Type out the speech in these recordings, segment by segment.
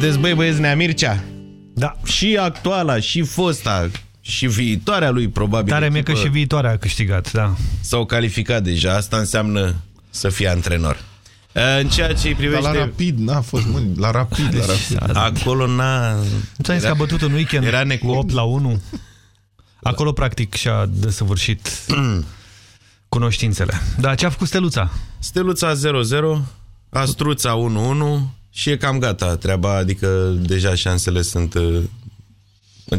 Vedeți, băi, băieți, Nea Mircea. Da. Și actuala, și fosta, și viitoarea lui, probabil. Tare mie că și viitoarea a câștigat, da. S-au calificat deja, asta înseamnă să fie antrenor. În ceea ce îi privește... Dar la rapid n-a fost, mă, la rapid, la rapid. Acolo n-a... Ți-am zis că a bătut în weekend era cu 8 la 1. Acolo, practic, și-a desăvârșit cunoștințele. Dar ce a făcut Steluța? Steluța 0-0, Astruța 1-1 și e cam gata treaba, adică deja șansele sunt... uh,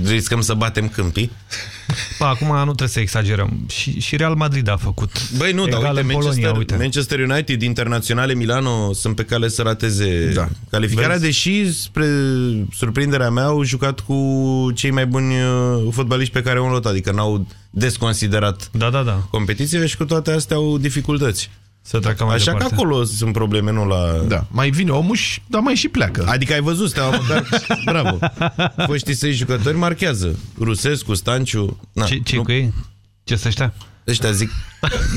Riscăm să batem câmpii. Pa, acum nu trebuie să exagerăm. Și, și Real Madrid a făcut. Băi, nu, dar egal uite, în Manchester, Polonia, uite. Manchester United, Internaționale Milano sunt pe cale să rateze Da. calificarea, Vezi? deși, spre surprinderea mea, au jucat cu cei mai buni uh, fotbaliști pe care au luat, adică n-au desconsiderat Da, da, da. competiția și cu toate astea au dificultăți. Să treacă mai Așa departe. că acolo sunt probleme, nu la... Da, mai vine omul și, dar mai și pleacă. Adică ai văzut, Steaua măcar, bravo. Foștii săi jucători marchează. Rusescu, Stanciu... Na, Ce, ce nu, cu ei? Ce să ăștia? Ăștia zic...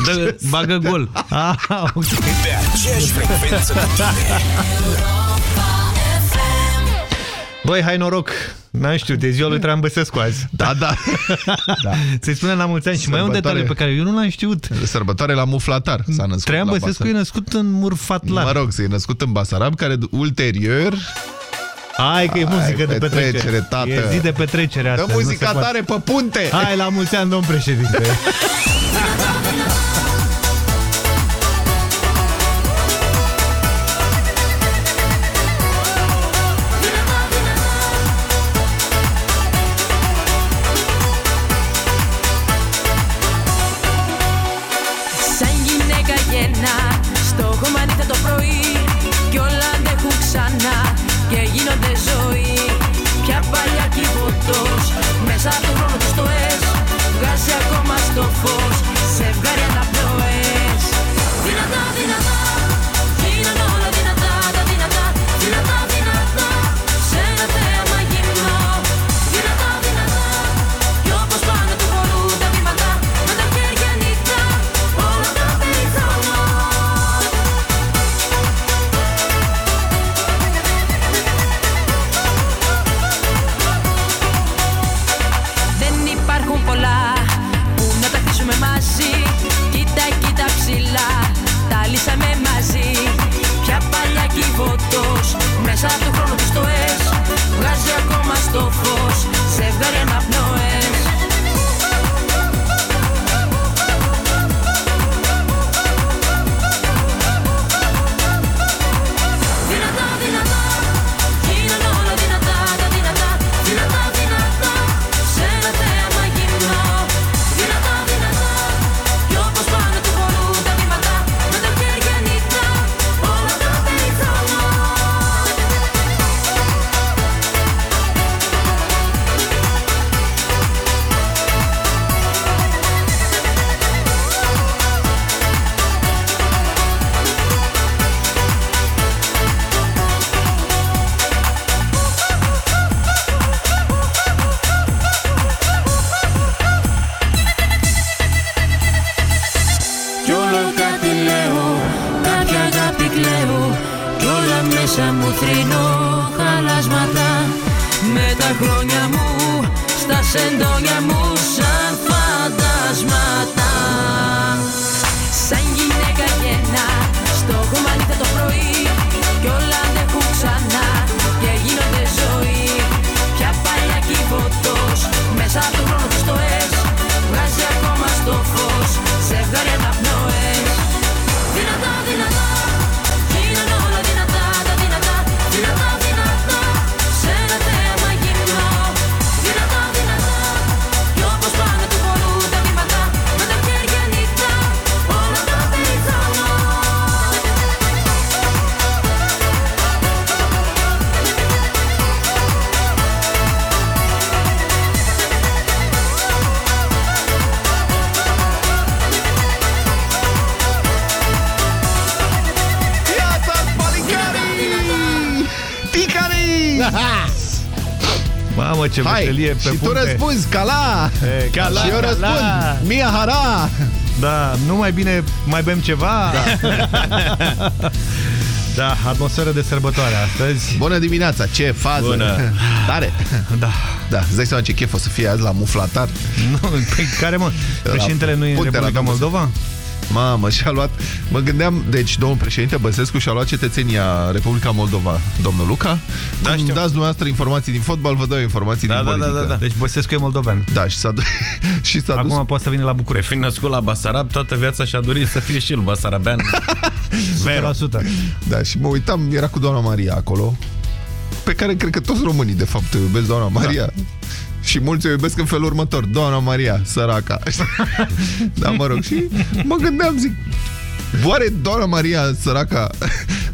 Dă, bagă gol. Ah, ok. Pe aceeași frecvență cu tine. Băi, hai noroc. N-am știut, de ziua lui Traian Băsescu azi. Da, da. da. Să-i spune la mulți ani. Și mai e un Sărbătoare. detaliu pe care eu nu l-am știut. Sărbătoare la Muflatar s-a născut Traian la Băsescu e Basarab. născut în Murfatlar. Mă rog, se e născut în Basarab, care ulterior Hai că e muzică de petrecere, petrecere. tată. E zi de petrecere dă astăzi. nu se muzica poate. tare pe punte. Hai la mulți ani, domn președinte. ce Hai, veselie pe și tu punte. răspunzi, cala! E, cala, și eu cala. răspund, Mia Hara! Da, nu mai bine mai bem ceva? Da. Da, atmosferă de sărbătoare astăzi. Bună dimineața, ce fază! Bună. Tare! Da. Da, îți dai seama ce chef o să fie azi la muflatar? Nu, pe care mă? Președintele nu e în Punte la Republica Domnul Moldova? Mamă, și-a luat... Mă gândeam, deci, domnul președinte Băsescu și-a luat cetățenia Republica Moldova, domnul Luca. Da, Când știu. dați dumneavoastră informații din fotbal, vă dau informații Da, din da, da, politică. da, da. Deci Băsescu e moldoven. Da, și s-a dus... și s-a dus... Acum poate să vină la București. Fiind născut la Basarab, toată viața și-a dorit să fie și el basarabean. 100%. Da, și mă uitam, era cu doamna Maria acolo, pe care cred că toți românii, de fapt, o iubesc doamna Maria. Da. Și mulți o iubesc în felul următor. Doamna Maria, săraca. da, mă rog, și mă gândeam, zic, oare doamna Maria, săraca,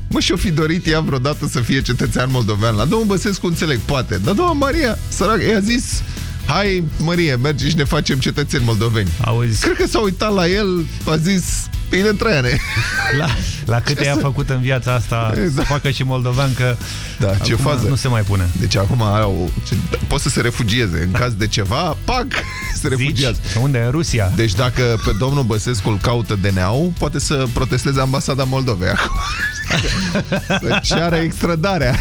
mă, și-o fi dorit ea vreodată să fie cetățean moldovean? La domnul Băsescu înțeleg, poate. Dar doamna Maria, săraca, i-a zis, hai, Marie, mergi și ne facem cetățeni moldoveni. Auzi, Cred că s-a uitat la el, a zis, bine, Traiane. la, la câte i-a făcut în viața asta să Exact. facă și moldovean că Da, ce acum fază. nu se mai pune. Deci acum au, ce, pot să se refugieze. În caz de ceva, pac, se Zici? refugiază. Unde? În Rusia? Deci dacă pe domnul Băsescu îl caută DNA-ul, poate să protesteze ambasada Moldovei acum. Să ceară extradarea.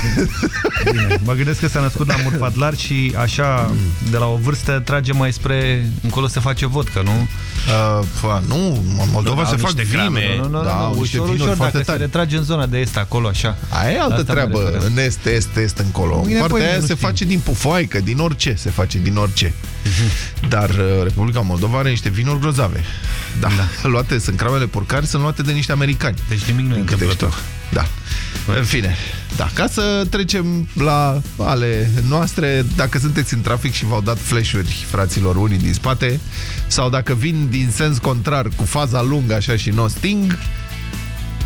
Bine. Mă gândesc că s-a născut la Murfatlar și așa, de la o vârstă, trage mai spre... Încolo se face vodcă, nu? Uh, fa, nu, în Moldova se Au fac niște vime. grame. Nu, nu, nu, Da, nu, au niște ușor, vinuri ușor, foarte dacă se tare. retrage în zona de est, acolo, așa. Aia e altă Asta mă treabă. refeream. În est, est, est, încolo. Bine, Partea păi, aia nu se știu. face din pufoaică, din orice se face, din orice. Mhm. Dar uh, Republica Moldova are niște vinuri grozave. Da. Luate, sunt cramele porcari, sunt luate de niște americani. Deci nimic nu e Din câte întâmplător. Știu. Da. În fine, da, ca să trecem la ale noastre, dacă sunteți în trafic și v-au dat flash-uri fraților unii din spate, sau dacă vin din sens contrar cu faza lungă așa și nu o sting,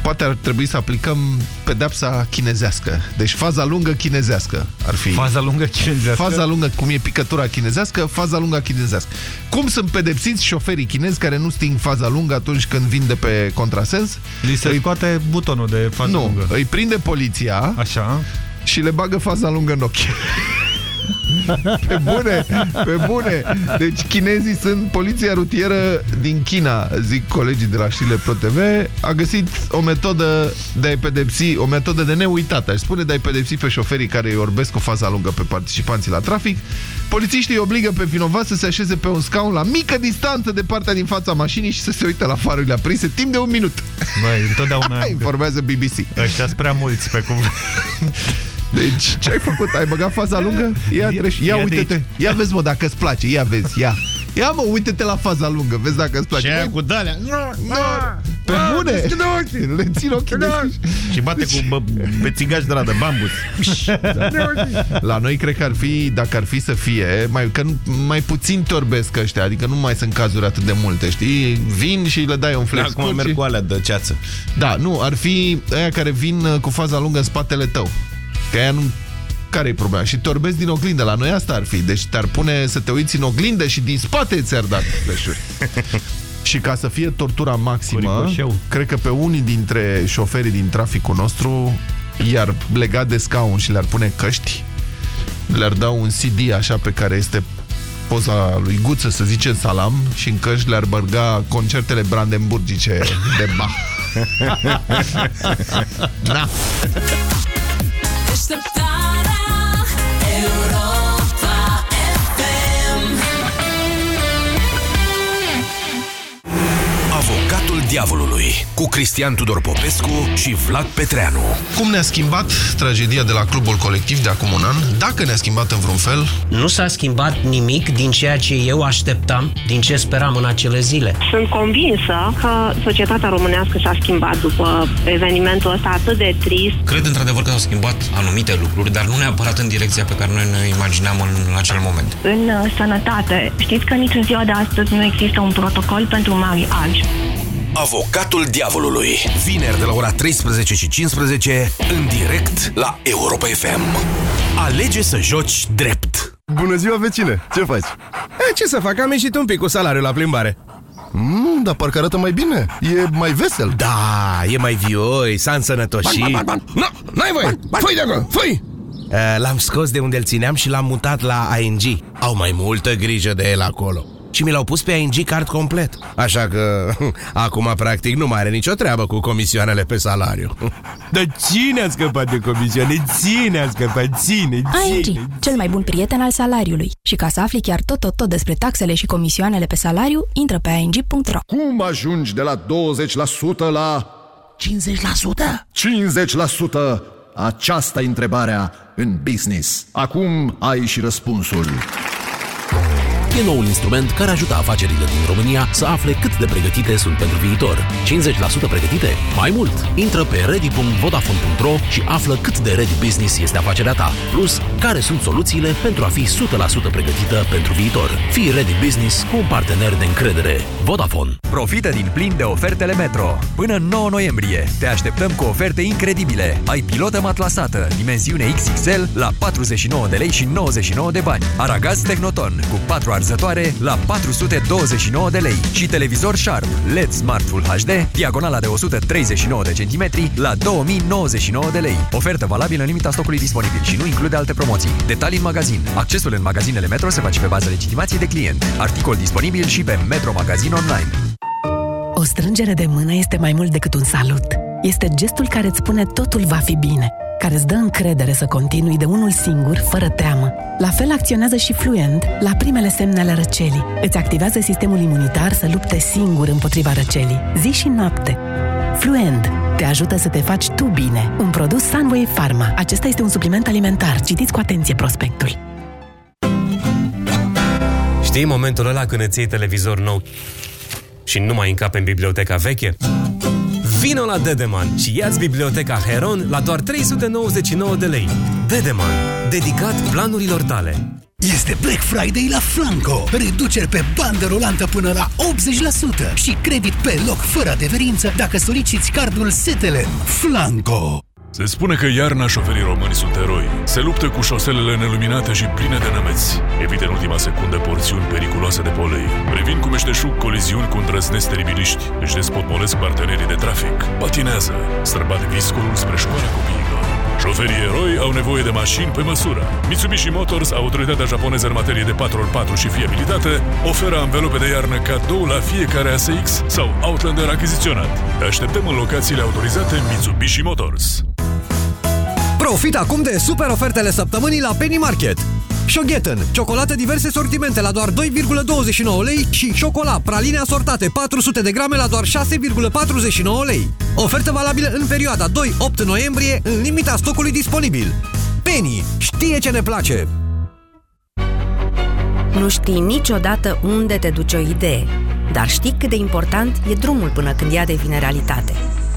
poate ar trebui să aplicăm pedepsa chinezească. Deci faza lungă chinezească ar fi. Faza lungă chinezească. Faza lungă, cum e picătura chinezească, faza lungă chinezească. Cum sunt pedepsiți șoferii chinezi care nu sting faza lungă atunci când vin de pe contrasens? Li se Îi- scoate butonul de fază nu, lungă. îi prinde poliția Așa. și le bagă faza lungă în ochi. Pe bune, pe bune. Deci chinezii sunt poliția rutieră din China, zic colegii de la Știle Pro TV, a găsit o metodă de a-i pedepsi, o metodă de neuitat, aș spune, de a-i pedepsi pe șoferii care îi orbesc cu faza lungă pe participanții la trafic. Polițiștii îi obligă pe vinovat să se așeze pe un scaun la mică distanță de partea din fața mașinii și să se uite la farurile aprinse timp de un minut. Băi, întotdeauna Informează BBC. ăștia sunt prea mulți pe cum... Deci, ce ai făcut? Ai băgat faza lungă? Ia, Ia- treci. ia, ia de uite-te. aici. Ia vezi, mă, dacă îți place. Ia vezi, ia. Ia, mă, uite-te la faza lungă. Vezi dacă îți place. Și aia Băi, cu dalea. nu, pe bune. Le țin ochii deschiși. Și bate cu bă, bețigaș de la de bambus. La noi cred că ar fi, dacă ar fi să fie, mai, că nu, mai puțin torbesc ăștia, adică nu mai sunt cazuri atât de multe, știi? Vin și le dai un flash Acum scurt merg și... cu alea de ceață. Da, nu, ar fi aia care vin uh, cu faza lungă în spatele tău. Că aia nu... Care-i problema? Și torbezi din oglindă. La noi asta ar fi. Deci te-ar pune să te uiți în oglindă și din spate ți-ar da flash Și ca să fie tortura maximă, Cu ricoșeu. cred că pe unii dintre șoferii din traficul nostru i-ar lega de scaun și le-ar pune căști, le-ar da un CD așa pe care este poza lui Guță, să zicem salam, și în căști le-ar bărga concertele brandenburgice de Bach. Na. Deșteptarea Europa diavolului cu Cristian Tudor Popescu și Vlad Petreanu. Cum ne-a schimbat tragedia de la clubul colectiv de acum un an? Dacă ne-a schimbat în vreun fel, Nu s-a schimbat nimic din ceea ce eu așteptam, din ce speram în acele zile. Sunt convinsă că societatea românească s-a schimbat după evenimentul ăsta atât de trist. Cred într-adevăr că s-au schimbat anumite lucruri, dar nu neapărat în direcția pe care noi ne imaginam în acel moment. În uh, sănătate, știți că nici în ziua de astăzi nu există un protocol pentru mari albi. Avocatul diavolului. Vineri de la ora 13 și 15 în direct la Europa FM. Alege să joci drept. Bună ziua, vecine! Ce faci? E, ce să fac? Am ieșit un pic cu salariul la plimbare. Mm, dar parcă arată mai bine. E mai vesel. Da, e mai vioi, s-a însănătoșit. Nu, n-ai voie! Fui de acolo, fui! Uh, L-am scos de unde îl țineam și l-am mutat la ING. Au mai multă grijă de el acolo. Și mi l-au pus pe ING card complet. Așa că acum practic nu mai are nicio treabă cu comisioanele pe salariu. Dar cine a scăpat de comisioane? Ține a scăpat, ține, ține. ING, cel mai bun prieten al salariului. Și ca să afli chiar tot, tot, tot despre taxele și comisioanele pe salariu, intră pe ing.ro. Cum ajungi de la 20% la 50%? 50%? Aceasta e întrebarea în business. Acum ai și răspunsul. E noul instrument care ajută afacerile din România să afle cât de pregătite sunt pentru viitor. 50% pregătite? Mai mult! Intră pe ready.vodafone.ro și află cât de ready business este afacerea ta. Plus, care sunt soluțiile pentru a fi 100% pregătită pentru viitor. Fii ready business cu un partener de încredere. Vodafone. Profită din plin de ofertele Metro. Până 9 noiembrie te așteptăm cu oferte incredibile. Ai pilotă matlasată, dimensiune XXL la 49 de lei și 99 de bani. Aragaz Technoton cu 4 arzătoare la 429 de lei și televizor Sharp LED Smart Full HD, diagonala de 139 de centimetri la 2099 de lei. Ofertă valabilă în limita stocului disponibil și nu include alte promoții. Detalii în magazin. Accesul în magazinele Metro se face pe bază legitimației de client. Articol disponibil și pe Metro Magazin Online. O strângere de mână este mai mult decât un salut. Este gestul care îți spune totul va fi bine, care îți dă încredere să continui de unul singur, fără teamă. La fel acționează și Fluent la primele semne ale răcelii. Îți activează sistemul imunitar să lupte singur împotriva răcelii, zi și noapte. Fluent te ajută să te faci tu bine. Un produs Sunway Pharma. Acesta este un supliment alimentar. Citiți cu atenție prospectul. Știi momentul ăla când îți iei televizor nou și nu mai încape în biblioteca veche? Vino la Dedeman și ia-ți biblioteca Heron la doar 399 de lei. Dedeman, dedicat planurilor tale. Este Black Friday la Flanco. Reduceri pe bandă rulantă până la 80% și credit pe loc fără adeverință dacă soliciți cardul Setelen. Flanco. Se spune că iarna șoferii români sunt eroi. Se luptă cu șoselele neluminate și pline de nămeți. Evită în ultima secundă porțiuni periculoase de polei. Previn cu meșteșug coliziuni cu îndrăzneți teribiliști. Își despotmolesc partenerii de trafic. Patinează. Străbat viscolul spre școala copiilor. Șoferii eroi au nevoie de mașini pe măsură. Mitsubishi Motors, autoritatea japoneză în materie de 4x4 și fiabilitate, oferă anvelope de iarnă cadou la fiecare ASX sau Outlander achiziționat. Te așteptăm în locațiile autorizate Mitsubishi Motors. Profit acum de super ofertele săptămânii la Penny Market. Shoghetten, ciocolată diverse sortimente la doar 2,29 lei și șocolat, praline asortate 400 de grame la doar 6,49 lei. Ofertă valabilă în perioada 2-8 noiembrie în limita stocului disponibil. Penny știe ce ne place! Nu știi niciodată unde te duce o idee, dar știi cât de important e drumul până când ea devine realitate.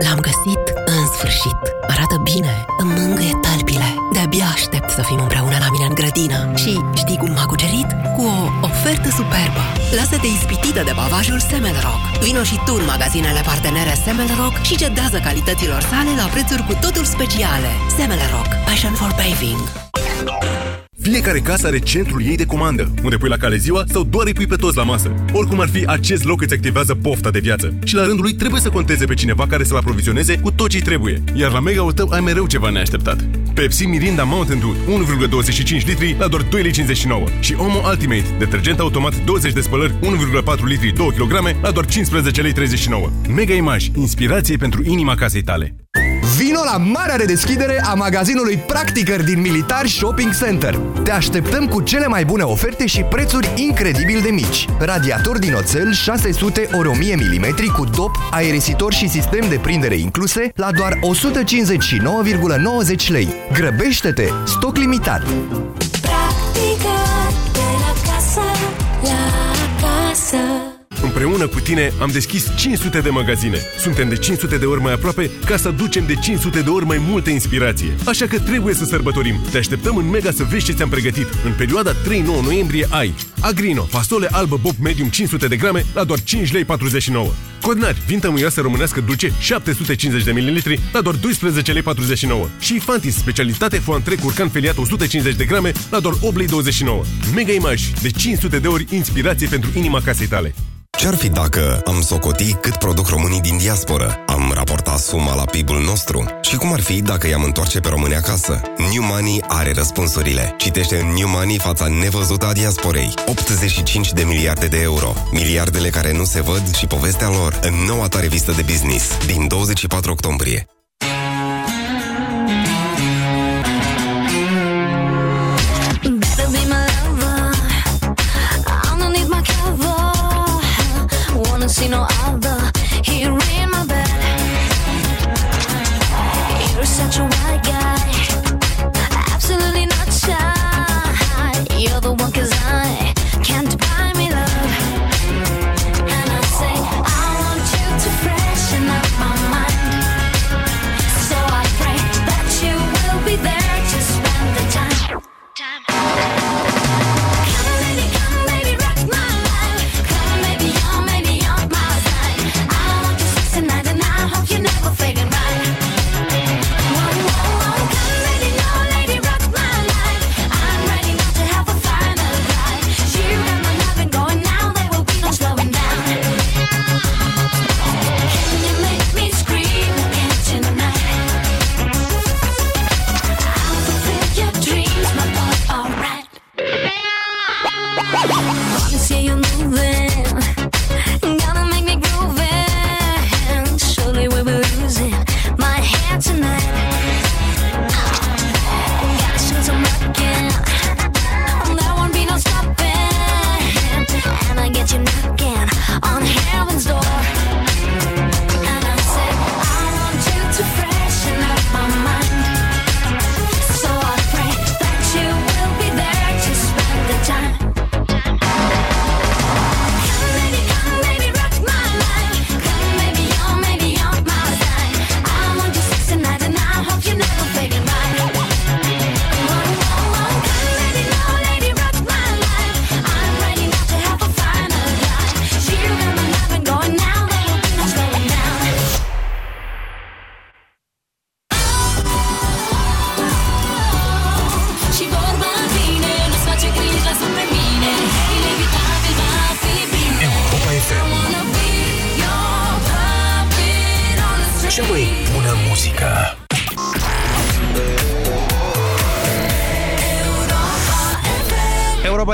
L-am găsit în sfârșit. Arată bine, îmi mângâie talpile. De-abia aștept să fim împreună la mine în grădină. Și știi cum m-a cucerit? Cu o ofertă superbă. Lasă-te ispitită de bavajul Semelrock. Vino și tu în magazinele partenere Semelrock și cedează calităților sale la prețuri cu totul speciale. Semelrock. Passion for paving. Fiecare casă are centrul ei de comandă, unde pui la cale ziua sau doar îi pui pe toți la masă. Oricum ar fi, acest loc îți activează pofta de viață. Și la rândul lui trebuie să conteze pe cineva care să-l aprovizioneze cu tot ce trebuie. Iar la mega-ul tău ai mereu ceva neașteptat. Pepsi Mirinda Mountain Dew 1,25 litri la doar 2,59 și Omo Ultimate, detergent automat 20 de spălări 1,4 litri 2 kg la doar 15,39 Mega Image, inspirație pentru inima casei tale. Vino la marea redeschidere a magazinului Practicăr din Militar Shopping Center. Te așteptăm cu cele mai bune oferte și prețuri incredibil de mici. Radiator din oțel 600 ori 1000 mm cu dop, aerisitor și sistem de prindere incluse la doar 159,90 lei. Grăbește-te! Stoc limitat! Împreună cu tine am deschis 500 de magazine. Suntem de 500 de ori mai aproape ca să aducem de 500 de ori mai multă inspirație. Așa că trebuie să sărbătorim. Te așteptăm în Mega să vezi ce ți-am pregătit. În perioada 3-9 noiembrie ai Agrino, fasole albă Bob Medium 500 de grame la doar 5 lei 49. Codnari, vintă muioasă românească dulce 750 de ml la doar 12 lei 49. Și Fantis, specialitate foantre curcan feliat 150 de grame la doar 8 lei 29. Mega Image, de 500 de ori inspirație pentru inima casei tale. Ce-ar fi dacă am socoti cât produc românii din diasporă? Am raportat suma la PIB-ul nostru? Și cum ar fi dacă i-am întoarce pe români acasă? New Money are răspunsurile. Citește în New Money fața nevăzută a diasporei. 85 de miliarde de euro. Miliardele care nu se văd și povestea lor în noua ta revistă de business din 24 octombrie. Better be my lover. Underneath my cover. See no other here in my bed. You're such a white guy. Absolutely not shy. You're the one cause I can't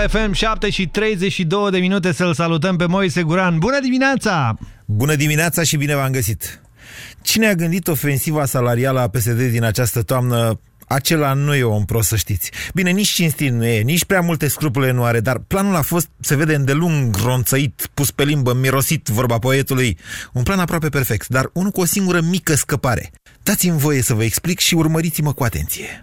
FM 7 și 32 de minute să-l salutăm pe Moise Guran. Bună dimineața! Bună dimineața și bine v-am găsit! Cine a gândit ofensiva salarială a PSD din această toamnă acela nu e om prost, să știți. Bine, nici cinstit nu e, nici prea multe scrupule nu are, dar planul a fost, se vede îndelung, ronțăit, pus pe limbă, mirosit, vorba poetului. Un plan aproape perfect, dar unul cu o singură mică scăpare. Dați-mi voie să vă explic și urmăriți-mă cu atenție.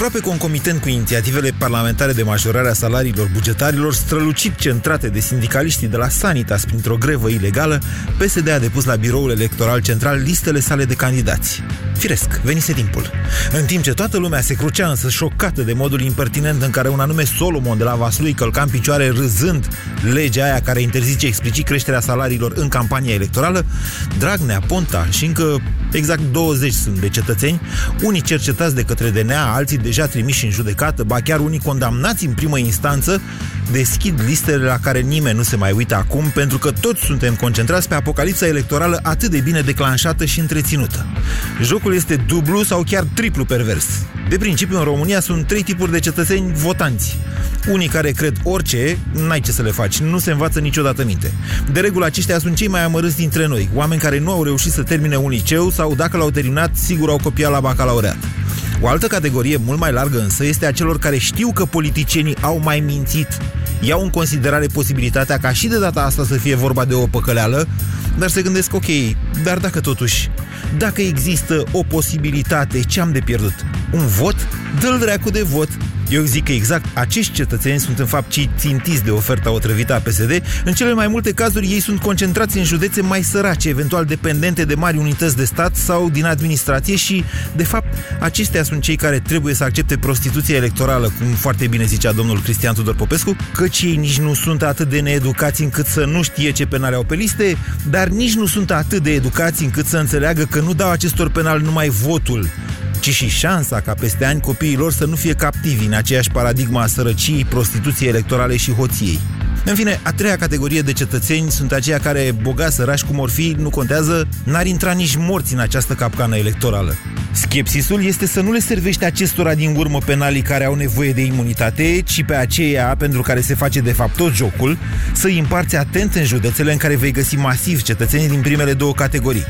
Aproape concomitent cu inițiativele parlamentare de majorare a salariilor bugetarilor, strălucit centrate de sindicaliștii de la Sanitas printr-o grevă ilegală, PSD a depus la biroul electoral central listele sale de candidați. Firesc, venise timpul. În timp ce toată lumea se crucea însă șocată de modul impertinent în care un anume Solomon de la Vaslui călca în picioare râzând legea aia care interzice explicit creșterea salariilor în campania electorală, Dragnea, Ponta și încă exact 20 sunt de cetățeni, unii cercetați de către DNA, alții deja trimiși în judecată, ba chiar unii condamnați în primă instanță, deschid listele la care nimeni nu se mai uită acum, pentru că toți suntem concentrați pe apocalipsa electorală atât de bine declanșată și întreținută. Jocul este dublu sau chiar triplu pervers. De principiu, în România sunt trei tipuri de cetățeni votanți. Unii care cred orice, n-ai ce să le faci, nu se învață niciodată minte. De regulă, aceștia sunt cei mai amărâți dintre noi, oameni care nu au reușit să termine un liceu sau, dacă l-au terminat, sigur au copiat la bacalaureat. O altă categorie mult mai largă însă este a celor care știu că politicienii au mai mințit. Iau în considerare posibilitatea ca și de data asta să fie vorba de o păcăleală, dar se gândesc, ok, dar dacă totuși, dacă există o posibilitate, ce am de pierdut? Un vot? Dă-l dracu de vot! Eu zic că exact acești cetățeni sunt în fapt cei țintiți de oferta otrăvită a PSD. În cele mai multe cazuri ei sunt concentrați în județe mai sărace, eventual dependente de mari unități de stat sau din administrație și, de fapt, acestea sunt cei care trebuie să accepte prostituția electorală, cum foarte bine zicea domnul Cristian Tudor Popescu, căci ei nici nu sunt atât de needucați încât să nu știe ce penale au pe liste, dar nici nu sunt atât de educați încât să înțeleagă că nu dau acestor penali numai votul, ci și șansa ca peste ani copiii lor să nu fie captivi în aceeași paradigma a sărăciei, prostituției electorale și hoției. În fine, a treia categorie de cetățeni sunt aceia care, bogați, sărași cum or fi, nu contează, n-ar intra nici morți în această capcană electorală. Schepsisul este să nu le servește acestora din urmă penalii care au nevoie de imunitate, ci pe aceia pentru care se face de fapt tot jocul, să îi împarți atent în județele în care vei găsi masiv cetățenii din primele două categorii.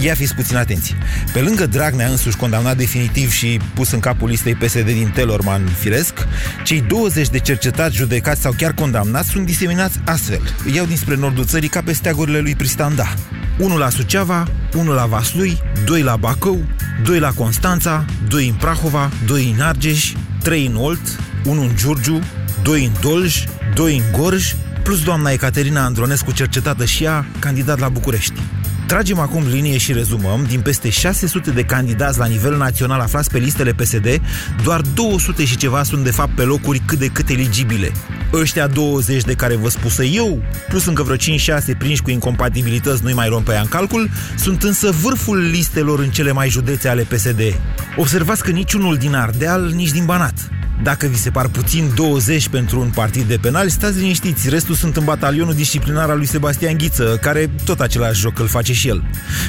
Ia fiți puțin atenți. Pe lângă Dragnea însuși condamnat definitiv și pus în capul listei PSD din Telorman Firesc, cei 20 de cercetați, judecați sau chiar condamnați sunt diseminați astfel. Îi iau dinspre nordul țării ca pe steagurile lui Pristanda. Unul la Suceava, unul la Vaslui, doi la Bacău, doi la Constanța, doi în Prahova, doi în Argeș, trei în Olt, unul în Giurgiu, doi în Dolj, doi în Gorj, plus doamna Ecaterina Andronescu, cercetată și ea, candidat la București. Tragem acum linie și rezumăm. Din peste 600 de candidați la nivel național aflați pe listele PSD, doar 200 și ceva sunt de fapt pe locuri cât de cât eligibile. Ăștia 20 de care vă spusă eu, plus încă vreo 5-6 prinși cu incompatibilități, nu-i mai luăm pe ea în calcul, sunt însă vârful listelor în cele mai județe ale PSD. Observați că niciunul din Ardeal, nici din Banat. Dacă vi se par puțin 20 pentru un partid de penali, stați liniștiți, restul sunt în batalionul disciplinar al lui Sebastian Ghiță, care tot același joc îl face și el.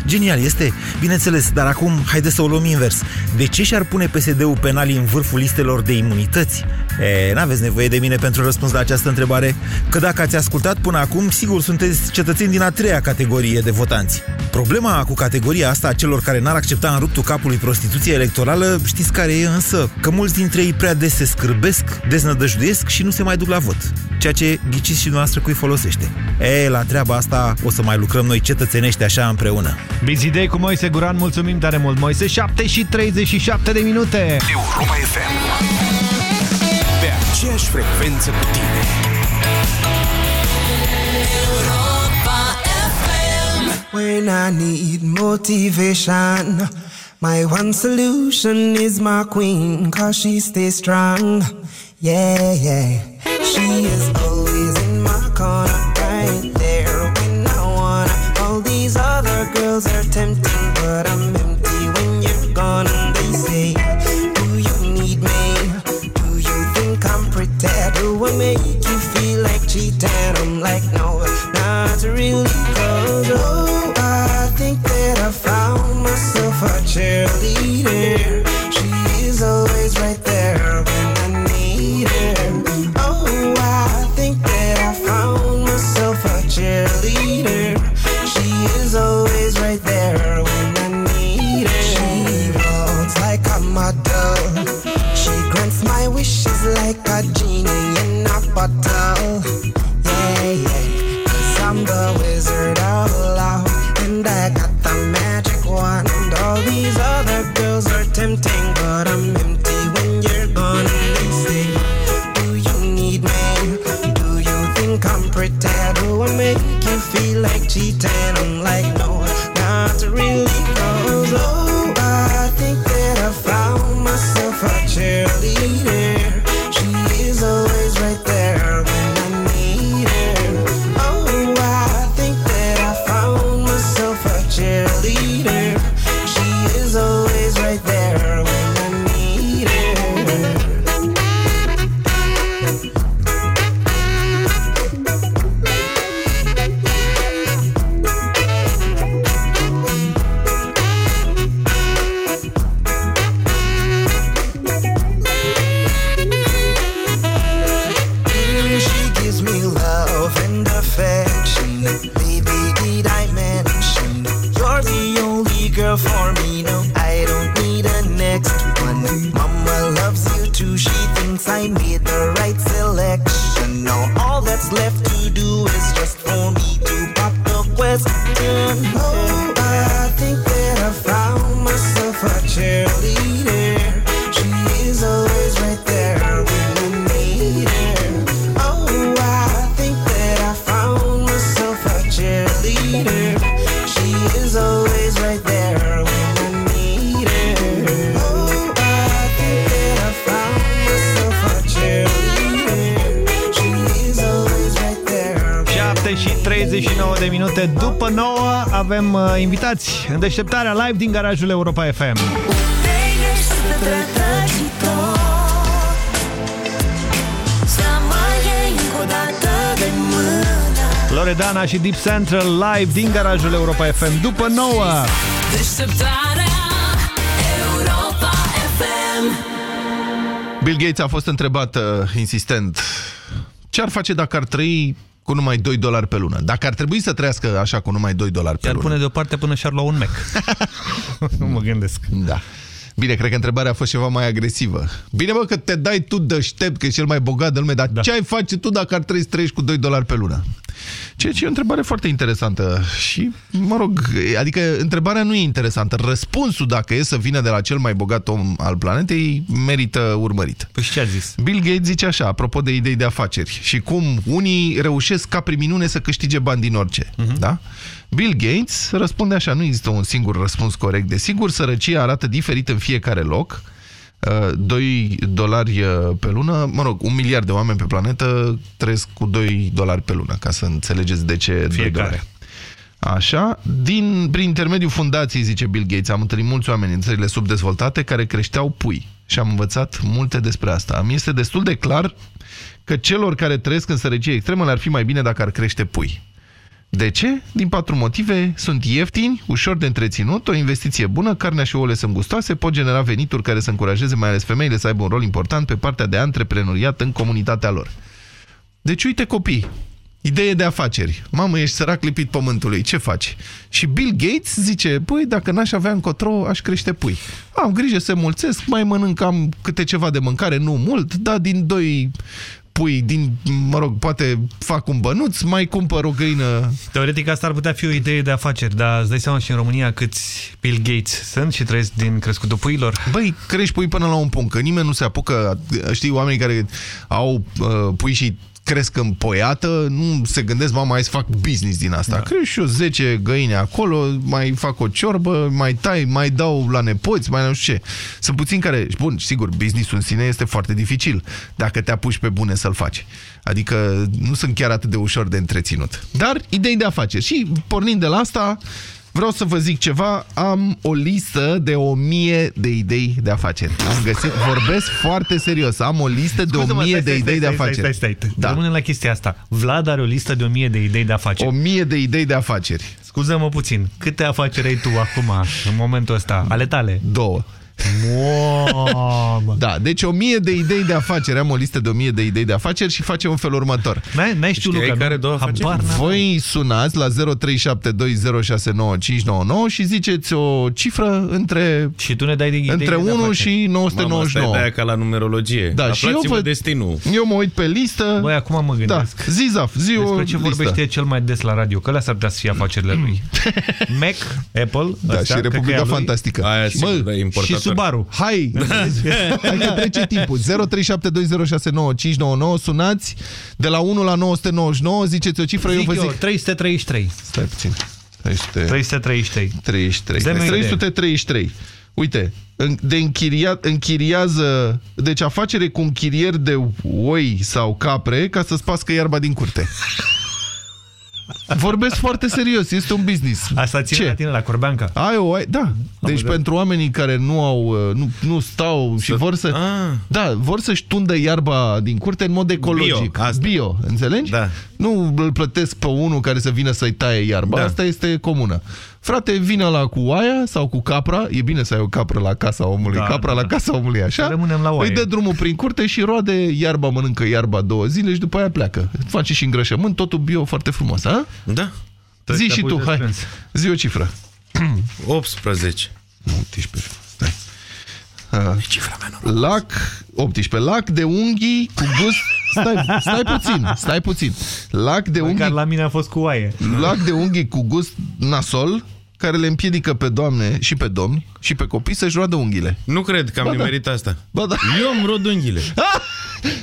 Genial este, bineînțeles, dar acum haideți să o luăm invers. De ce și-ar pune PSD-ul penalii în vârful listelor de imunități? E, n-aveți nevoie de mine pentru răspuns la această întrebare, că dacă ați ascultat până acum, sigur sunteți cetățeni din a treia categorie de votanți. Problema cu categoria asta a celor care n-ar accepta în ruptul capului prostituție electorală, știți care e însă? Că mulți dintre ei prea des se scârbesc, deznădăjduiesc și nu se mai duc la vot. Ceea ce ghiciți și dumneavoastră cui folosește. E, la treaba asta o să mai lucrăm noi cetățenești așa împreună. Busy Day cu Moise Guran, mulțumim tare mult, Moise. 7 și 37 de minute. Europa FM. Aceeași frecvență cu tine. When I need motivation, my one solution is my queen, cause she stays strong. Yeah, yeah. She is always in my corner, right there when I wanna. All these other girls are tempting, în deșteptarea live din garajul Europa FM. Loredana și Deep Central live din garajul Europa FM după 9. Deșteptarea Europa FM Bill Gates a fost întrebat uh, insistent ce ar face dacă ar trăi cu numai 2 dolari pe lună. Dacă ar trebui să trăiască așa cu numai 2 dolari pe Chiar lună. pune deoparte până și-ar lua un Mac. nu mă gândesc. Da. Bine, cred că întrebarea a fost ceva mai agresivă. Bine, bă, că te dai tu deștept, că ești cel mai bogat de lume, dar da. ce ai face tu dacă ar trebui să trăiești cu 2 dolari pe lună? Ceea ce e o întrebare foarte interesantă și, mă rog, adică întrebarea nu e interesantă. Răspunsul, dacă e să vină de la cel mai bogat om al planetei, merită urmărit. Păi și ce a zis? Bill Gates zice așa, apropo de idei de afaceri și cum unii reușesc ca prin minune să câștige bani din orice. Uh -huh. da? Bill Gates răspunde așa, nu există un singur răspuns corect. Desigur, sărăcia arată diferit în fiecare loc, 2 dolari pe lună, mă rog, un miliard de oameni pe planetă trăiesc cu 2 dolari pe lună, ca să înțelegeți de ce Fiecare. Așa, din, prin intermediul fundației, zice Bill Gates, am întâlnit mulți oameni în țările subdezvoltate care creșteau pui și am învățat multe despre asta. Mi este destul de clar că celor care trăiesc în sărăcie extremă le-ar fi mai bine dacă ar crește pui. De ce? Din patru motive. Sunt ieftini, ușor de întreținut, o investiție bună, carnea și ouăle sunt gustoase, pot genera venituri care să încurajeze mai ales femeile să aibă un rol important pe partea de antreprenoriat în comunitatea lor. Deci uite copii, idee de afaceri. Mamă, ești sărac lipit pământului, ce faci? Și Bill Gates zice, păi dacă n-aș avea încotro, aș crește pui. Am grijă să mulțesc, mai mănânc am câte ceva de mâncare, nu mult, dar din doi pui din, mă rog, poate fac un bănuț, mai cumpăr o găină. Teoretic asta ar putea fi o idee de afaceri, dar îți dai seama și în România câți Bill Gates sunt și trăiesc din crescutul puilor? Băi, crești pui până la un punct, că nimeni nu se apucă, știi, oamenii care au uh, pui și cresc în poiată, nu se gândesc, mă, mai să fac business din asta. Da. Cresc și eu 10 găini acolo, mai fac o ciorbă, mai tai, mai dau la nepoți, mai nu știu ce. Sunt puțini care, bun, sigur, businessul în sine este foarte dificil dacă te apuci pe bune să-l faci. Adică nu sunt chiar atât de ușor de întreținut. Dar idei de afaceri. Și pornind de la asta, Vreau să vă zic ceva, am o listă de o mie de idei de afaceri. Am găsit, vorbesc foarte serios, am o listă de o mie de idei de afaceri. Stai, stai, stai. Da. Rămânem la chestia asta. Vlad are o listă de o mie de idei de afaceri. O mie de idei de afaceri. Scuză-mă puțin, câte afaceri ai tu acum, în momentul ăsta? Ale tale? Două. Mamă. Da, deci o mie de idei de afaceri. Am o listă de o mie de idei de afaceri și facem în felul următor. N-ai știu, Luca, care două afaceri? Voi sunați la 0372069599 și ziceți o cifră între, și tu ne dai de idei între de 1 afaceri. și 999. Mama, stai ca la numerologie. Da, și eu văd, destinul. Eu mă uit pe listă. Băi, acum mă gândesc. Da, zizaf, zi o Despre ce listă. vorbește cel mai des la radio? Că alea s-ar putea să fie afacerile lui. Mac, Apple, Da, astea, și cred că e Republica a lui. Fantastică. Aia, Bă, sigur, da, e Și importator. Subaru. Hai, hai că trece timpul. 0372069599, sunați de la 1 la 999, ziceți o cifră, eu Zic vă eu, zic... 333. Stai puțin. 300... 333. 33. Dă-mi o idee. 333. Uite, în- de închiriat, închiriază, deci afacere cu închirier de oi sau capre ca să-ți pască iarba din curte. Vorbesc foarte serios, este un business. Asta ține Ce? la tine la Corbeanca. Ai o, ai, da. Deci văzut. pentru oamenii care nu au, uh, nu, nu stau și vor să, Ah. da, vor să-și tundă iarba din curte în mod ecologic. Bio, asta. Bio, înțelegi? Da. Nu îl plătesc pe unul care să vină să-i taie iarba. Da. Asta este comună. Frate, vine la cu oaia sau cu capra. E bine să ai o capră la casa omului. Da, capra da, la da. casa omului, așa? Rămânem la oaie. Îi dă drumul prin curte și roade iarba, mănâncă iarba două zile și după aia pleacă. Face și îngrășământ, totul bio foarte frumos, a? Da. Zi și pui tu, de hai. strâns. Zi o cifră. 18. Nu, 18. Stai. Uh, cifra mea Lac, 18. Lac de unghii cu gust... Stai, stai puțin, stai puțin. Lac de Măcar unghii, la mine a fost cu oaie. lac de unghii cu gust nasol care le împiedică pe doamne și pe domni și pe copii să-și roadă unghiile. Nu cred că am Ba da. nimerit asta. Ba da. Eu am rod unghiile.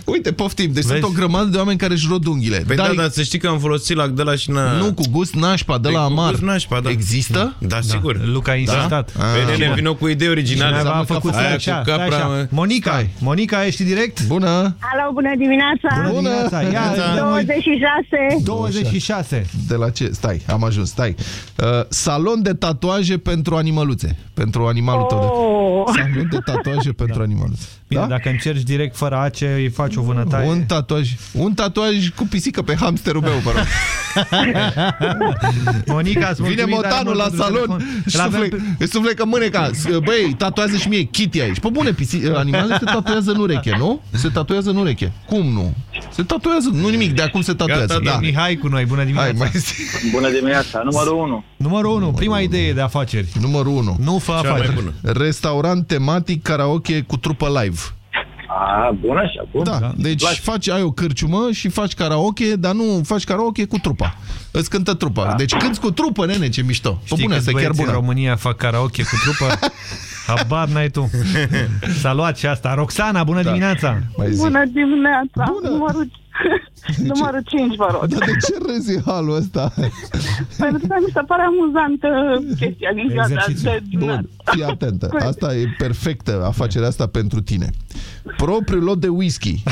Uite, poftim. Deci Vezi? sunt o grămadă de oameni care își rod unghiile. Păi da, dar să știi că am folosit lac de la și n-a... Nu, cu gust nașpa, de Păi la cu amar. gust nașpa, da. Există? Da, sigur. Luca a insistat. Da? Pe nene, vină cu idei originale. Cineva a făcut Aia așa, cu stai capra, așa. mă. Monica, Monica, ești direct? Bună! Alo, bună dimineața! Bună dimineața! Ia, 26! 26. De la ce? Stai, am ajuns, stai. Uh, salon de tatuaje pentru animăluțe. Pentru animalul tău. Oh. De... Salon de tatuaje pentru animăluțe. Bine, Da? dacă încerci direct fără ace, îi faci o vânătaie. Un tatuaj, un tatuaj cu pisică pe hamsterul meu, mă rog. Monica, îți Vine mulțumim tare motanul mult la pentru salon telefon. și Îl avem sufle, pe- îi suflecă mâneca. Băi, tatuează și mie Kitty aici. Pe bune, pisi, animalele se tatuează în ureche, nu? Se tatuează în ureche. Cum nu? Se tatuează, nu nimic, de acum se tatuează. Gata, da. Mihai cu noi, bună dimineața. Hai, mai Bună dimineața, numărul 1. Numărul 1, prima idee de afaceri. Numărul 1. Nu fă Cea mai afaceri. bună. Restaurant tematic karaoke cu trupă live. A, bună așa, bun. Da, deci faci, ai o cârciumă și faci karaoke, dar nu faci karaoke cu trupa. Îți cântă trupa. Deci cânti cu trupă, nene, ce mișto. Pe Știi bune, câți asta e chiar băieți în bună. România fac karaoke cu trupă? Habar n-ai tu. S-a luat și asta. Roxana, bună Da. dimineața! Bună dimineața! Numărul, numărul 5, vă rog. Dar de ce râzi halul ăsta? Pentru că mi se pare amuzantă chestia din viața de Bun, fii atentă. Asta e perfectă, afacerea asta pentru tine. Propriul lot de whisky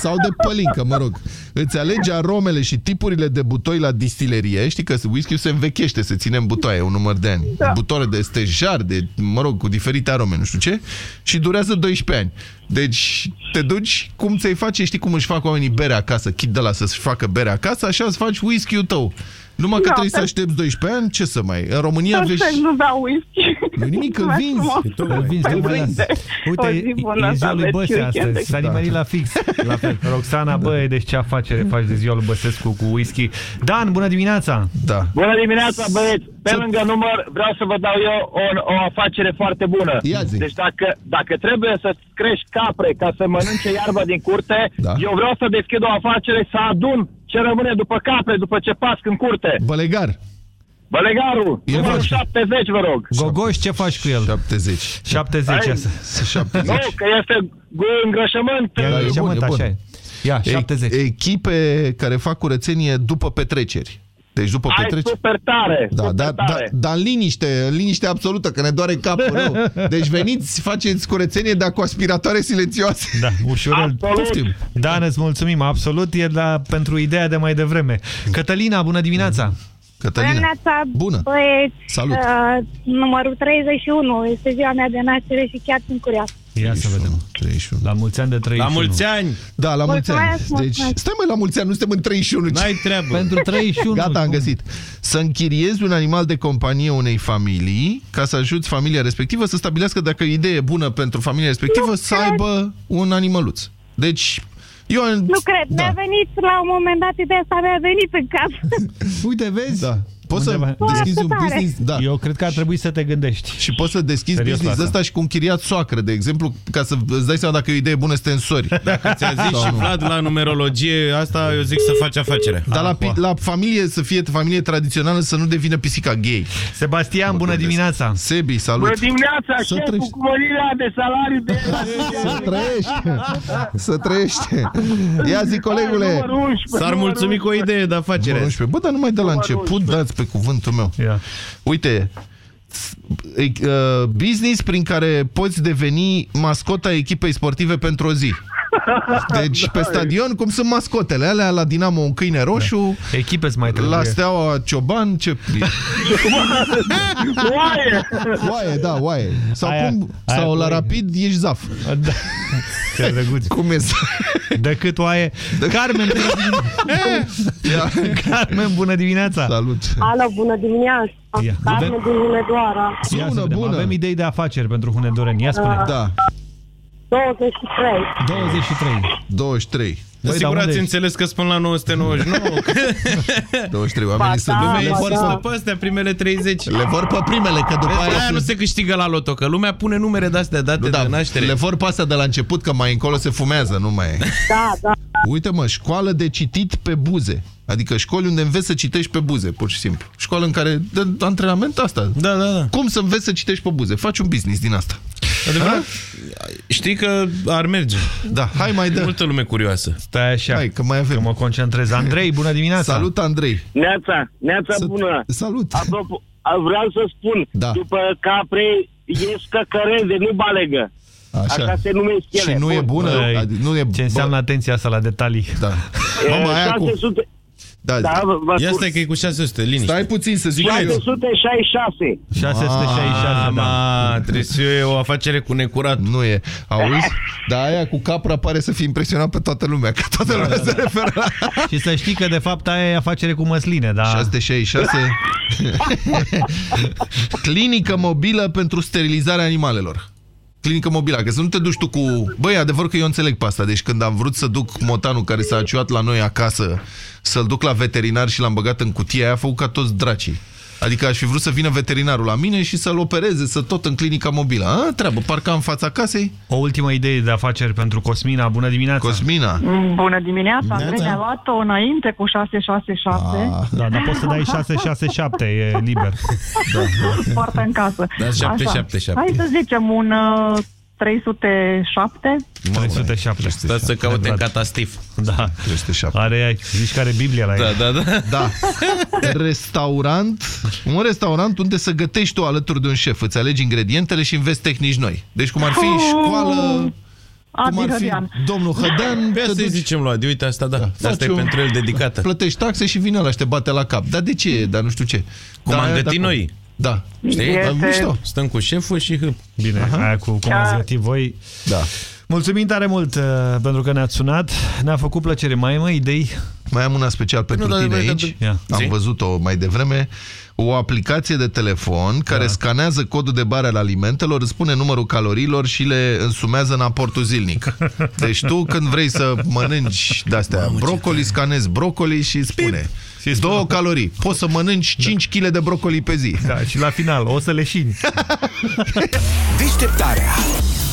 sau de pălincă, mă rog. Îți alegi aromele și tipurile de butoi la distilerie. Știi că whisky se învechește, se ține în butoaie un număr de ani. Da. Butoare de stejar, de, mă rog, cu diferite arome, nu știu ce. Și durează 12 ani. Deci te duci, cum ți-ai face, știi cum își fac oamenii bere acasă, chit de la să-și facă bere acasă, așa îți faci whisky-ul tău. Numai că Da, trebuie să pe- aștepți 12 ani, ce să mai... În România Perfect, vezi... nu beau whisky. Nu nimic, îl Mulțumesc vinzi. frumos. Îl vinzi, Păi, domnule, uite, Uite, o zi bună e să ziua lui aveți Băse weekend. astăzi. S-a nimerit la fix. La fel. Roxana, băi, deci ce afacere faci de ziua lui Băsescu cu whisky? Dan, bună dimineața! Da. Bună dimineața, băieți! Pe lângă număr, vreau să vă dau eu o, o afacere foarte bună. Ia zi. Deci dacă, dacă trebuie să crești capre ca să mănânce iarba din curte, Da. eu vreau să deschid o afacere să adun ce rămâne după capre, după ce pasc în curte. Bălegar. Bălegarul, El numărul face. 70, vă rog. Gogoș, ce faci cu el? 70. 70 Hai. asta. 70. Nu, că este gu- îngrășământ. Ia, Da, e ce bun, mânt, e bun. așa e. Ia, 70. E- Echipe care fac curățenie după petreceri. Deci după Ai petreceri... super tare, Da, super dar da, tare. da, în liniște, în liniște absolută, că ne doare capul, nu? Deci veniți, faceți curățenie, dar cu aspiratoare silențioase. Da, ușurel. Poftim. Dan, îți mulțumim. Absolut, e la, pentru ideea de mai devreme. Cătălina, bună dimineața! Cătălina. Dimineața, Bună. băieți, Salut. Uh, numărul 31 este ziua mea de naștere și chiar sunt curioasă. Ia să vedem. 31. La mulți ani de 31. La mulți ani! Da, la mulți ani. Mulțumesc, Deci, mulțumesc. stai mai la mulți ani, nu suntem în 31. N-ai treabă. Pentru 31. Gata, am cum? găsit. Să închiriezi un animal de companie unei familii ca să ajuți familia respectivă să stabilească dacă e o idee bună pentru familia respectivă să aibă un animăluț. Deci, eu... Nu cred, da. mi-a venit la un moment dat ideea asta mi-a venit în cap. Uite, vezi? Da. Poți să Undeva- deschizi un Foarte tare. business, da. Eu cred că ar trebui să te gândești. Și poți să deschizi Serios business asta. ăsta și cu închiriat soacră, de exemplu, ca să îți dai seama dacă e o idee bună să te însori. Dacă ți-a zis Sau și nu. Vlad la numerologie, asta eu zic să faci afacere. Dar la, pi- la familie să fie familie tradițională să nu devină pisica gay. Sebastian, bună dimineața! Sebi, salut! Bună dimineața, Să șeful trăiești. cu mărirea de salariu de... Să trăiește! Să trăiește! Ia zi, colegule! Numărul 11, S-ar numărul mulțumi cu o idee de afacere. Numărul 11. Bă, dar numai de la început dați pe cuvântul meu. Ia. Uite, e- uh, business prin care poți deveni mascota echipei sportive pentru o zi. Deci pe stadion, cum sunt mascotele alea, la Dinamo un câine roșu, Echipe mai trebuie. la Steaua Cioban, ce... Oaie! Oaie, da, oaie. Sau, Aia- cum, aia sau cu la oaie. rapid ești zaf. Da. Ce drăguț. Cum e? Decât oaie. Carmen, bună dimineața! Carmen, bună dimineața! Salut! Alo, bună dimineața! Ia, Carmen avem- din Hunedoara. Ia să Bună, vedem. bună. Avem idei de afaceri pentru Hunedoreni. Ia spune. Da, 23. 23. 23. De Băi, sigur dar unde ați ești? înțeles că spun la 999. 23. Oamenii sunt da, Lumea lumea ba, insistă da. pe astea, primele 30. Le vor pe primele, că după Vezi, aia... aia sunt- nu se câștigă la loto, că lumea pune numere de-astea date Nu, da, de naștere. le vor pe astea de la început, că mai încolo se fumează, nu mai e. Da, da. Uite mă, școală de citit pe buze. Adică școli unde înveți să citești pe buze, pur și simplu. Școală în care de antrenament asta. Da, da, da. Cum să înveți să citești pe buze? Faci un business din asta. Adevărat. Știi că ar merge. Da, hai mai dă. Multă lume curioasă. Stai așa, Hai, că mai avem. că mă concentrez. Andrei, bună dimineața! Salut, Andrei. Neața, neața Să- bună. Salut. Apropo, a- vreau să spun, Da. după capre ies căcăreze, nu balegă. Așa. Așa se numesc ele. Și nu e bună? Băi, Adi- nu e, Ce înseamnă atenția asta la detalii? Da. E, Mama, aia cu... 600, Da, da, vă, vă Ia spun, stai că e cu 600, liniște. Stai puțin să zic eu. 666. 666, da. Ma, trebuie să e o afacere cu necurat. Nu e. Auzi? Dar aia cu capra pare să fie impresionat pe toată lumea, că toată lumea se referă la... Și să știi că de fapt aia e afacere cu măsline, da? 666 Clinică mobilă pentru sterilizarea animalelor Clinică mobilă, că să nu te duci tu cu... Băi, adevăr că eu înțeleg pe asta. Deci când am vrut să duc motanul care s-a aciuat la noi acasă Să-l duc la veterinar și l-am băgat în cutie Aia a făcut ca toți dracii Adică aș fi vrut să vină veterinarul la mine și să-l opereze, să tot în clinica mobilă. A, treabă, parcă în fața casei. O ultimă idee de afaceri pentru Cosmina. Bună dimineața! Cosmina. Mm, Bună dimineața, Neața. Andrei ne-a luat-o înainte cu 666, Da, dar poți să dai 667, e liber. da. foarte în casă. Da, Așa. 777. Hai să zicem un uh, 307. 307. Stați să caute în catastif. Da. 307. Are, zici că are Biblia la Da, el. da, da. Da. Restaurant, un restaurant unde să gătești tu alături de un șef. Îți alegi ingredientele și înveți tehnici noi. Deci cum ar fi școală, cum Adi ar fi Hădean. domnul Hădean, Pe te asta îi duci, zicem lui Adi, uite asta, da. da asta e un- pentru el dedicată. plătești taxe și vine ăla și te bate la cap. Dar de ce? Dar nu știu ce. Cum da, am aia de gătit acolo. noi. Da. Știi? Este- Am mișto. Stăm cu șeful și hâp. Bine, Aha. aia cu cum ați gătit voi. Da. Mulțumim tare mult uh, pentru că ne-ați sunat. Ne-a făcut plăcere. Mai ai, mă, idei? Mai am una special pentru Nu, dar tine voi- aici. Ia. Am Zi. văzut-o mai devreme. O aplicație de telefon care Da. scanează codul de bare al alimentelor, îți spune numărul caloriilor și le însumează în aportul zilnic. Deci tu când vrei să mănânci de-astea brocoli, scanezi brocoli și îți spune două calorii. Poți să mănânci 5 kg de brocoli pe zi. Da, și la final o să leșini. Deșteptarea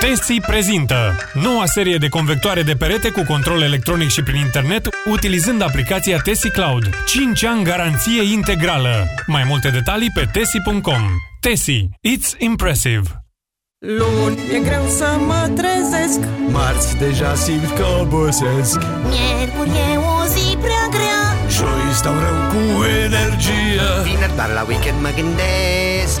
Tesi prezintă noua serie de convectoare de perete cu control electronic și prin internet utilizând aplicația Tesi Cloud. 5 ani garanție integrală. Mai multe detalii pe tesi.com. Tesi. It's impressive. Luni e greu să mă trezesc Marți deja simt că obosesc Miercuri e o zi prea grea Joi stau rău cu energie Vineri doar la weekend mă gândesc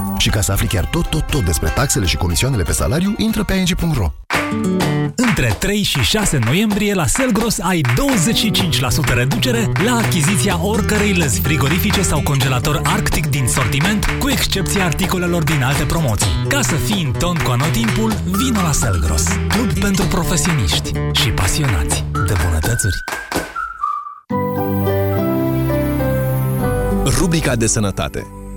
Și ca să afli chiar tot, tot, tot despre taxele și comisioanele pe salariu, intră pe ing.ro. Între 3 și 6 noiembrie la Selgros ai 25% reducere la achiziția oricărei lăzi frigorifice sau congelator Arctic din sortiment, cu excepția articolelor din alte promoții. Ca să fii în ton cu anotimpul, vino la Selgros, club pentru profesioniști și pasionați de bunătățuri. Rubrica de sănătate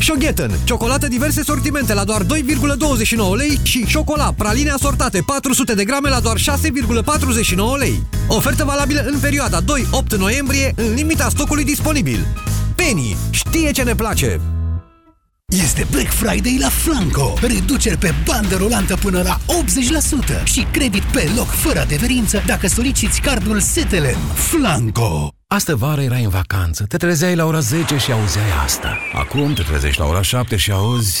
Shoghetten, ciocolată diverse sortimente la doar 2,29 lei și șocolat, praline asortate 400 de grame la doar 6,49 lei. Ofertă valabilă în perioada 2-8 noiembrie, în limita stocului disponibil. Penny știe ce ne place! Este Black Friday la Flanco. Reduceri pe bandă rulantă până la 80% și credit pe loc fără adeverință dacă soliciți cardul Setelem. Flanco. Astă vară erai în vacanță, te trezeai la ora 10 și auzeai asta. Acum te trezești la ora 7 și auzi...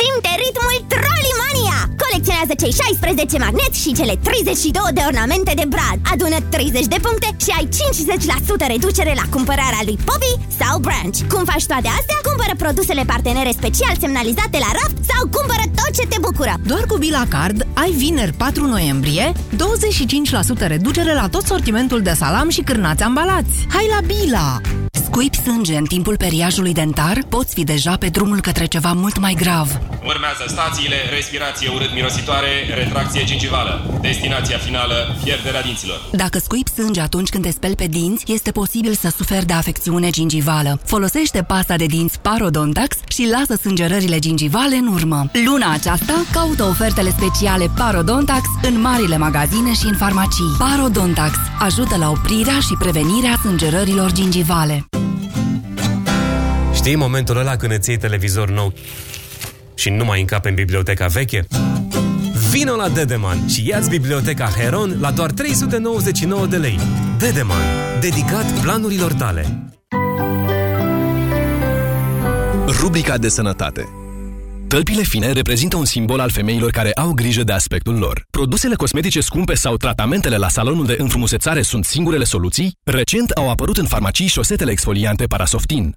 Simte ritmul Trollimania! Colecționează cei 16 magneți și cele 32 de ornamente de brad. Adună 30 de puncte și ai 50% reducere la cumpărarea lui Poppy sau Branch. Cum faci toate astea? Cumpără produsele partenere special semnalizate la raft sau cumpără tot ce te bucură. Doar cu Bila Card ai vineri 4 noiembrie 25% reducere la tot sortimentul de salam și cârnați ambalați. Hai la Bila! Scuipi sânge în timpul periajului dentar, poți fi deja pe drumul către ceva mult mai grav. Urmează stațiile, respirație urât-mirositoare, retracție gingivală. Destinația finală, pierderea dinților. Dacă scuipi sânge atunci când te speli pe dinți, este posibil să suferi de afecțiune gingivală. Folosește pasta de dinți Parodontax și lasă sângerările gingivale în urmă. Luna aceasta caută ofertele speciale Parodontax în marile magazine și în farmacii. Parodontax ajută la oprirea și prevenirea sângerărilor gingivale. Știi momentul ăla când îți iei televizor nou și nu mai încape în biblioteca veche? Vino la Dedeman și ia-ți biblioteca Heron la doar 399 de lei. Dedeman, dedicat planurilor tale. Rubrica de sănătate Tălpile fine reprezintă un simbol al femeilor care au grijă de aspectul lor. Produsele cosmetice scumpe sau tratamentele la salonul de înfrumusețare sunt singurele soluții? Recent au apărut în farmacii șosetele exfoliante Parasoftin.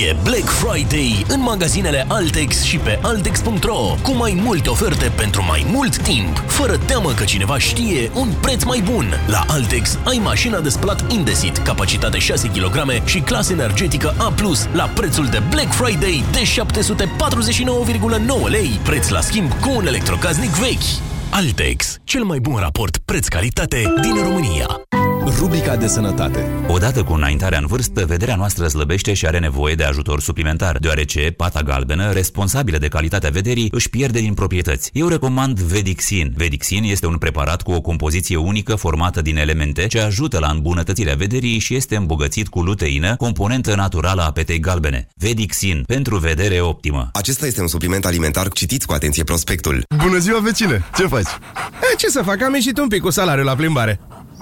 E Black Friday în magazinele Altex și pe Altex.ro cu mai multe oferte pentru mai mult timp, fără teamă că cineva știe un preț mai bun. La Altex ai mașina de spălat Indesit, capacitate 6 kg și clasă energetică A+, la prețul de Black Friday de 749,9 lei, preț la schimb cu un electrocaznic vechi. Altex, cel mai bun raport preț-calitate din România. Rubrica de sănătate. Odată cu înaintarea în vârstă, vederea noastră slăbește și are nevoie de ajutor suplimentar, deoarece pata galbenă, responsabilă de calitatea vederii, își pierde din proprietăți. Eu recomand Vedixin. Vedixin este un preparat cu o compoziție unică formată din elemente ce ajută la îmbunătățirea vederii și este îmbogățit cu luteină, componentă naturală a petei galbene. Vedixin, pentru vedere optimă. Acesta este un supliment alimentar. Citiți cu atenție prospectul. Bună ziua, vecine! Ce faci? E, ce să fac? Am ieșit un pic cu salariul la plimbare.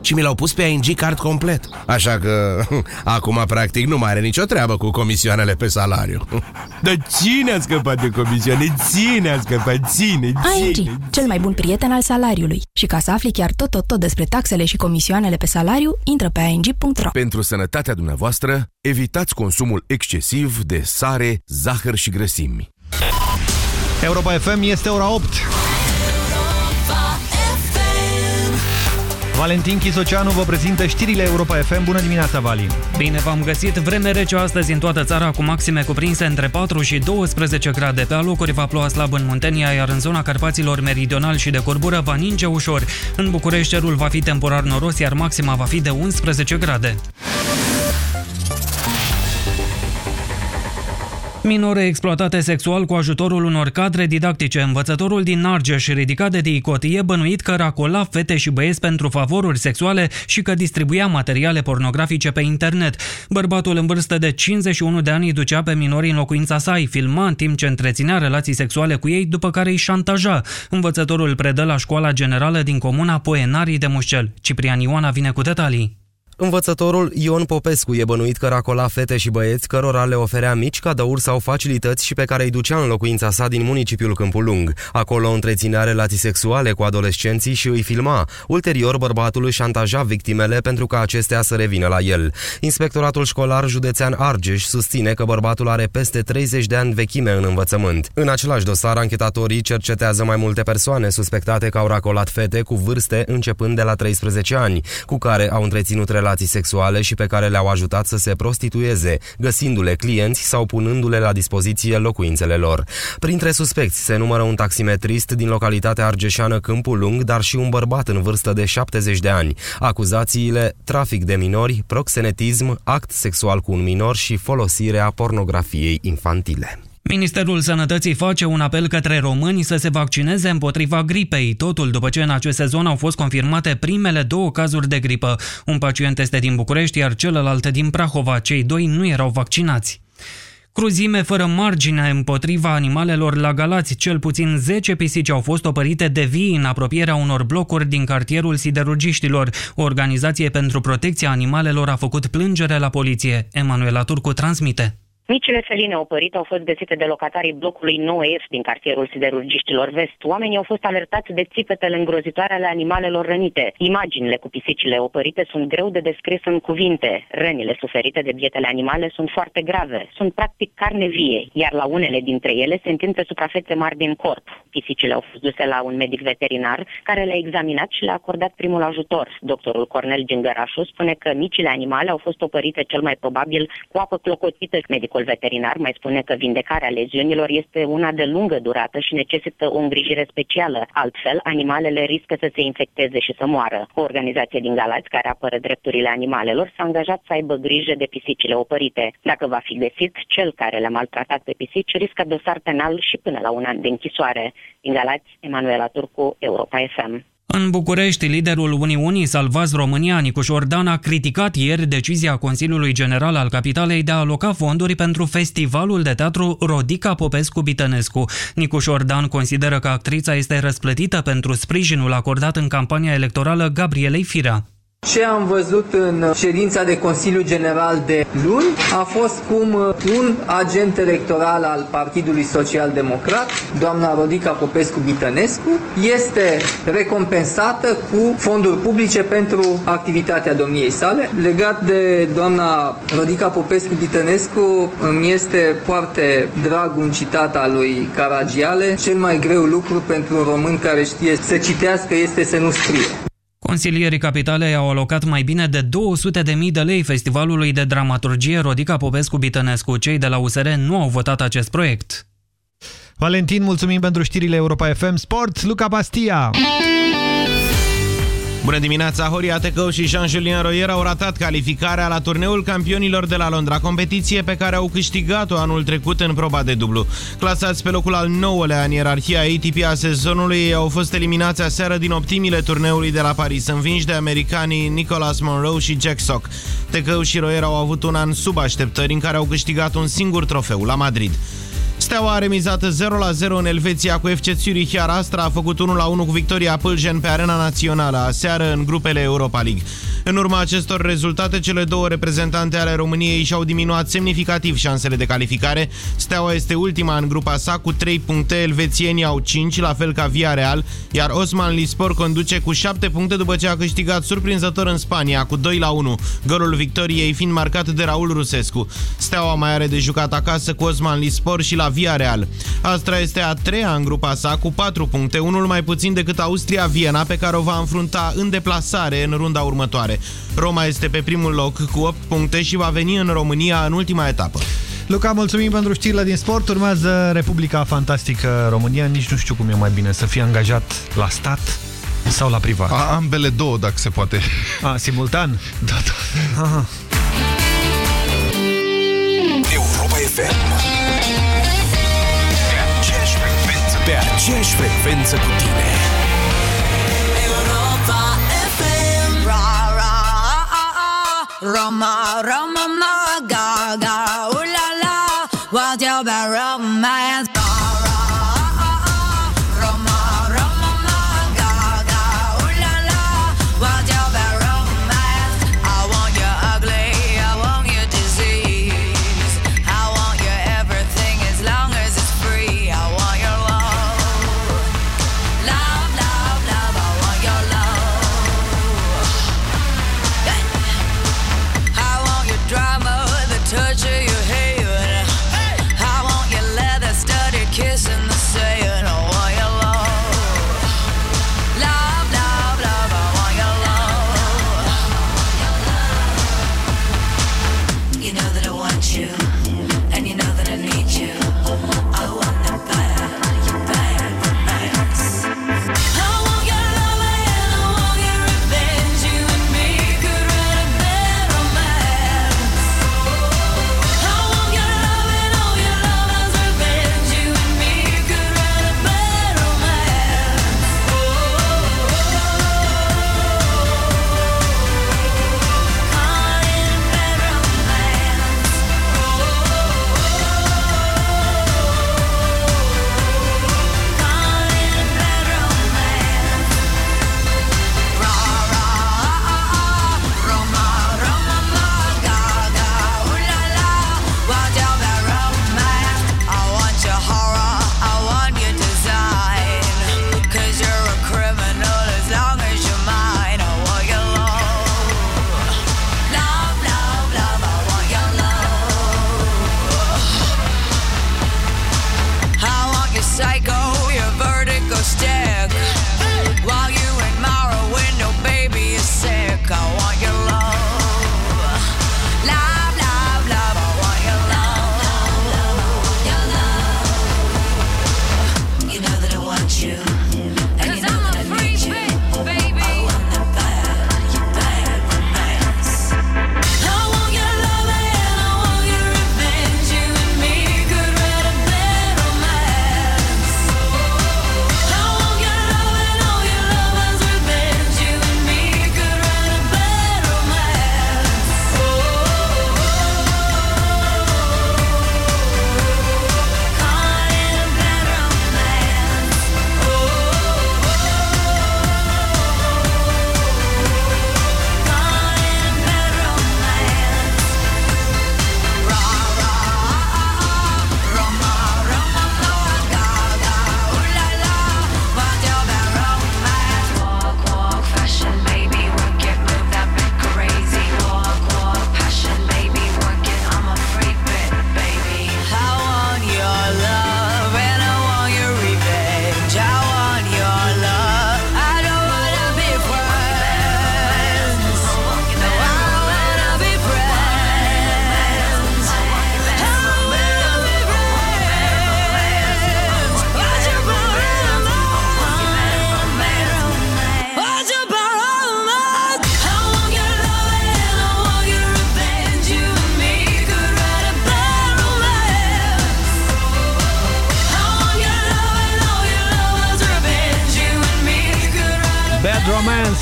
Și mi l-au pus pe ING card complet. Așa că acum practic nu mai are nicio treabă cu comisioanele pe salariu. Dar cine a scăpat de comisioane? Ține a scăpat, ține, ține. ING, cel mai bun prieten al salariului. Și ca să afli chiar tot, tot, tot despre taxele și comisioanele pe salariu, intră pe ing.ro. Pentru sănătatea dumneavoastră, evitați consumul excesiv de sare, zahăr și grăsimi. Europa FM este ora 8. Valentin Chisoceanu vă prezintă știrile Europa FM. Bună dimineața, Vali! Bine v-am găsit! Vreme rece astăzi în toată țara, cu maxime cuprinse între 4 și 12 grade. Pe alocuri va ploua slab în Muntenia, iar în zona Carpaților Meridional și de Corbură va ninge ușor. În București cerul va fi temporar noros, iar maxima va fi de 11 grade. Minore exploatate sexual cu ajutorul unor cadre didactice. Învățătorul din Argeș, ridicat de DICOT, e bănuit că racola fete și băieți pentru favoruri sexuale și că distribuia materiale pornografice pe internet. Bărbatul în vârstă de 51 de ani îi ducea pe minori în locuința sa, îi filma în timp ce întreținea relații sexuale cu ei, după care îi șantaja. Învățătorul predă la școala generală din comuna Poenarii de Mușcel. Ciprian Ioana vine cu detalii. Învățătorul Ion Popescu e bănuit că racola fete și băieți cărora le oferea mici cadouri sau facilități și pe care îi ducea în locuința sa din municipiul Câmpul Lung. Acolo întreținea relații sexuale cu adolescenții și îi filma. Ulterior, bărbatul își șantaja victimele pentru ca acestea să revină la el. Inspectoratul școlar județean Argeș susține că bărbatul are peste 30 de ani vechime în învățământ. În același dosar, anchetatorii cercetează mai multe persoane suspectate că au racolat fete cu vârste începând de la 13 ani, cu care au întreținut relații relații sexuale și pe care le-au ajutat să se prostitueze, găsindu-le clienți sau punându-le la dispoziție locuințele lor. Printre suspecți se numără un taximetrist din localitatea argeșeană Câmpul Lung, dar și un bărbat în vârstă de 70 de ani. Acuzațiile, trafic de minori, proxenetism, act sexual cu un minor și folosirea pornografiei infantile. Ministerul Sănătății face un apel către români să se vaccineze împotriva gripei, totul după ce în acest sezon au fost confirmate primele două cazuri de gripă. Un pacient este din București, iar celălalt din Prahova. Cei doi nu erau vaccinați. Cruzime fără margine împotriva animalelor la Galați. Cel puțin 10 pisici au fost opărite de vii în apropierea unor blocuri din cartierul siderurgiștilor. O organizație pentru protecția animalelor a făcut plângere la poliție. Emanuela Turcu transmite. Micile feline opărite au fost găsite de locatarii blocului 9F din cartierul siderurgiștilor vest. Oamenii au fost alertați de țipetele îngrozitoare ale animalelor rănite. Imaginile cu pisicile opărite sunt greu de descris în cuvinte. Rănile suferite de bietele animale sunt foarte grave. Sunt practic carne vie, iar la unele dintre ele se întind pe suprafețe mari din corp. Pisicile au fost duse la un medic veterinar care le-a examinat și le-a acordat primul ajutor. Doctorul Cornel Gingărașu spune că micile animale au fost opărite cel mai probabil cu apă clocotită. Medicul medicul veterinar mai spune că vindecarea leziunilor este una de lungă durată și necesită o îngrijire specială. Altfel, animalele riscă să se infecteze și să moară. O organizație din Galați, care apără drepturile animalelor, s-a angajat să aibă grijă de pisicile opărite. Dacă va fi găsit, cel care le-a maltratat pe pisici riscă dosar penal și până la un an de închisoare. Din Galați, Emanuela Turcu, Europa FM. În București, liderul Uniunii Salvați România, Nicuș Șordan, a criticat ieri decizia Consiliului General al Capitalei de a aloca fonduri pentru festivalul de teatru Rodica Popescu-Bitănescu. Nicuș Șordan consideră că actrița este răsplătită pentru sprijinul acordat în campania electorală Gabrielei Firea. Ce am văzut în ședința de Consiliu General de luni a fost cum un agent electoral al Partidului Social Democrat, doamna Rodica Popescu-Bitănescu, este recompensată cu fonduri publice pentru activitatea domniei sale. Legat de doamna Rodica Popescu-Bitănescu, îmi este foarte drag un citat al lui Caragiale, cel mai greu lucru pentru un român care știe să citească este să nu scrie. Consilierii Capitalei au alocat mai bine de 200.000 de lei festivalului de dramaturgie Rodica Popescu-Bitănescu. Cei de la USR nu au votat acest proiect. Valentin, mulțumim pentru știrile Europa FM Sport. Luca Pastia! Bună dimineața! Horia Tecău și Jean-Julien Royer au ratat calificarea la turneul campionilor de la Londra, competiție pe care au câștigat-o anul trecut în proba de dublu. Clasați pe locul al nouălea în ierarhia ATP a sezonului, ei au fost eliminați aseară din optimile turneului de la Paris, învinși de americanii Nicholas Monroe și Jack Sock. Tecău și Royer au avut un an sub așteptări în care au câștigat un singur trofeu la Madrid. Steaua a remizat 0-0 în Elveția cu FC Zurich, iar Astra a făcut 1-1 cu victoria Pâljen pe arena națională, aseară în grupele Europa League. În urma acestor rezultate, cele două reprezentante ale României și-au diminuat semnificativ șansele de calificare. Steaua este ultima în grupa sa cu 3 puncte, elvețienii au 5, la fel ca Via Real, iar Osman Lispor conduce cu 7 puncte după ce a câștigat surprinzător în Spania cu 2 la 1, golul victoriei fiind marcat de Raul Rusescu. Steaua mai are de jucat acasă cu Osman Lispor și la Via Real. Astra este a treia în grupa sa cu 4 puncte, unul mai puțin decât Austria-Viena, pe care o va înfrunta în deplasare în runda următoare. Roma este pe primul loc cu 8 puncte și va veni în România în ultima etapă. Luca, mulțumim pentru știrile din sport. Urmează Republica Fantastică România. Nici nu știu cum e mai bine să fie angajat la stat sau la privat. A, ambele două, dacă se poate. A, simultan? Da, da. Aha. Europa FM aceeași frecvență cu tine. Europa FM Ra, ra, a, a, Roma, Roma, ma, ga, ga,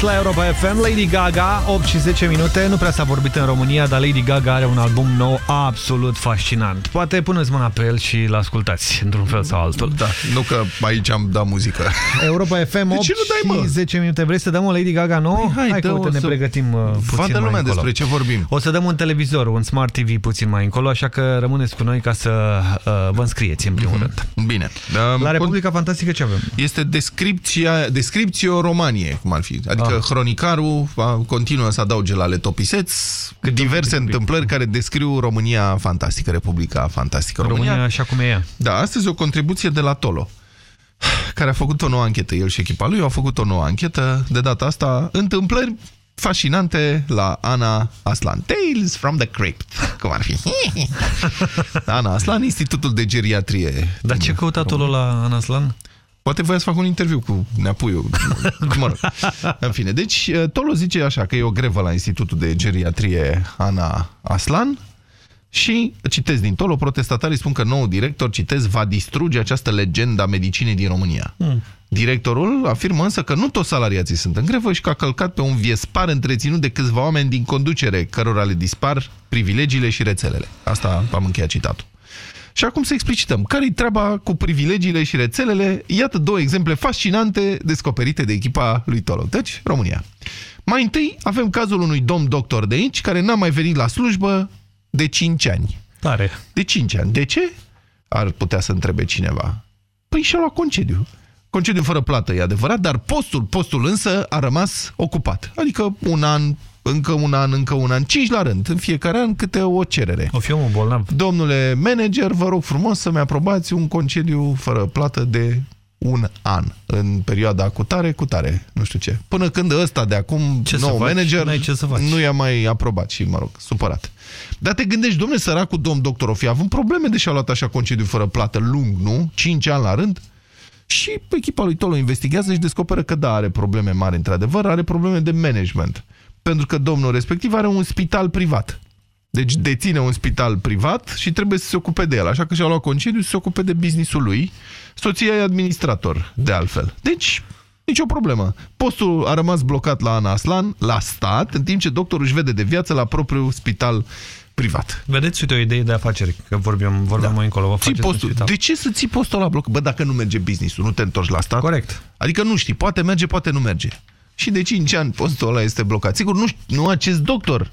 la Europa FM, Lady Gaga, 8 și 10 minute, nu prea s-a vorbit în România, dar Lady Gaga are un album nou absolut fascinant. Poate puneți mâna pe el și-l ascultați, într-un fel sau altul. Da, nu că aici am dat muzică. Europa FM, 8 ce nu dai, mă? și 10 minute. Vrei să dăm o Lady Gaga nouă? Păi hai, hai dă-o că uite, ne să pregătim uh, puțin vadă mai lumea încolo. despre ce vorbim. O să dăm un televizor, un Smart TV puțin mai încolo, așa că rămâneți cu noi ca să uh, vă înscrieți în primul rând. Bine. La Republica Fantastică ce avem? Este descripția, descripțio Romanie, cum ar fi. Adică Ah. hronicarul va, continuă să adauge la letopiseț diverse întâmplări care descriu România fantastică, Republica fantastică. România așa cum e ea. Da, astăzi o contribuție de la Tolo care a făcut o nouă anchetă. El și echipa lui au făcut o nouă anchetă. De data asta, întâmplări fascinante la Ana Aslan. Tales from the Crypt. Cum ar fi? Ana Aslan, Institutul de Geriatrie. Dar ce căuta Tolo la Ana Aslan? Poate voia să fac un interviu cu Neapuiu. mă rog. În fine, deci Tolo zice așa că e o grevă la Institutul de Geriatrie Ana Aslan și, citez din Tolo, protestatarii spun că nou director, citez, va distruge această legendă a medicinei din România. Hmm. Directorul afirmă însă că nu toți salariații sunt în grevă și că a călcat pe un viespar întreținut de câțiva oameni din conducere, cărora le dispar privilegiile și rețelele. Asta am încheiat citatul. Și acum să explicităm. Care-i treaba cu privilegiile și rețelele? Iată două exemple fascinante descoperite de echipa lui Tolo. Deci, România. Mai întâi avem cazul unui domn doctor de aici care n-a mai venit la slujbă de 5 ani. Tare. De 5 ani. De ce? Ar putea să întrebe cineva. Păi și-a luat concediu. Concediu fără plată, e adevărat, dar postul, postul însă a rămas ocupat. Adică un an, încă un an, încă un an, cinci la rând, în fiecare an câte o cerere. O fi omul bolnav. Domnule manager, vă rog frumos să-mi aprobați un concediu fără plată de un an, în perioada cu tare, cu tare, nu știu ce. Până când ăsta de acum, Ce să nou faci? manager, N-ai ce să faci. nu i-a mai aprobat și, mă rog, supărat. Dar te gândești, domnule, săracul domn doctor o fi având probleme de și-a luat așa concediu fără plată lung, nu? 5 ani la rând? Și echipa lui Tolo investigează și descoperă că da, are probleme mari, într-adevăr, are probleme de management. Pentru că domnul respectiv are un spital privat. Deci deține un spital privat și trebuie să se ocupe de el. Așa că și-a luat concediu să se ocupe de businessul lui. Soția e administrator, de altfel. Deci, nicio problemă. Postul a rămas blocat la Ana Aslan, la stat, în timp ce doctorul își vede de viață la propriul spital privat. Vedeți, uite, o idee de afaceri, că vorbim, vorbim da. mai încolo. Vă Ții faceți un postul. spital. De ce să ții postul la bloc? Bă, dacă nu merge business-ul, nu te întorci la stat? Corect. Adică nu știi, poate merge, poate nu merge. Și de 5 ani postul ăla este blocat. Sigur, nu, știu- nu acest doctor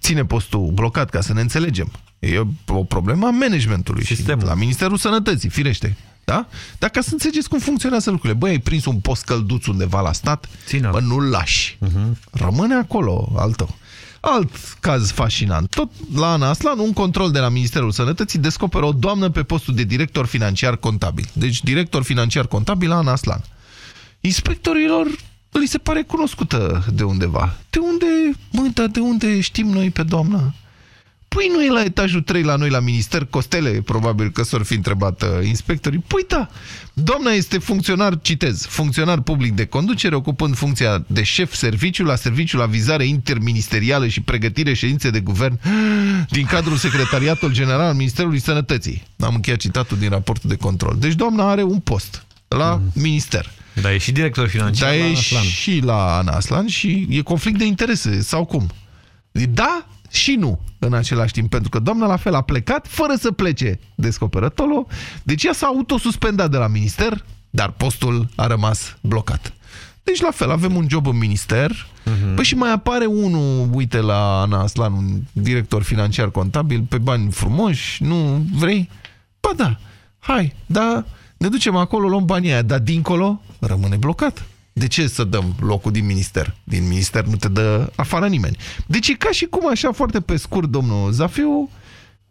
ține postul blocat, ca să ne înțelegem. E o problemă a managementului. Sistemul. Și la Ministerul Sănătății, firește. Da? Dar ca să înțelegeți cum funcționează lucrurile. Băi, ai prins un post călduț undeva la stat, Ține-l. bă, nu-l lași. Mhm. Rămâne acolo, al tău. Alt caz fascinant. Tot la Ana Aslan, un control de la Ministerul Sănătății descoperă o doamnă pe postul de director financiar contabil. Deci director financiar contabil la Ana Aslan. Inspectorilor li se pare cunoscută de undeva. De unde, mă, dar de unde știm noi pe doamna? Păi nu e la etajul 3 la noi la minister, Costele, probabil că s-or fi întrebat uh, inspectorii. Păi da, doamna este funcționar, citez, funcționar public de conducere, ocupând funcția de șef serviciu la serviciul avizare interministerială și pregătire ședințe de guvern din cadrul Secretariatul General al Ministerului Sănătății. Am încheiat citatul din raportul de control. Deci doamna are un post la minister. Dar e și director financiar Dar la e Ana Aslan. și la Ana Aslan și e conflict de interese, sau cum? Da și nu în același timp, pentru că doamna la fel a plecat fără să plece, descoperă Tolo. Deci ea s-a autosuspendat de la minister, dar postul a rămas blocat. Deci la fel, avem un job în minister, uh-huh. păi și mai apare unul, uite la Ana Aslan, un director financiar contabil, pe bani frumoși, nu vrei? Ba da, hai, da, ne ducem acolo, luăm banii aia, dar dincolo rămâne blocat. De ce să dăm locul din minister? Din minister nu te dă afară nimeni. Deci e ca și cum, așa foarte pe scurt, domnul Zafiu,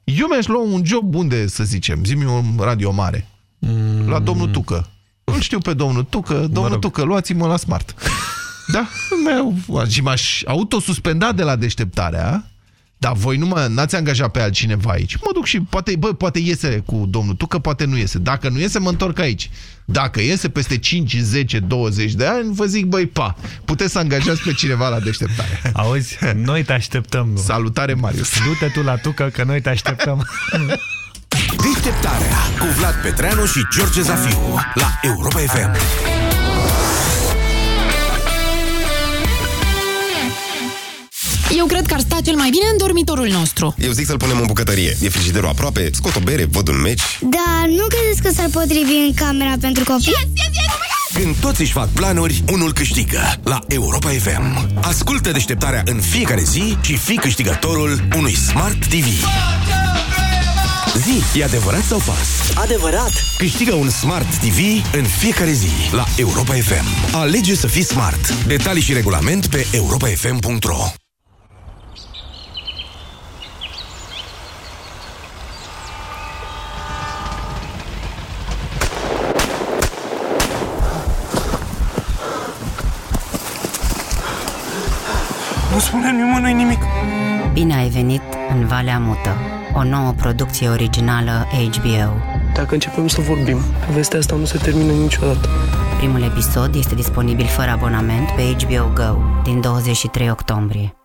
eu mi-aș lua un job unde, să zicem, zi un radio mare. Mm. La domnul Tucă. Îl știu pe domnul Tucă, domnul mă rog. Tucă, luați-mă la smart. Da? Mi-au- Și m-aș autosuspenda de la deșteptarea, dar voi nu mă, n-ați angajat pe altcineva aici. Mă duc și poate, bă, poate iese cu domnul Tucă, poate nu iese. Dacă nu iese, mă întorc aici. Dacă iese peste 5, 10, 20 de ani, vă zic, băi, pa, puteți să angajați pe cineva la deșteptare. Auzi, noi te așteptăm. Salutare, Marius. Du-te tu la tucă, că noi te așteptăm. Deșteptarea cu Vlad Petreanu și George Zafiu la Europa FM. Eu cred că ar sta cel mai bine în dormitorul nostru. Eu zic să-l punem în bucătărie. E frigiderul aproape, scot o bere, văd un meci. Dar nu credeți că s-ar potrivi în camera pentru copii? Yes, yes, yes, oh Când toți își fac planuri, unul câștigă la Europa FM. Ascultă deșteptarea în fiecare zi și fii câștigătorul unui Smart TV. Zi, e adevărat sau fals? Adevărat! Câștigă un Smart TV în fiecare zi la Europa FM. Alege să fii smart. Detalii și regulament pe europafm.ro Nu spune nimănui nimic. Bine ai venit în Valea Mută, o nouă producție originală HBO. Dacă începem să vorbim, povestea asta nu se termină niciodată. Primul episod este disponibil fără abonament pe HBO Go din 23 octombrie.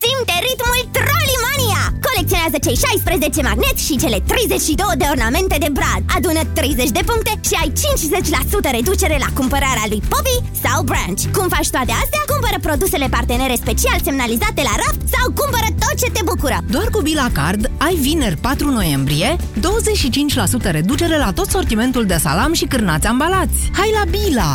Simte ritmul Trollimania! Colecționează cei 16 magneți și cele 32 de ornamente de brad. Adună 30 de puncte și ai 50% reducere la cumpărarea lui Poppy sau Branch. Cum faci toate astea? Cumpără produsele partenere special semnalizate la raft sau cumpără tot ce te bucură. Doar cu Bila Card ai vineri 4 noiembrie 25% reducere la tot sortimentul de salam și cârnați ambalați. Hai la Bila!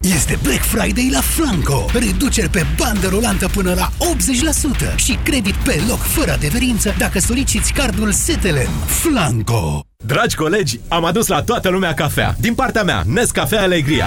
Este Black Friday la Flanco. Reduceri pe bandă rulantă până la 80% și credit pe loc fără adeverință dacă soliciți cardul Setelen. Flanco. Dragi colegi, am adus la toată lumea cafea. Din partea mea, Nescafe Alegria.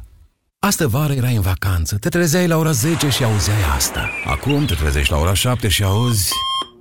Astă vară erai în vacanță, te trezeai la ora 10 și auzeai asta. Acum te trezești la ora 7 și auzi...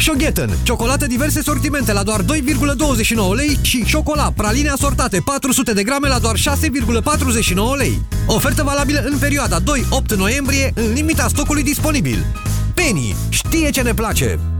Shoghetten, ciocolată diverse sortimente la doar 2,29 lei și ciocola, praline asortate 400 de grame la doar 6,49 lei. Ofertă valabilă în perioada 2-8 noiembrie, în limita stocului disponibil. Penny știe ce ne place!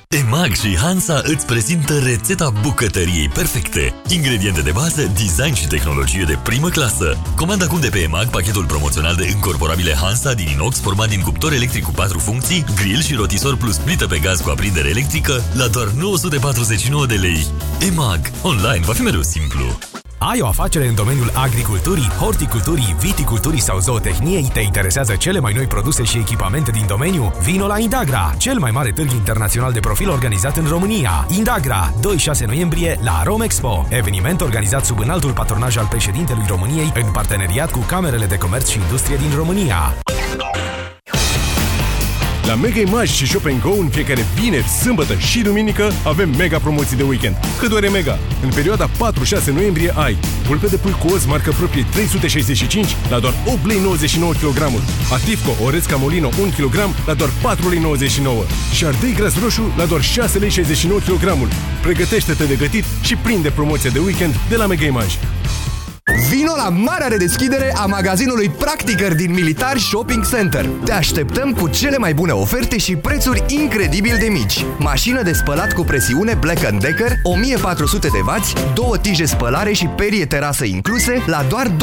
EMAG și Hansa îți prezintă rețeta bucătăriei perfecte. Ingrediente de bază, design și tehnologie de primă clasă. Comanda acum de pe EMAG pachetul promoțional de încorporabile Hansa din inox format din cuptor electric cu 4 funcții, grill și rotisor plus plită pe gaz cu aprindere electrică la doar 949 de lei. EMAG. Online va fi mereu simplu. Ai o afacere în domeniul agriculturii, horticulturii, viticulturii sau zootehniei? Te interesează cele mai noi produse și echipamente din domeniu? Vino la Indagra, cel mai mare târg internațional de profil organizat în România. Indagra, 2-6 noiembrie la Romexpo, eveniment organizat sub înaltul patronaj al președintelui României în parteneriat cu Camerele de Comerț și Industrie din România. La Mega Image și Shop Go în fiecare vineri, sâmbătă și duminică avem mega promoții de weekend. Cât doare mega? În perioada 4-6 noiembrie ai pulpe de pui cu oz marcă proprie 365 la doar 8 lei 99 kg. Atifco orez camolino 1 kg la doar 4 lei 99 și ardei gras roșu la doar 6 lei 69 kg. Pregătește-te de gătit și prinde promoția de weekend de la Mega Image. Vino la marea redeschidere a magazinului Practicăr din Militar Shopping Center. Te așteptăm cu cele mai bune oferte și prețuri incredibil de mici. Mașină de spălat cu presiune Black Decker, 1400 de W, două tije spălare și perie terasă incluse la doar 299,90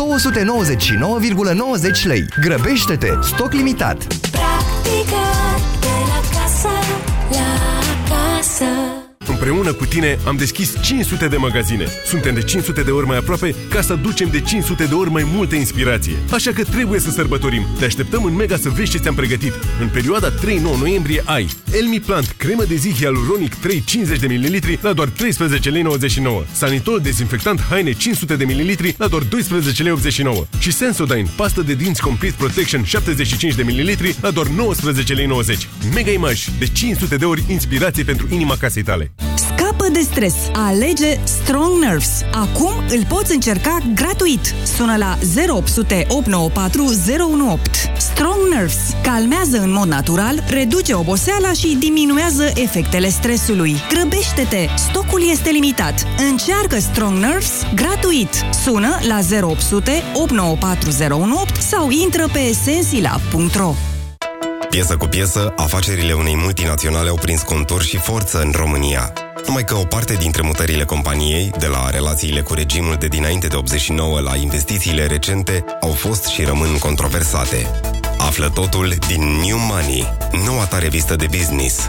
lei. Grăbește-te! Stoc limitat! Practică de la casă la casă. Împreună cu tine am deschis 500 de magazine. Suntem de 500 de ori mai aproape ca să ducem de 500 de ori mai multă inspirație. Așa că trebuie să sărbătorim. Te așteptăm în Mega să vezi ce ți-am pregătit. În perioada 3-9 noiembrie ai Elmi Plant, cremă de zi hialuronic 350 de ml la doar 13 lei 99. Sanitol dezinfectant haine 500 de ml la doar 12 lei 89. Și Sensodyne, pastă de dinți Complete Protection 75 de ml la doar 19 lei 90. Mega Image, de 500 de ori inspirație pentru inima casei tale. Scapă de stres. Alege Strong Nerves. Acum îl poți încerca gratuit. Sună la 0800 894 018. Strong Nerves. Calmează în mod natural, reduce oboseala și diminuează efectele stresului. Grăbește-te! Stocul este limitat. Încearcă Strong Nerves gratuit. Sună la 0800 894 018 sau intră pe sensila.ro. Piesă cu piesă, afacerile unei multinaționale au prins contur și forță în România. Numai că o parte dintre mutările companiei, de la relațiile cu regimul de dinainte de 89 la investițiile recente, au fost și rămân controversate. Află totul din New Money, noua ta revistă de business.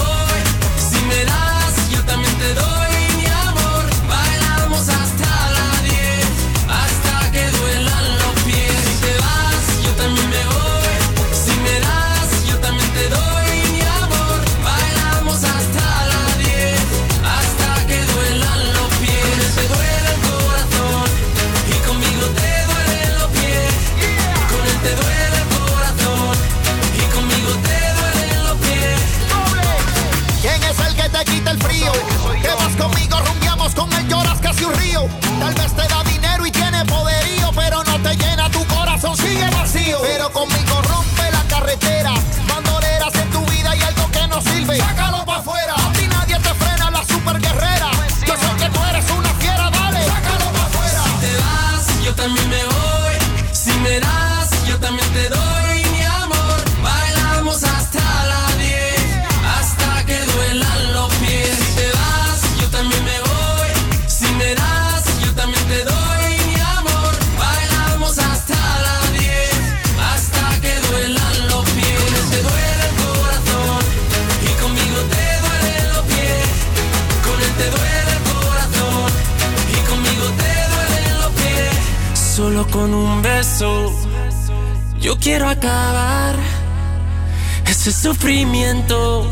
Quiero acabar ese sufrimiento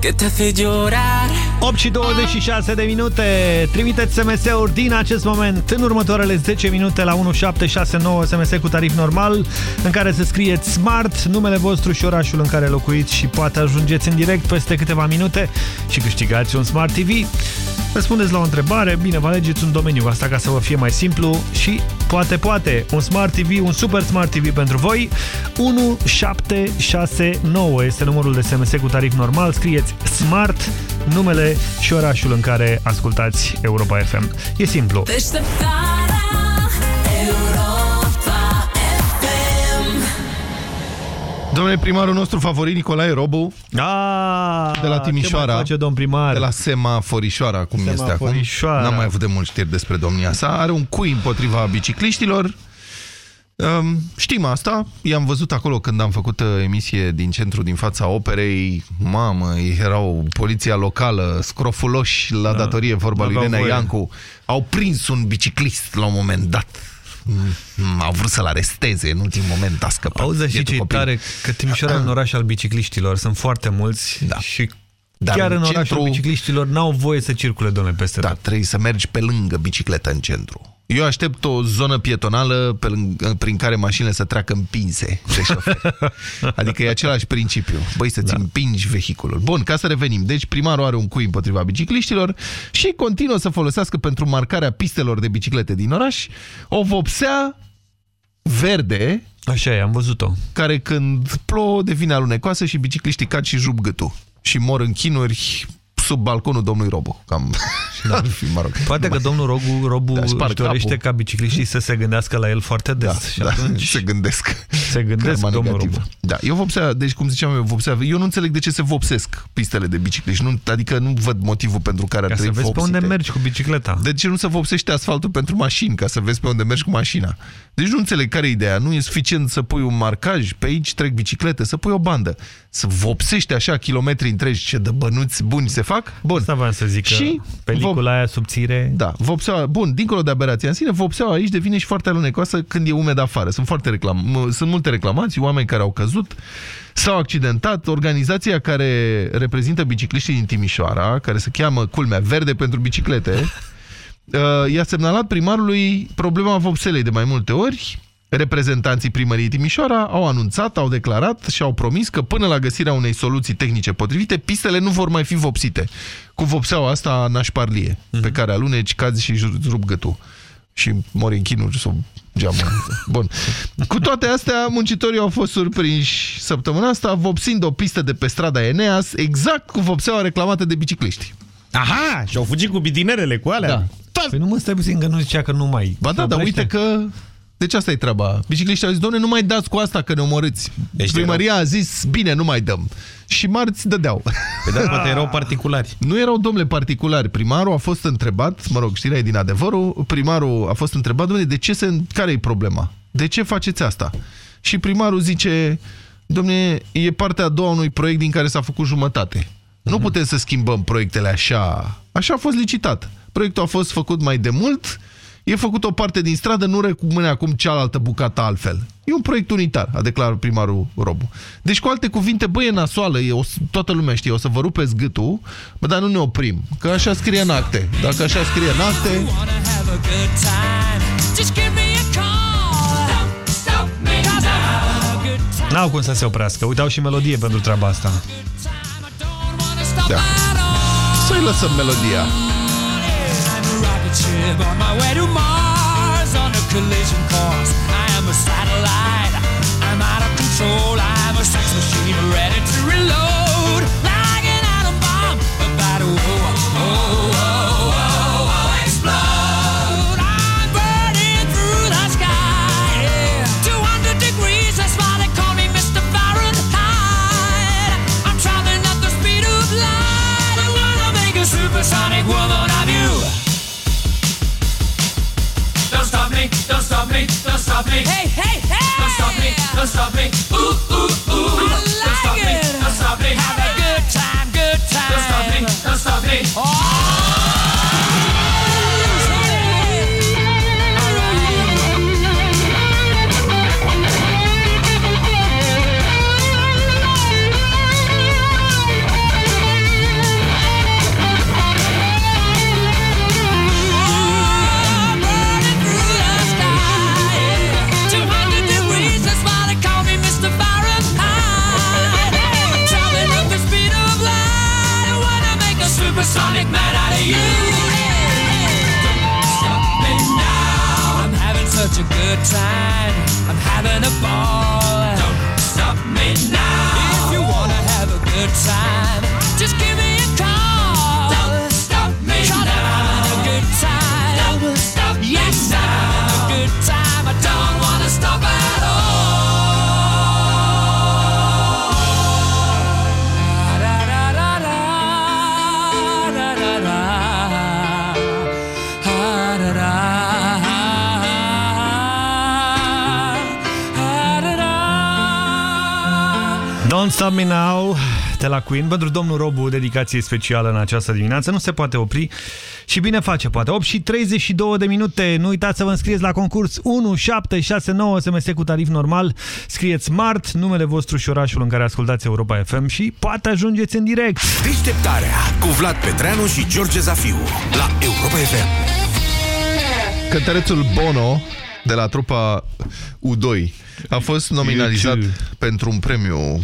que te hace llorar. 8 și 26 de minute. Trimiteți SMS-uri din acest moment în următoarele 10 minute la 1769 SMS cu tarif normal în care să scrieți Smart, numele vostru și orașul în care locuiți și poate ajungeți în direct peste câteva minute și câștigați un Smart TV. Răspundeți la o întrebare, bine, vă alegeți un domeniu, asta ca să vă fie mai simplu și poate, poate, un Smart TV, un Super Smart TV pentru voi. 1769 este numărul de SMS cu tarif normal, scrieți Smart, numele și orașul în care ascultați Europa FM. E simplu. Deșteptarea Domnule primarul nostru favorit, Nicolae Robu, A, de la ce Timișoara, mai face domn primar? de la Semaforișoara, cum este acum. Semaforișoara. N-am mai avut de mult știri despre domnia sa. Are un cui împotriva bicicliștilor. Um, știm asta, i-am văzut acolo când am făcut uh, emisie din centru, din fața operei. Mamă, ei erau poliția locală, scrofuloși la Da. datorie, vorba lui N-aveau Nena voie. Iancu. Au prins un biciclist la un moment dat. Mm, Au vrut să-l aresteze, în ultimul moment a scăpat. Auzi, și Bietul ce copil. tare că Timișoara e un oraș al bicicliștilor, sunt foarte mulți da. și Dar chiar în în orașul centru- bicicliștilor n-au voie să circule, domnule, peste Da, tot. trebuie să mergi pe lângă bicicletă în centru. Eu aștept o zonă pietonală pe lângă, prin care mașinile să treacă împinse de șofer. Adică e același principiu. Băi, să-ți da. împingi vehiculul. Bun, ca să revenim. Deci primarul are un cui împotriva bicicliștilor și continuă să folosească pentru marcarea pistelor de biciclete din oraș o vopsea verde Așa e, am văzut-o. care când plouă devine alunecoasă și bicicliștii cad și jup gâtul. Și mor în chinuri sub balconul domnului Robu. Cam da. ar fi, mă rog. Poate că domnul Robu, Robu Da, da, sparg își dorește capul. ca bicicliștii să se gândească la el foarte des. Da, și da, atunci se gândesc. se gândesc, Karma domnul negativă. Robu. Da, eu vopsea, deci cum ziceam eu, vopsea, eu nu înțeleg de ce se vopsesc pistele de bicicliști, nu, adică nu văd motivul pentru care ar Ca să trebui vezi pe vopsite. unde mergi cu bicicleta. De ce nu se vopsește asfaltul pentru mașini, ca să vezi pe unde mergi cu mașina? Deci nu înțeleg care e ideea. Nu e suficient să pui un marcaj, pe aici trec biciclete, să pui o bandă. Să vopsești așa kilometri întregi, ce de bănuți buni se fac? Bun. Asta vreau să zic Și că pelicula aia subțire... Da, vopseaua, bun, dincolo de aberația în sine, vopseaua aici devine și foarte alunecoasă când e umed afară. Sunt, foarte reclam sunt multe reclamații, oameni care au căzut, s-au accidentat. Organizația care reprezintă bicicliștii din Timișoara, care se cheamă Culmea Verde pentru Biciclete, uh, i-a semnalat primarului problema vopselei de mai multe ori. Reprezentanții primăriei Timișoara au anunțat, au declarat și au promis că până la găsirea unei soluții tehnice potrivite, pistele nu vor mai fi vopsite. Cu vopseaua asta nașparlie, pe care aluneci, cazi și rup gâtul. Și mori în chinuri sub geamul. Bun. Cu toate astea, muncitorii au fost surprinși săptămâna asta, vopsind o pistă de pe strada Eneas, exact cu vopseaua reclamată de bicicliști. Aha! Și au fugit cu bitinerele cu alea? Da. Păi nu mă stai puțin că nu zicea că nu mai... Ba da, dar uite că... Deci asta e treaba. Bicicliștii au zis, doamne, nu mai dați cu asta că ne omorâți. Deci Primăria a zis, bine, nu mai dăm. Și marți dădeau. Pe da, poate erau particulari. Nu erau domnule particulari. Primarul a fost întrebat, mă rog, știrea e din adevărul, primarul a fost întrebat, domnule, de ce se, care e problema? De ce faceți asta? Și primarul zice, domnule, e partea a doua unui proiect din care s-a făcut jumătate. Nu putem să schimbăm proiectele așa. Așa a fost licitat. Proiectul a fost făcut mai de mult, e făcut o parte din stradă, nu rămâne acum cealaltă bucată altfel. E un proiect unitar, a declarat primarul Robu. Deci, cu alte cuvinte, băie nasoală, e o, toată lumea știe, o să vă rupeți gâtul, bă, dar nu ne oprim, că așa scrie în acte. Dacă așa scrie în acte, have a good time. Just give me a call. Stop, stop me now. N-au cum să se oprească. Uite, au și melodie pentru treaba asta. da. Să-i lăsăm melodia. on my way to Mars on a collision course. I am a satellite. I'm out of control. I'm a sex machine ready to reload. Don't stop me, don't stop me. Hey, hey, hey. Don't stop me, don't stop me. Ooh, ooh, ooh. I like don't stop it. me, don't stop me. Have a good time, good time. Don't stop me, don't stop me. Oh. Good time. I'm having a ball. Don't Stop Me Now de la Queen pentru domnul Robu, dedicație specială în această dimineață. Nu se poate opri și bine face, poate. 8 și 32 de minute. Nu uitați să vă înscrieți la concurs 1769 SMS cu tarif normal. Scrieți Smart, numele vostru și orașul în care ascultați Europa FM și poate ajungeți în direct. Deșteptarea cu Vlad Petreanu și George Zafiu la Europa FM. Cântărețul Bono de la trupa U2 a fost nominalizat pentru un premiu un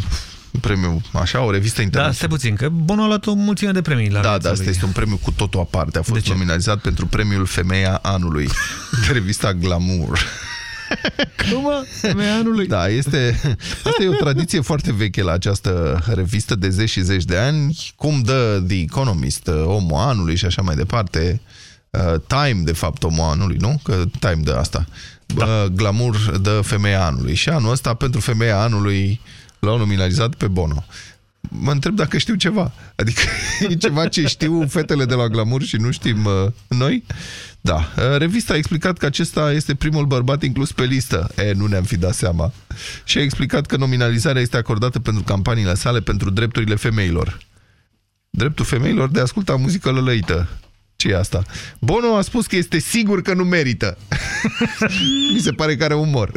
premiu, așa, o revistă Da, internațională. stai puțin, că Bono a luat o mulțime de premii la Da, viața da, asta lui. este un premiu cu totul aparte. A fost nominalizat pentru premiul Femeia Anului de revista Glamour. Cum, mă? Femeia Anului? Da, este, asta e o tradiție foarte veche la această revistă de zeci și zeci de ani, cum dă The Economist, uh, omul anului și așa mai departe. Uh, Time, de fapt, omul anului, nu? Că Time dă asta. Da. Glamour dă femeia anului. Și anul ăsta, pentru femeia anului, l-au nominalizat pe Bono. Mă întreb dacă știu ceva. Adică e ceva ce știu fetele de la Glamour și nu știm uh, noi? Da. Uh, revista a explicat că acesta este primul bărbat inclus pe listă. E, nu ne-am fi dat seama. Și a explicat că nominalizarea este acordată pentru campaniile sale pentru drepturile femeilor. Dreptul femeilor de a asculta muzică lălăită. Ce e asta? Bono a spus că este sigur că nu merită. Mi se pare că are umor.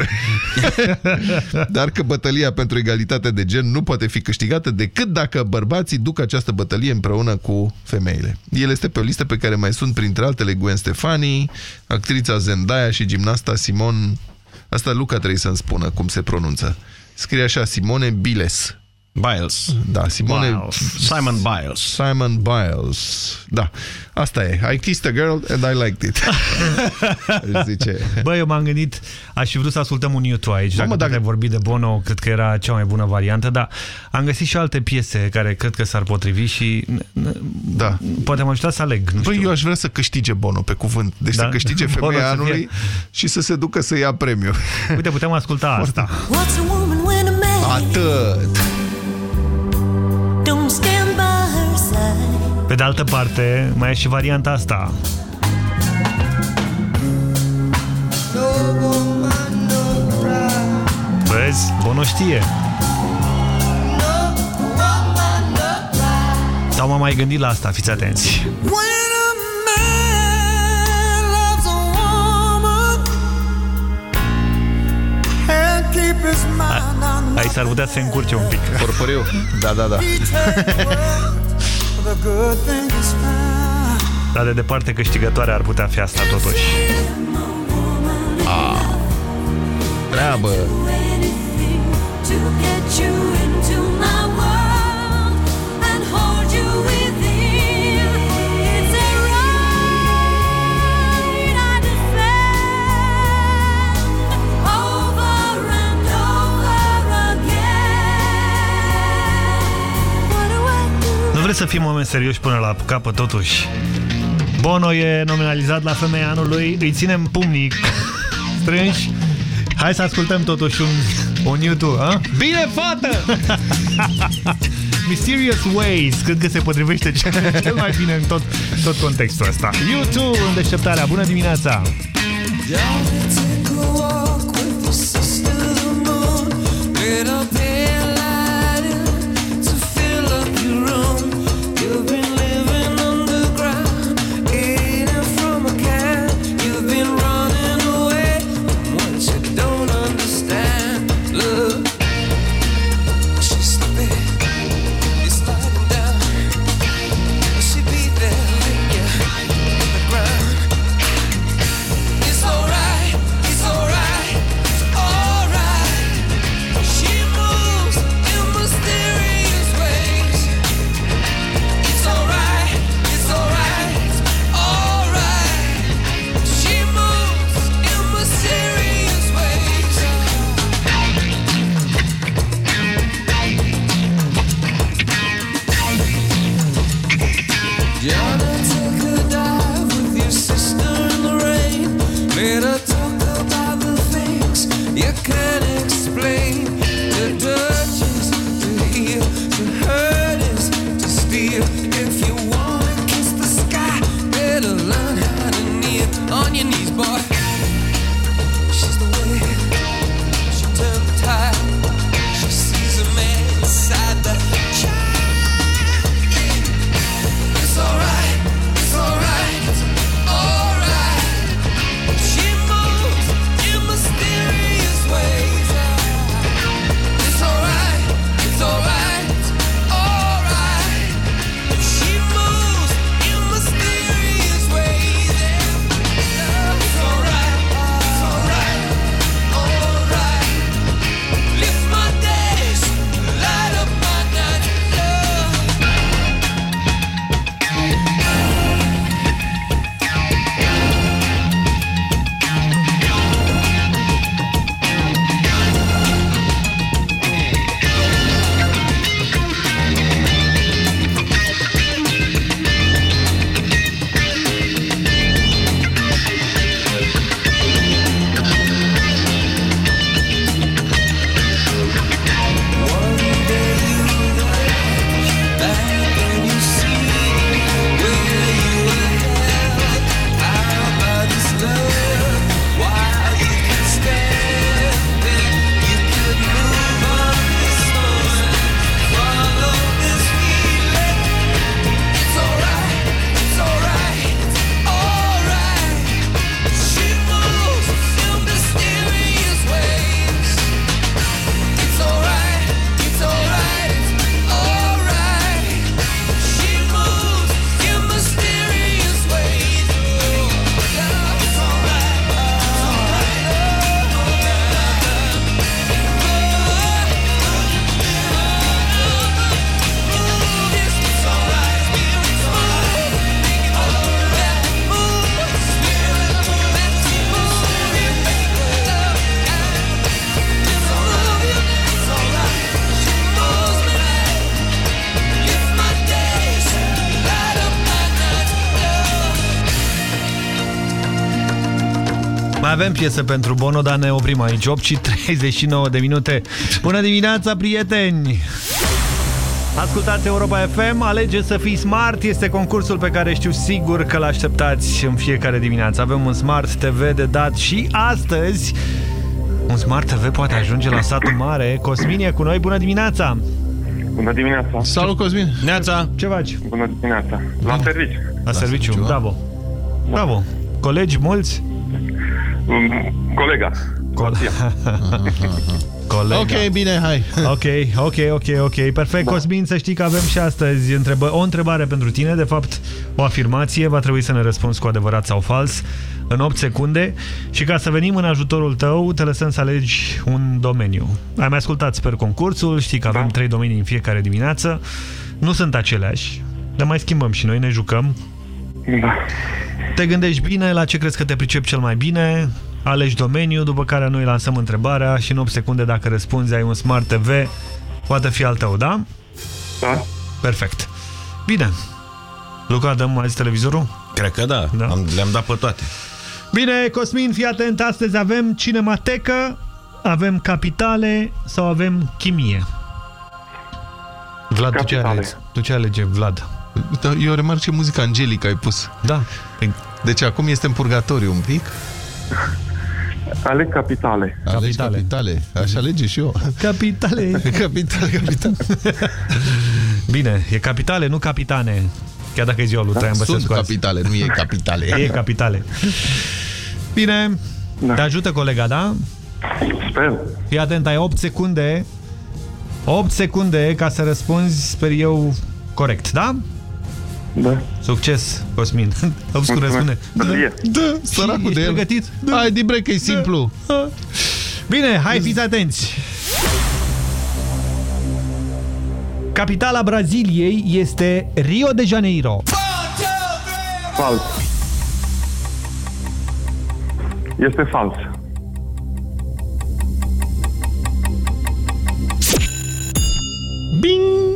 Dar că bătălia pentru egalitate de gen nu poate fi câștigată decât dacă bărbații duc această bătălie împreună cu femeile. El este pe o listă pe care mai sunt printre altele Gwen Stefani, actrița Zendaya și gimnasta Simon... Asta Luca trebuie să-mi spună cum se pronunță. Scrie așa, Simone Biles. Biles. Da, Simone... Biles. Simon Biles. Simon Biles. Da, asta e. I kissed a girl and I liked it. Își zice. Bă, eu m-am gândit, aș fi vrut să ascultăm un YouTube aici. Dacă, dacă... ai vorbit de Bono, cred că era cea mai bună variantă, dar am găsit și alte piese care cred că s-ar potrivi și da. poate m-aș ajutat să aleg. Nu Băi, știu. eu aș vrea să câștige Bono pe cuvânt. Deci Da. să câștige Bono femeia să fie- anului și să se ducă să ia premiu. Uite, putem asculta asta. What's a woman when a man Atât. Pe de altă parte, mai e și varianta asta. Vezi? Bono știe. Sau m-am mai gândit la asta, fiți atenți. When a man loves a woman and keep his mind on Aici s-ar putea să se încurce un pic. Porporiu. Da, da, da. The good things found. Dar de departe câștigătoare ar putea fi asta totuși. Ah. Treabă. Do? Nu vreți să fim oameni serioși până la capăt totuși. Bono e nominalizat la femeia anului, îi ținem pumnii strânși. Hai să ascultăm totuși un, un YouTube, a? Bine, fată! Mysterious Ways, cred că se potrivește cel, cel mai bine în tot, tot contextul ăsta. YouTube în deșteptarea, bună dimineața! Take avem piesă pentru Bono, dar ne oprim aici. 8 și 39 de minute. Bună dimineața, prieteni! Ascultați Europa FM, alege să fii smart, este concursul pe care știu sigur că l-așteptați în fiecare dimineață. Avem un Smart TV de dat și astăzi un Smart TV poate ajunge la satul mare. Cosmin e cu noi, bună dimineața! Bună dimineața! Salut, Cosmin! Neața! Ce faci? Bună dimineața! La serviciu! La serviciu, bravo! Bravo! Colegi mulți? Um, Colega! Colega. Colega. Ok, bine, hai. Ok, ok, ok, ok. Perfect, da. Cosmin, să știi că avem și astăzi întrebă o întrebare pentru tine, de fapt o afirmație, va trebui să ne răspunzi cu adevărat sau fals în 8 secunde și ca să venim în ajutorul tău, te lăsăm să alegi un domeniu. Ai mai ascultat, sper, concursul, știi că avem da. trei domenii în fiecare dimineață, nu sunt aceleași, dar mai schimbăm și noi, ne jucăm. Da. Te gândești bine la ce crezi că te pricep cel mai bine, alegi domeniu, după care noi lansăm întrebarea și în 8 secunde dacă răspunzi ai un Smart TV, poate fi al tău, da? Da. Perfect. Bine. Luca, dăm azi televizorul? Cred că da, da. le-am dat pe toate. Bine, Cosmin, fii atent, astăzi avem cinematecă, avem capitale sau avem chimie. Vlad, tu ce alegi? Tu ce alege, Vlad? Da, eu remarc ce muzică angelică ai pus. Da. Deci acum este în purgatoriu un pic. Aleg capitale. Alegi capitale. capitale. Așa alege și eu. Capitale. capitale, capitale. Bine, e capitale, nu capitane. Chiar dacă e ziua lui da, Traian Băsescu. Sunt capitale, nu e capitale. e capitale. Bine, da. te ajută colega, da? Sper. Fii atent, ai 8 secunde. 8 secunde ca să răspunzi, sper eu, corect, da? Da. Succes, Cosmin. Obscur răspunde. Da, da săracul de el. pregătit? Da. Hai, din break, că e simplu. Da. Bine, hai, fiți atenți. Capitala Braziliei este Rio de Janeiro. Fals. Este fals. Bing!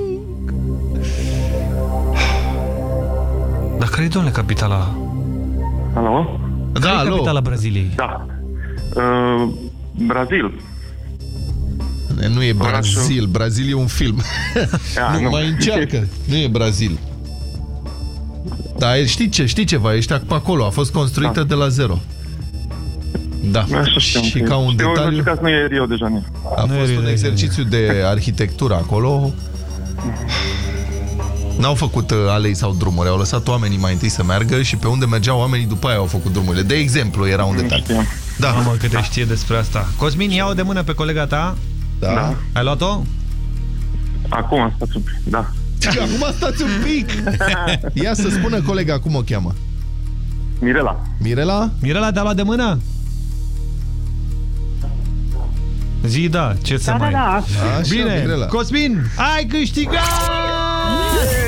Care e, domnule, capitala? Alo? Da, care alo. capitala Braziliei? Da. Uh, Brazil. Nu e Brazil, Brazil e un film. A, nu, nu, mai încearcă. Nu e Brazil. Dar știi ce? Știi ceva? Ești acolo. A fost construită da. de la zero. Da. Așa știu, și ca un știu, detaliu... Știu nu e Rio de Janeiro. A Nu e fost Rio un de exercițiu de arhitectură acolo. N-au făcut uh, alei sau drumuri, au lăsat oamenii mai întâi să meargă și pe unde mergeau oamenii după aia au făcut drumurile. De exemplu, era un detaliu. Da. Mamă, câte știe despre asta. Cosmin, ia-o de mână pe colega ta. Da. Da. Ai luat-o? Acum stați un pic, da. Acum stați un pic! Ia să spună colega cum o cheamă. Mirela. Mirela? Mirela te-a luat de mână? Zi da, ce să Da, mai... da, da. Așa, Bine, Mirela. Cosmin, ai câștigat! E,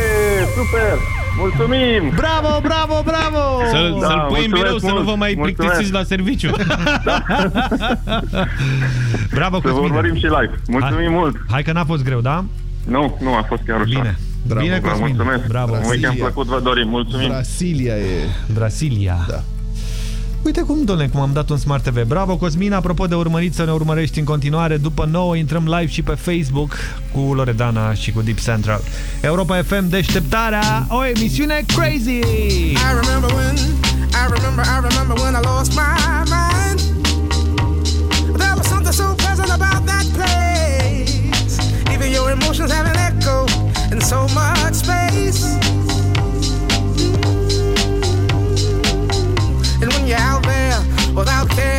super! Mulțumim! Bravo, bravo, bravo! Să-l Da, să pui în mulțumesc birou să nu mult, vă mai mulțumesc. plictisiți la serviciu. Bravo, Să vă Cosmin! urmărim și live. Mulțumim Hai. mult! Hai că n-a fost greu, da? Nu, nu a fost chiar ușor. Bine. Bravo, Bine, Vă Cosmin. mulțumesc. Bravo. Un weekend Brasilia. plăcut vă dorim. Mulțumim. Brasilia e... Brasilia. Da. Uite cum, domnule, cum am dat un Smart TV. Bravo, Cosmin. Apropo de urmărit, să ne urmărești în continuare. După 9 intrăm live și pe Facebook cu Loredana și cu Deep Central. Europa FM, deșteptarea, o emisiune crazy! I remember when, I remember, I remember when I lost my mind. There was something so pleasant about that place. Even your emotions have an echo in so much space. Without care,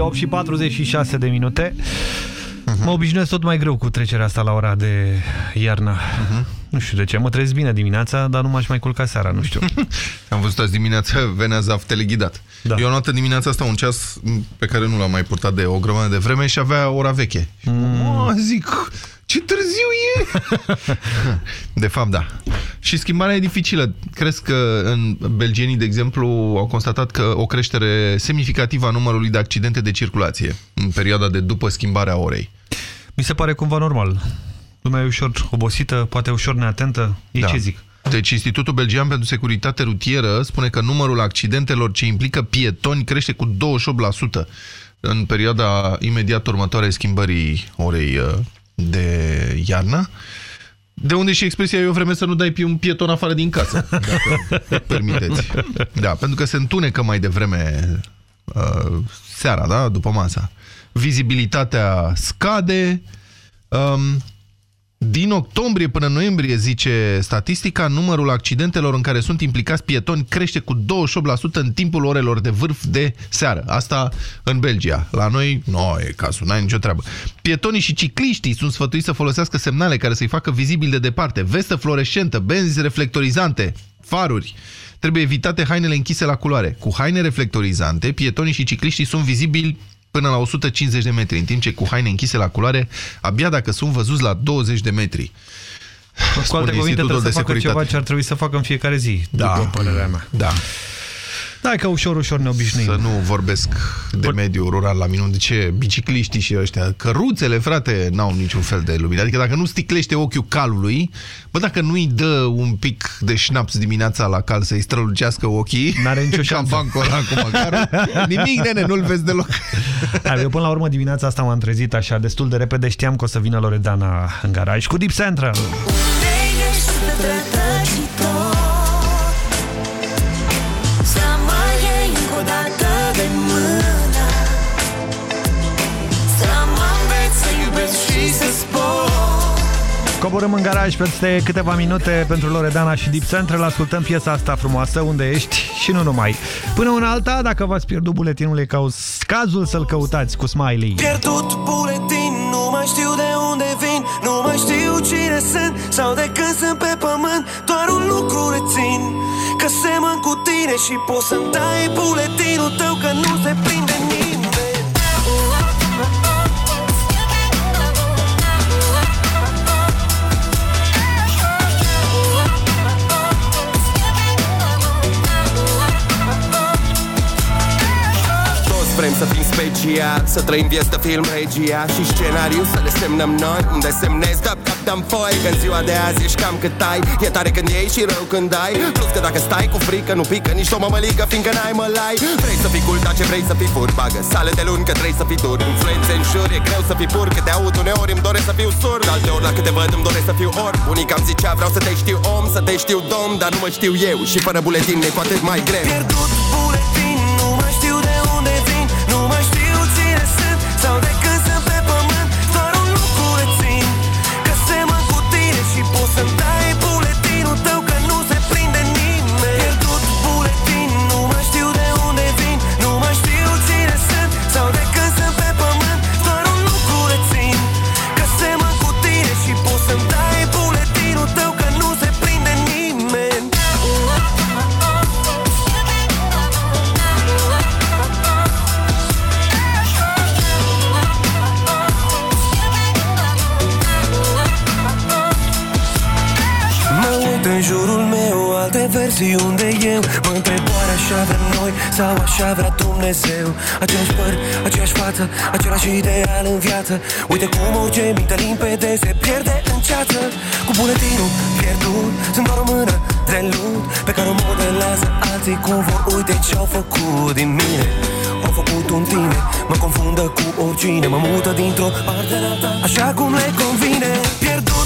Crazy, 8 și 46 de minute. Mă obișnuiesc tot mai greu cu trecerea asta la ora de iarnă. Nu știu de ce, mă trezesc bine dimineața, dar nu m-aș mai culca seara, nu știu. Am văzut azi dimineața Venea Zaf teleghidat. Da. Eu am luat în dimineața asta un ceas pe care nu l-am mai purtat de o grămadă de vreme și avea ora veche. Mm. Mă, zic, ce târziu e! De fapt, da. Și schimbarea e dificilă. Crezi că în belgienii, de exemplu, au constatat că o creștere semnificativă a numărului de accidente de circulație în perioada de după schimbarea orei. Mi se pare cumva normal. Lumea e ușor obosită, poate ușor neatentă. Ei Da. ce zic? Deci Institutul Belgian pentru Securitate Rutieră spune că numărul accidentelor ce implică pietoni crește cu 28% în perioada imediat următoare schimbării orei uh, de iarnă. De unde și expresia e o vreme să nu dai pe un pieton afară din casă, dacă permiteți. Da, pentru că se întunecă mai devreme uh, seara, da, după masa. Vizibilitatea scade, um, din octombrie până în noiembrie, zice statistica, numărul accidentelor în care sunt implicați pietoni crește cu 28% în timpul orelor de vârf de seară. Asta în Belgia. La noi, nu e cazul, n-ai nicio treabă. Pietonii și cicliștii sunt sfătuiți să folosească semnale care să-i facă vizibil de departe, vestă fluorescentă, benzi reflectorizante, faruri. Trebuie evitate hainele închise la culoare. Cu haine reflectorizante, pietonii și cicliștii sunt vizibili până la 150 de metri, în timp ce cu haine închise la culoare, abia dacă sunt văzuți la 20 de metri. Cu alte Spune cuvinte, Institutul trebuie să de facă Securitate. ceva ce ar trebui să facă în fiecare zi, Da. după părerea mea. Da. Da, că ușor, ușor ne obișnuim. Să nu vorbesc de mediul rural la minuni. De ce? Bicicliștii și ăștia, căruțele, frate, n-au niciun fel de lumină. Adică dacă nu sticlește ochiul calului, bă, dacă nu-i dă un pic de șnaps dimineața la cal să-i strălucească ochii, N-are nicio ca șansă. bancul ăla cu măcarul, nimic, nene, nu-l vezi deloc. Hai, eu până la urmă dimineața asta m-am trezit așa destul de repede, știam că o să vină Loredana în garaj cu Deep Central. Să Coborâm în garaj peste câteva minute pentru Loredana și Deep Central. Ascultăm piesa asta frumoasă, Unde ești și nu numai. Până una alta, dacă v-ați pierdut buletinul, e cauz, cazul să-l căutați cu Smiley. Pierdut buletin, nu mai știu de unde vin Nu mai știu cine sunt sau de când sunt pe pământ Doar un lucru rețin Că semăn cu tine și poți să-mi dai buletinul tău Că nu se prinde nimeni vrem să fim special Să trăim vieți de film regia Și scenariu să le semnăm noi Unde semnezi dăm cap dăm foi. Că în ziua de azi ești cam cât ai E tare când iei și rău când ai. Plus că dacă stai cu frică nu pică nici o mămălică Fiindcă n-ai mălai Vrei să fii cool dar ce vrei să fii fur Bagă sale de luni că vrei să fii dur. Influențe în jur e greu să fii pur Că te aud uneori îmi doresc să fiu surd. Alte ori la câte văd îmi doresc să fiu orb. Unica îmi zicea vreau să te știu om Să te știu domn Dar nu mă știu eu. Și fără buletin e cu atât mai greu. Pierdut buletin alte versiuni de eu Mă întreb oare așa vrem noi sau așa vrea Dumnezeu? Aceeași păr, aceeași față, același ideal în viață. Uite cum orice minte limpede se pierde în ceață. Cu buletinul pierdut, sunt doar o mână de lut Pe care o modelează alții cum vor Uite ce-au făcut din mine Au făcut un tine, mă confundă cu oricine Mă mută dintr-o parte în alta Așa cum le convine. Pierdut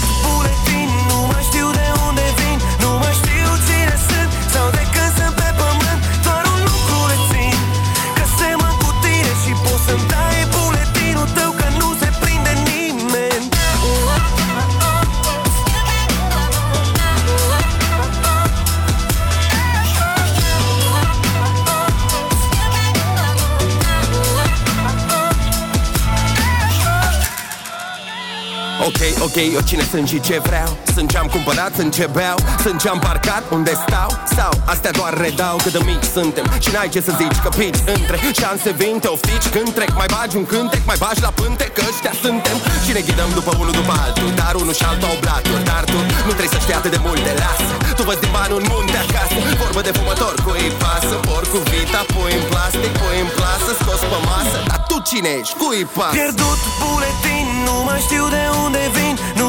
Ok, ok, eu cine sunt și ce vreau Sunt ce-am cumpărat, sunt ce beau Sunt ce-am parcat, unde stau? Sau astea doar redau cât de mici suntem? Și n-ai ce să zici că pici între Șanse vin, te oftici când trec Mai bagi un cântec, mai bagi la pânte Că ăștia suntem. Și ne ghidăm după unul după altul Dar unul și altul au blaturi Dar tu nu trebuie să știi atât de multe, lasă. Tu văd din bani un munte acasă Vorbă de fumător, cu ei pasă Por cu vita, pui în plastic, pui în plasă Scos pe masă, dar tu cine ești? Cui pasă? Pierdut buletin, nu mai știu de unde vin Nu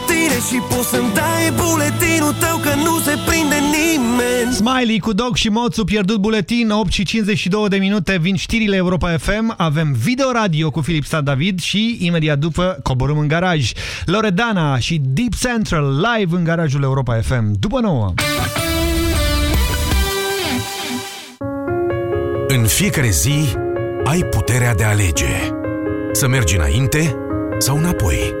tine și poți să-mi dai buletinul tău Că nu se prinde nimeni Smiley cu Dog și Moțu pierdut buletin 8 și 52 de minute vin știrile Europa FM avem video radio cu Filip Stan David și imediat după coborâm în garaj Loredana și Deep Central live în garajul Europa FM după nouă În fiecare zi ai puterea de a alege. Să mergi înainte sau înapoi.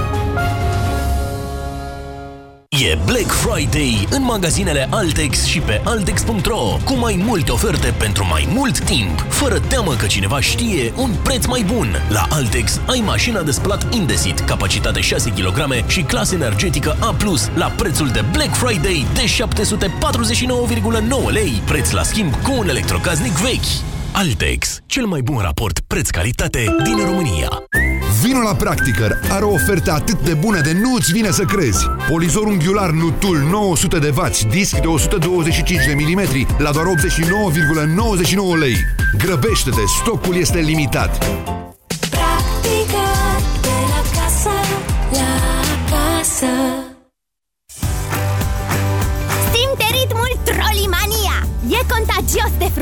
E Black Friday în magazinele Altex și pe Altex.ro cu mai multe oferte pentru mai mult timp, fără teamă că cineva știe un preț mai bun. La Altex ai mașina de spălat Indesit, capacitate 6 kg și clasă energetică A+, la prețul de Black Friday de 749,9 lei, preț la schimb cu un electrocaznic vechi. Altex, cel mai bun raport preț-calitate din România. Vino la Practicăr are o ofertă atât de bună de nu-ți vine să crezi. Polizor unghiular Nutul 900 de W, disc de 125 de mm la doar 89,99 lei. Grăbește-te, stocul este limitat.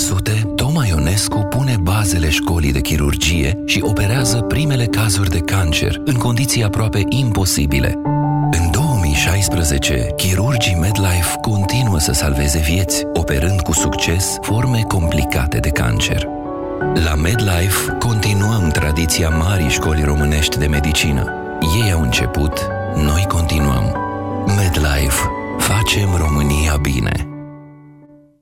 1900, Toma Ionescu pune bazele școlii de chirurgie și operează primele cazuri de cancer în condiții aproape imposibile. În 2016, chirurgii MedLife continuă să salveze vieți, operând cu succes forme complicate de cancer. La MedLife continuăm tradiția marii școli românești de medicină. Ei au început, noi continuăm. MedLife. Facem România bine.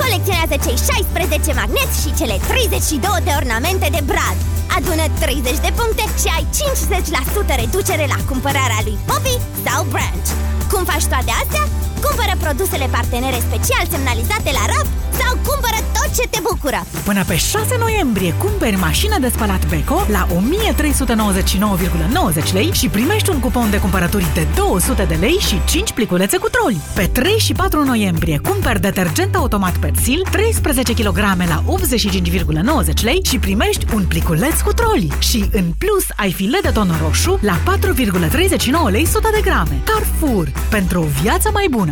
Colecționează cei 16 magneți și cele 32 de ornamente de brad. Adună 30 de puncte și ai 50% reducere la cumpărarea lui Poppy sau Branch. Cum faci toate astea? Cumpără produsele partenere special semnalizate la raft sau cumpără tot ce te bucură. Până pe 6 noiembrie cumperi mașină de spălat Beko la 1399,90 lei și primești un cupon de cumpărături de 200 de lei și 5 pliculețe cu troli. Pe 3 și 4 noiembrie cumperi detergent automat Persil 13 kg la 85,90 lei și primești un pliculeț cu troli. Și în plus ai filet de ton roșu la 4,39 lei 100 de grame. Carrefour. Pentru o viață mai bună.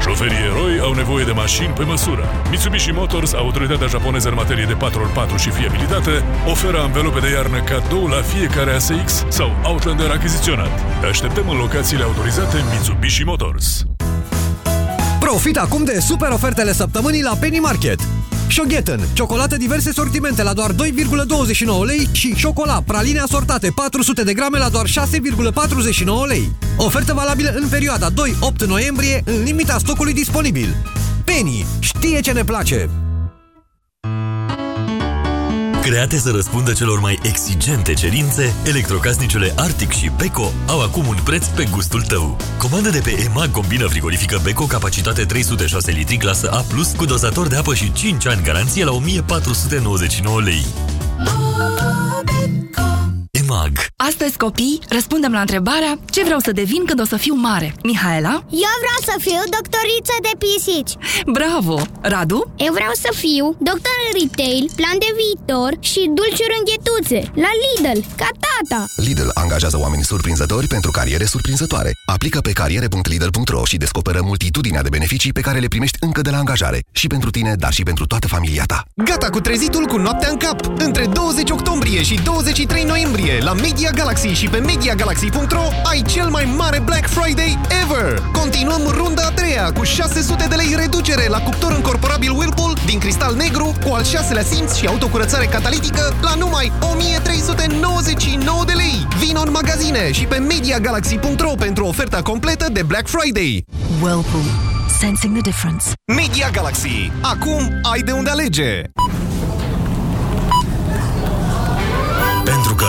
Șoferii eroi au nevoie de mașini pe măsură. Mitsubishi Motors, autoritatea japoneză în materie de 4x4 și fiabilitate, oferă anvelope de iarnă cadou la fiecare ASX sau Outlander achiziționat. Te așteptăm în locațiile autorizate Mitsubishi Motors. Profit acum de super ofertele săptămânii la Penny Market. Shoghetten, ciocolată diverse sortimente la doar 2,29 lei și șocolat, praline asortate 400 de grame la doar 6,49 lei. Ofertă valabilă în perioada 2-8 noiembrie, în limita stocului disponibil. Penny știe ce ne place! Create să răspundă celor mai exigente cerințe, electrocasnicele Arctic și Beko au acum un preț pe gustul tău. Comandă de pe EMAG combină frigorifică Beko capacitate 306 litri clasă A+, cu dozator de apă și 5 ani garanție la 1499 lei. EMAG Astăzi, copii, răspundem la întrebarea ce vreau să devin când o să fiu mare. Mihaela? Eu vreau să fiu doctoriță de pisici Bravo! Radu? Eu vreau să fiu doctor în retail, plan de viitor și dulciuri înghetuțe La Lidl, ca tata Lidl angajează oameni surprinzători pentru cariere surprinzătoare. Aplică pe cariere.lidl.ro și descoperă multitudinea de beneficii pe care le primești încă de la angajare. Și pentru tine, dar și pentru toată familia ta. Gata cu trezitul cu noaptea în cap! Între 20 octombrie și 23 noiembrie la Media Galaxy și pe MediaGalaxy.ro ai cel mai mare Black Friday ever! Continuăm runda a treia cu 600 de lei reducere la cuptor încorporabil Whirlpool din cristal negru cu al șaselea simț și autocurățare catalitică la numai 1399 de lei! Vino în magazine și pe MediaGalaxy.ro pentru oferta completă de Black Friday! Whirlpool. Sensing the difference. Media Galaxy. Acum ai de unde alege!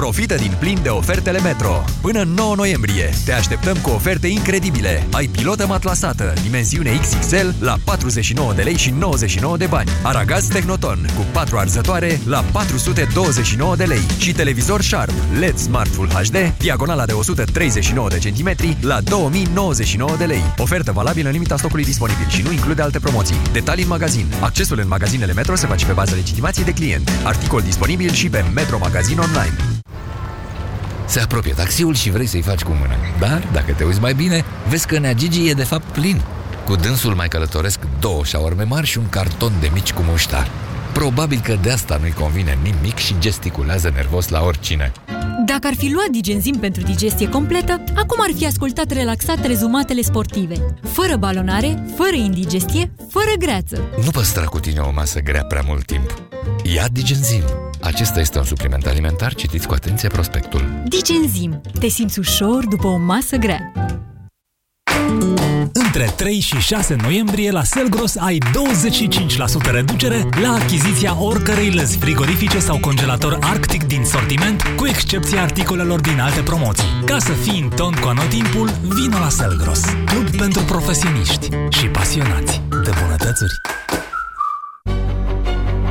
Profită din plin de ofertele Metro. Până în 9 noiembrie te așteptăm cu oferte incredibile. Ai pilotă matlasată, dimensiune XXL la 49 de lei și 99 de bani. Aragaz Technoton cu 4 arzătoare la 429 de lei. Și televizor Sharp LED Smart Full HD, diagonala de 139 de centimetri la 2099 de lei. Ofertă valabilă în limita stocului disponibil și nu include alte promoții. Detalii în magazin. Accesul în magazinele Metro se face pe bază legitimației de client. Articol disponibil și pe Metro Magazin Online. Se apropie taxiul și vrei să-i faci cu mâna. Dar, dacă te uiți mai bine, vezi că Nea Gigi e de fapt plin. Cu dânsul mai călătoresc două șaorme mari și un carton de mici cu muștar. Probabil că de asta nu-i convine nimic și gesticulează nervos la oricine. Dacă ar fi luat digenzim pentru digestie completă, acum ar fi ascultat relaxat rezumatele sportive. Fără balonare, fără indigestie, fără greață. Nu păstra cu tine o masă grea prea mult timp. Ia Digenzim. Acesta este un supliment alimentar, citiți cu atenție prospectul. Digenzim. Te simți ușor după o masă grea. Între 3 și 6 noiembrie la Selgros ai 25% reducere la achiziția oricărei lăzi frigorifice sau congelator Arctic din sortiment, cu excepția articolelor din alte promoții. Ca să fii în ton cu anotimpul, vino la Selgros, club pentru profesioniști și pasionați de bunătățuri.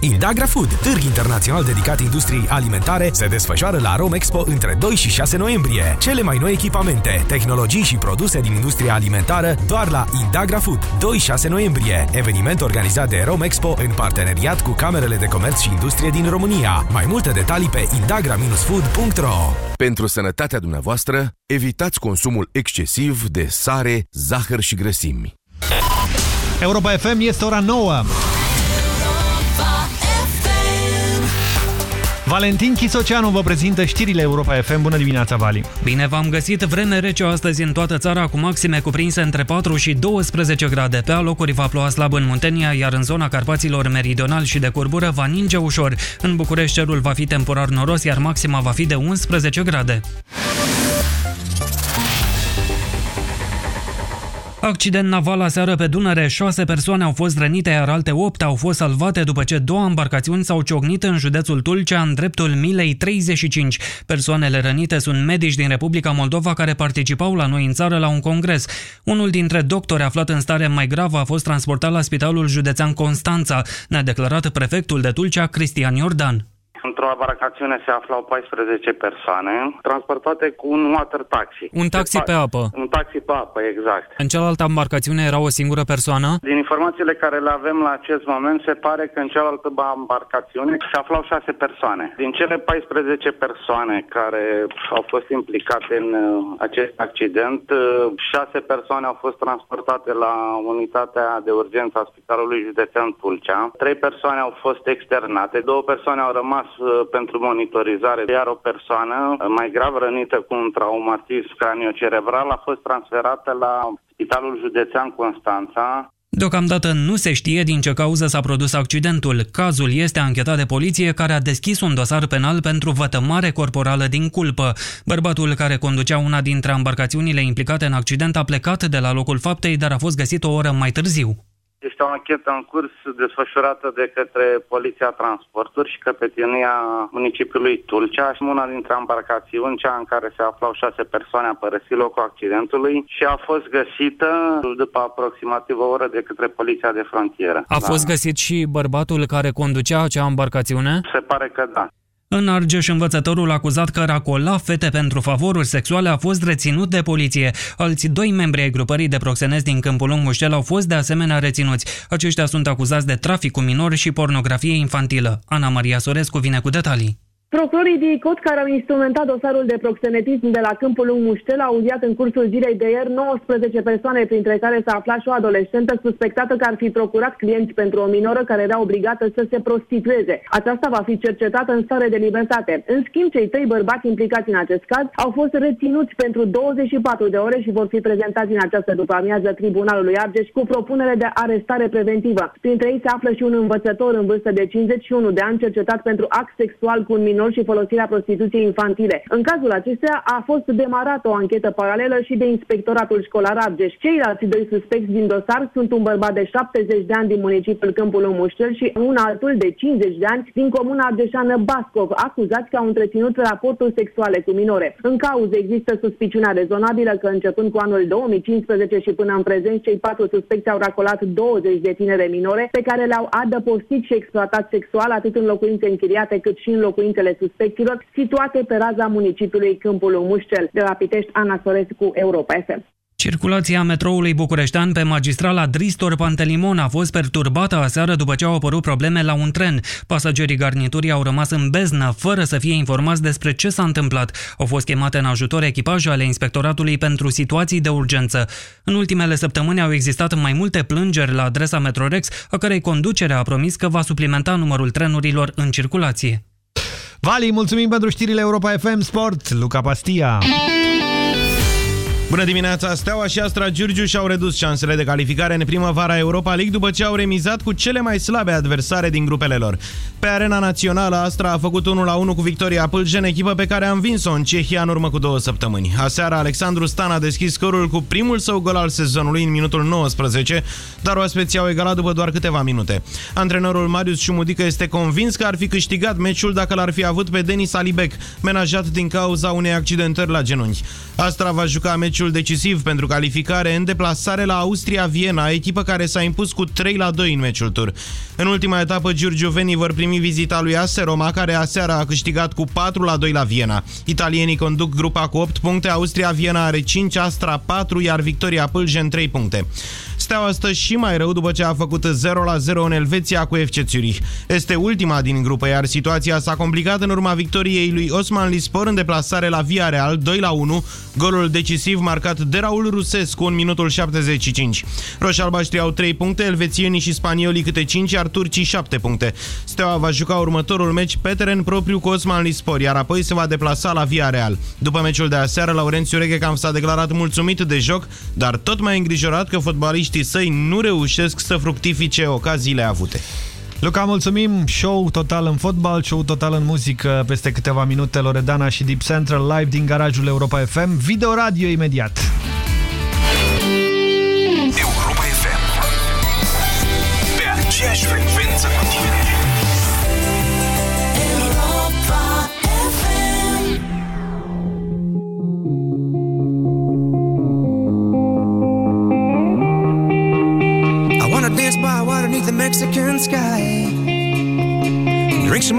Indagra Food, târg internațional dedicat industriei alimentare, se desfășoară la Rome Expo între 2 și 6 noiembrie. Cele mai noi echipamente, tehnologii și produse din industria alimentară doar la Indagra Food, 2-6 noiembrie. Eveniment organizat de Rome Expo în parteneriat cu Camerele de Comerț și Industrie din România. Mai multe detalii pe indagra-food.ro Pentru sănătatea dumneavoastră, evitați consumul excesiv de sare, zahăr și grăsimi. Europa FM este ora 9. Valentin Chisoceanu vă prezintă știrile Europa FM. Bună dimineața, Vali! Bine v-am găsit! Vreme rece astăzi în toată țara, cu maxime cuprinse între 4 și 12 grade. Pe alocuri va ploua slab în Muntenia, iar în zona Carpaților Meridional și de curbură va ninge ușor. În București cerul va fi temporar noros, iar maxima va fi de 11 grade. Accident naval aseară pe Dunăre. Șase persoane au fost rănite, iar alte opt au fost salvate după ce două embarcațiuni s-au ciocnit în județul Tulcea, în dreptul Milei 35. Persoanele rănite sunt medici din Republica Moldova care participau la noi în țară la un congres. Unul dintre doctori aflat în stare mai gravă a fost transportat la Spitalul Județean Constanța, ne-a declarat prefectul de Tulcea, Cristian Iordan. Într-o embarcațiune se aflau 14 persoane, transportate cu un water taxi. Un taxi pe apă. Un taxi pe apă, exact. În cealaltă embarcațiune era o singură persoană? Din informațiile care le avem la acest moment, se pare că în cealaltă embarcațiune se aflau 6 persoane. Din cele 14 persoane care au fost implicate în uh, acest accident, 6 uh, persoane au fost transportate la unitatea de urgență a Spitalului Județean Tulcea, 3 persoane au fost externate, două persoane au rămas Uh, pentru monitorizare, iar o persoană mai grav rănită cu un traumatism craniocerebral a fost transferată la Spitalul Județean Constanța, Deocamdată nu se știe din ce cauză s-a produs accidentul. Cazul este anchetat de poliție care a deschis un dosar penal pentru vătămare corporală din culpă. Bărbatul care conducea una dintre embarcațiunile implicate în accident a plecat de la locul faptei, dar a fost găsit o oră mai târziu. Este o anchetă în curs desfășurată de către Poliția Transporturi și căpetenia municipiului Tulcea și una dintre embarcațiuni, cea în care se aflau șase persoane, a părăsit locul accidentului și a fost găsită după aproximativ o oră de către Poliția de Frontieră. A da. fost găsit și bărbatul care conducea acea embarcațiune? Se pare că da. În Argeș, învățătorul acuzat că racola fete pentru favoruri sexuale a fost reținut de poliție. Alți doi membri ai grupării de proxenezi din Câmpul Lung Muștel au fost de asemenea reținuți. Aceștia sunt acuzați de trafic cu minori și pornografie infantilă. Ana Maria Sorescu vine cu detalii. Procurorii de ICOT care au instrumentat dosarul de proxenetism de la Câmpul Lung Muștel au audiat în cursul zilei de ieri 19 persoane, printre care s-a aflat și o adolescentă suspectată că ar fi procurat clienți pentru o minoră care era obligată să se prostitueze. Aceasta va fi cercetată în stare de libertate. În schimb, cei trei bărbați implicați în acest caz au fost reținuți pentru 24 de ore și vor fi prezentați în această după amiază Tribunalului Argeș cu propunere de arestare preventivă. Printre ei se află și un învățător în vârstă de 51 de ani cercetat pentru act sexual cu un minor minori și folosirea prostituției infantile. În cazul acestea a fost demarată o anchetă paralelă și de Inspectoratul Școlar Argeș. Ceilalți doi suspecți din dosar sunt un bărbat de 70 de ani din municipiul Câmpul Muștel și un altul de 50 de ani din comuna argeșană Bascov, acuzați că au întreținut raporturi sexuale cu minore. În cauză există suspiciunea rezonabilă că începând cu anul 2015 și până în prezent, cei patru suspecți au racolat 20 de tinere minore pe care le-au adăpostit și exploatat sexual atât în locuințe închiriate cât și în locuințele ale suspecților situate pe raza municipiului Câmpul Mușcel. De la Pitești, Ana Sorescu, Europa FM. Circulația metroului bucureștean pe magistrala Dristor-Pantelimon a fost perturbată aseară după ce au apărut probleme la un tren. Pasagerii garniturii au rămas în beznă, fără să fie informați despre ce s-a întâmplat. Au fost chemate în ajutor echipaje ale Inspectoratului pentru situații de urgență. În ultimele săptămâni au existat mai multe plângeri la adresa Metrorex, a cărei conducere a promis că va suplimenta numărul trenurilor în circulație. Vali, mulțumim pentru știrile Europa FM Sport. Luca Pastia. Bună dimineața! Steaua și Astra Giurgiu și-au redus șansele de calificare în primăvara Europa League după ce au remizat cu cele mai slabe adversare din grupele lor. Pe arena națională, Astra a făcut 1-1 cu Victoria Pâlgen, echipă pe care a învins-o în Cehia în urmă cu două săptămâni. Aseară, Alexandru Stan a deschis scorul cu primul său gol al sezonului în minutul 19, dar oaspeții au egalat după doar câteva minute. Antrenorul Marius Șumudică este convins că ar fi câștigat meciul dacă l-ar fi avut pe Denis Alibec, menajat din cauza unei accidentări la genunchi. Astra va juca meciul meciul decisiv pentru calificare în deplasare la Austria-Viena, echipă care s-a impus cu 3 la 2 în meciul tur. În ultima etapă, giurgiovenii vor primi vizita lui AS Roma, care aseară a câștigat cu 4 la 2 la Viena. Italienii conduc grupa cu 8 puncte, Austria-Viena are 5, Astra 4, iar Victoria Pâljen 3 puncte. Steaua stă și mai rău după ce a făcut 0-0 în Elveția cu FC Zurich. Este ultima din grupă, iar situația s-a complicat în urma victoriei lui Osman Lispor în deplasare la Villarreal 2-1, golul decisiv marcat de Raul Rusescu în minutul 75. Roșalbaștri au 3 puncte, elvețienii și spaniolii câte 5, iar turcii 7 puncte. Steaua va juca următorul meci pe teren propriu cu Osman Lispor, iar apoi se va deplasa la Villarreal. După meciul de aseară, Laurențiu Reghecam s-a declarat mulțumit de joc, dar tot mai îngrijorat că fotbaliștii săi nu reușesc să fructifice ocaziile avute. Luca, mulțumim! Show total în fotbal, show total în muzică peste câteva minute, Loredana și Deep Central live din garajul Europa FM, video radio imediat. Europa FM Pe aceeași frecvență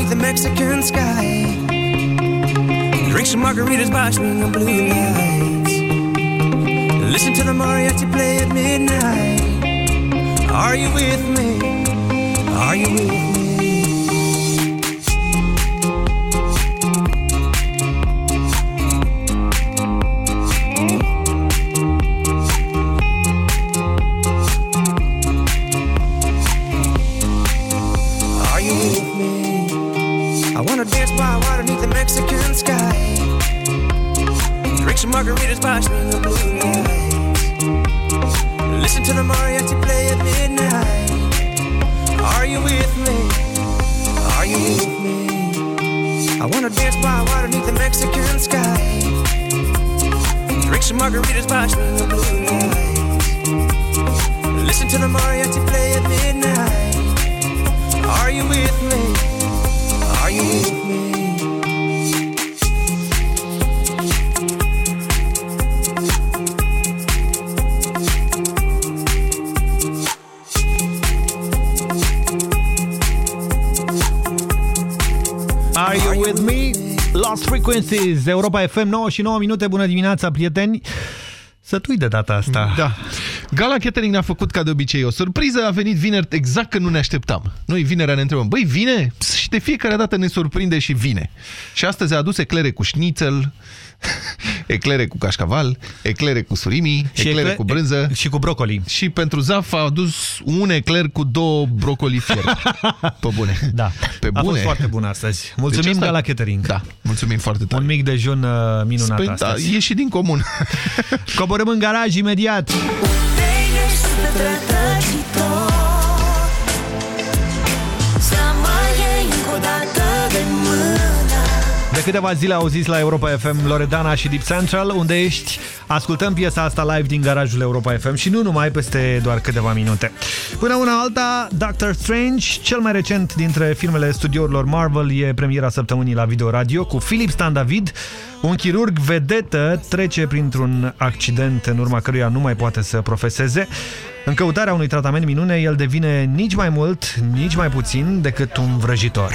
Beneath the Mexican sky. Drink some margaritas by swinging blue lights. Listen to the mariachi play at midnight. Are you with me? Are you with me? Drink some margaritas by swinging blue lights. Listen to the mariachi play at midnight. Are you with me? Are you with me? I wanna dance by water beneath the Mexican sky. Drink some margaritas by swinging blue lights. Frequencies, Europa FM 9 și 9 minute. Bună dimineața, prieteni! Să tui de data asta. Da. Gala Catering a făcut ca de obicei o surpriză, a venit vineri exact când nu ne așteptam. Noi vinerea ne întrebăm, băi, vine? Pss, Și de fiecare dată ne surprinde și vine. Și astăzi a adus eclere cu șnițel, eclere cu cașcaval, eclere cu surimi, Și eclere ecle- cu brânză. Și cu brocoli. Și pentru Zaf a adus un ecler cu două brocoli fier. Pe bune. Da. Pe A bune. fost foarte bun astăzi. Mulțumim, Deci asta- Gala Catering. Da, mulțumim foarte tare. Un mic dejun uh, minunat Păi, da, astăzi. e și din comun. Coborâm în garaj imediat. Câteva zile au zis la Europa FM Loredana și Deep Central, unde ești, ascultăm piesa asta live din garajul Europa FM și nu numai peste doar câteva minute. Până una alta, Doctor Strange, cel mai recent dintre filmele studiourilor Marvel, e premiera săptămânii la Video Radio cu Philip Stan David, un chirurg vedetă trece printr-un accident în urma căruia nu mai poate să profeseze. În căutarea unui tratament minune, el devine nici mai mult, nici mai puțin decât un vrăjitor.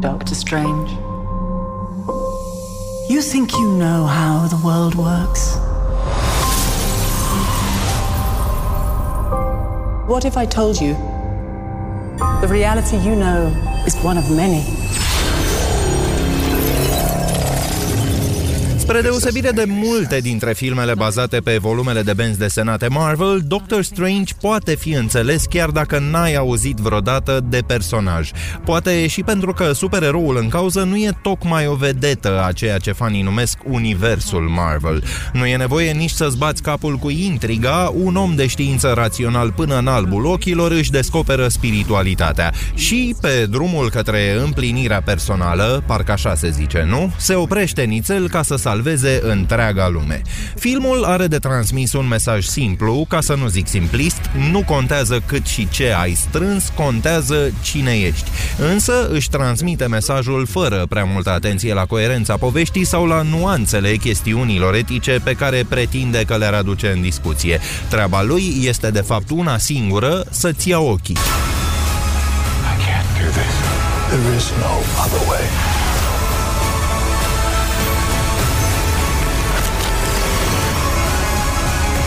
Doctor Strange. You think you know how the world works? What if I told you the reality you know is one of many? Spre deosebire de multe dintre filmele bazate pe volumele de benzi desenate Marvel, Doctor Strange poate fi înțeles chiar dacă n-ai auzit vreodată de personaj. Poate și pentru că supereroul în cauză nu e tocmai o vedetă a ceea ce fanii numesc universul Marvel. Nu e nevoie nici să-ți bați capul cu intriga, un om de știință rațional până în albul ochilor își descoperă spiritualitatea. Și pe drumul către împlinirea personală, parcă așa se zice, nu? Se oprește nițel ca să salveze întreaga lume. Filmul are de transmis un mesaj simplu, ca să nu zic simplist, nu contează cât și ce ai strâns, contează cine ești. Însă își transmite mesajul fără prea multă atenție la coerența poveștii sau la nuanțele chestiunilor etice pe care pretinde că le-ar aduce în discuție. Treaba lui este de fapt una singură, să-ți ia ochii. There is no other way.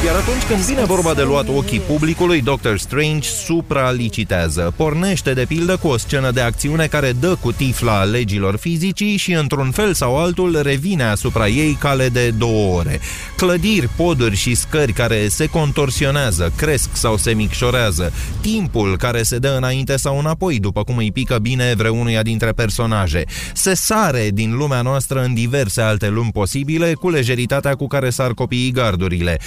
Iar atunci când vine vorba de luat ochii publicului, Doctor Strange supralicitează. Pornește de pildă cu o scenă de acțiune care dă cu tifla legilor fizicii și într-un fel sau altul revine asupra ei cale de două ore. Clădiri, poduri și scări care se contorsionează, cresc sau se micșorează, timpul care se dă înainte sau înapoi după cum îi pică bine vreunuia dintre personaje. Se sare din lumea noastră în diverse alte lumi posibile cu lejeritatea cu care sar copiii gardurile.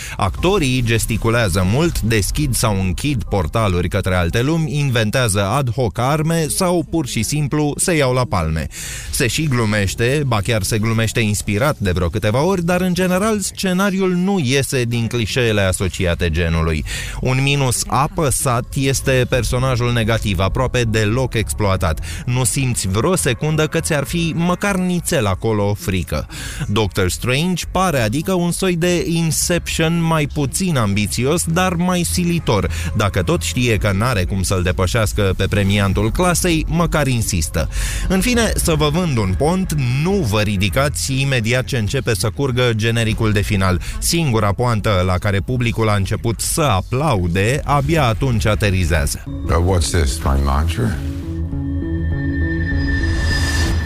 Actorii gesticulează mult, deschid sau închid portaluri către alte lumi, inventează ad hoc arme sau pur și simplu se iau la palme. Se și glumește, ba chiar se glumește inspirat de vreo câteva ori, dar în general scenariul nu iese din clișeele asociate genului. Un minus apăsat este personajul negativ, aproape deloc exploatat. Nu simți vreo secundă că ți-ar fi măcar nițel acolo frică. Doctor Strange pare adică un soi de Inception mai puțin ambițios, dar mai silitor. Dacă tot știe că n-are cum să-l depășească pe premiantul clasei, măcar insistă. În fine, să vă vând un pont, nu vă ridicați imediat ce începe să curgă genericul de final. Singura poantă la care publicul a început să aplaude, abia atunci aterizează. Uh, what's this, my mantra?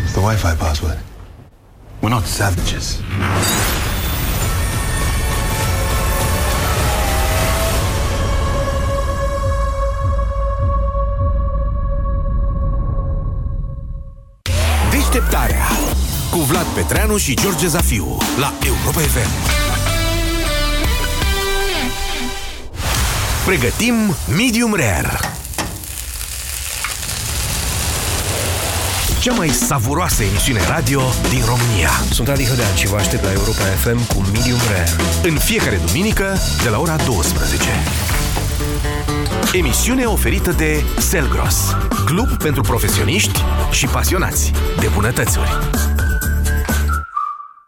It's the Wi-Fi password. We're not savages. Vlad Petreanu și George Zafiu la Europa FM. Pregătim Medium Rare. Cea mai savuroasă emisiune radio din România. Sunt Adi Hădean și vă aștept la Europa FM cu Medium Rare. În fiecare duminică, de la ora 12. Emisiune oferită de Selgros, club pentru profesioniști și pasionați de bunătățuri.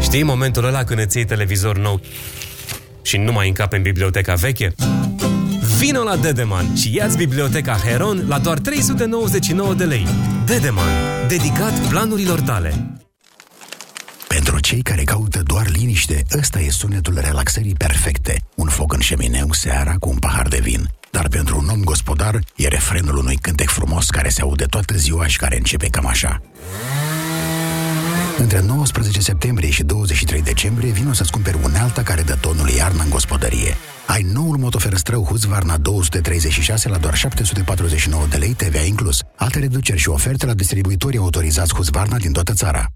Știi momentul ăla când îți iei televizor nou și nu mai încape în biblioteca veche? Vino la Dedeman și ia-ți biblioteca Heron la doar 399 de lei. Dedeman, dedicat planurilor tale. Pentru cei care caută doar liniște, ăsta e sunetul relaxării perfecte. Un foc în șemineu seara cu un pahar de vin. Dar pentru un om gospodar, e refrenul unui cântec frumos care se aude toată ziua și care începe cam așa. Între 19 septembrie și 23 decembrie vino să-ți cumperi unealta care dă tonul iarnă în gospodărie. Ai noul motoferăstrău Husqvarna 236 la doar 749 de lei TVA inclus. Alte reduceri și oferte la distribuitorii autorizați Husqvarna din toată țara.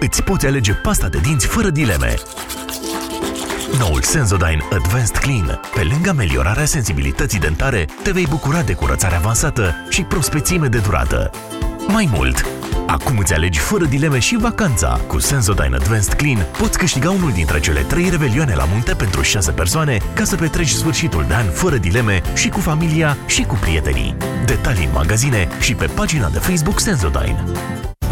îți poți alege pasta de dinți fără dileme. Noul Sensodyne Advanced Clean. Pe lângă ameliorarea sensibilității dentare, te vei bucura de curățare avansată și prospețime de durată. Mai mult, acum îți alegi fără dileme și vacanța. Cu Sensodyne Advanced Clean poți câștiga unul dintre cele trei revelioane la munte pentru 6 persoane ca să petreci sfârșitul de an fără dileme și cu familia și cu prietenii. Detalii în magazine și pe pagina de Facebook Sensodyne.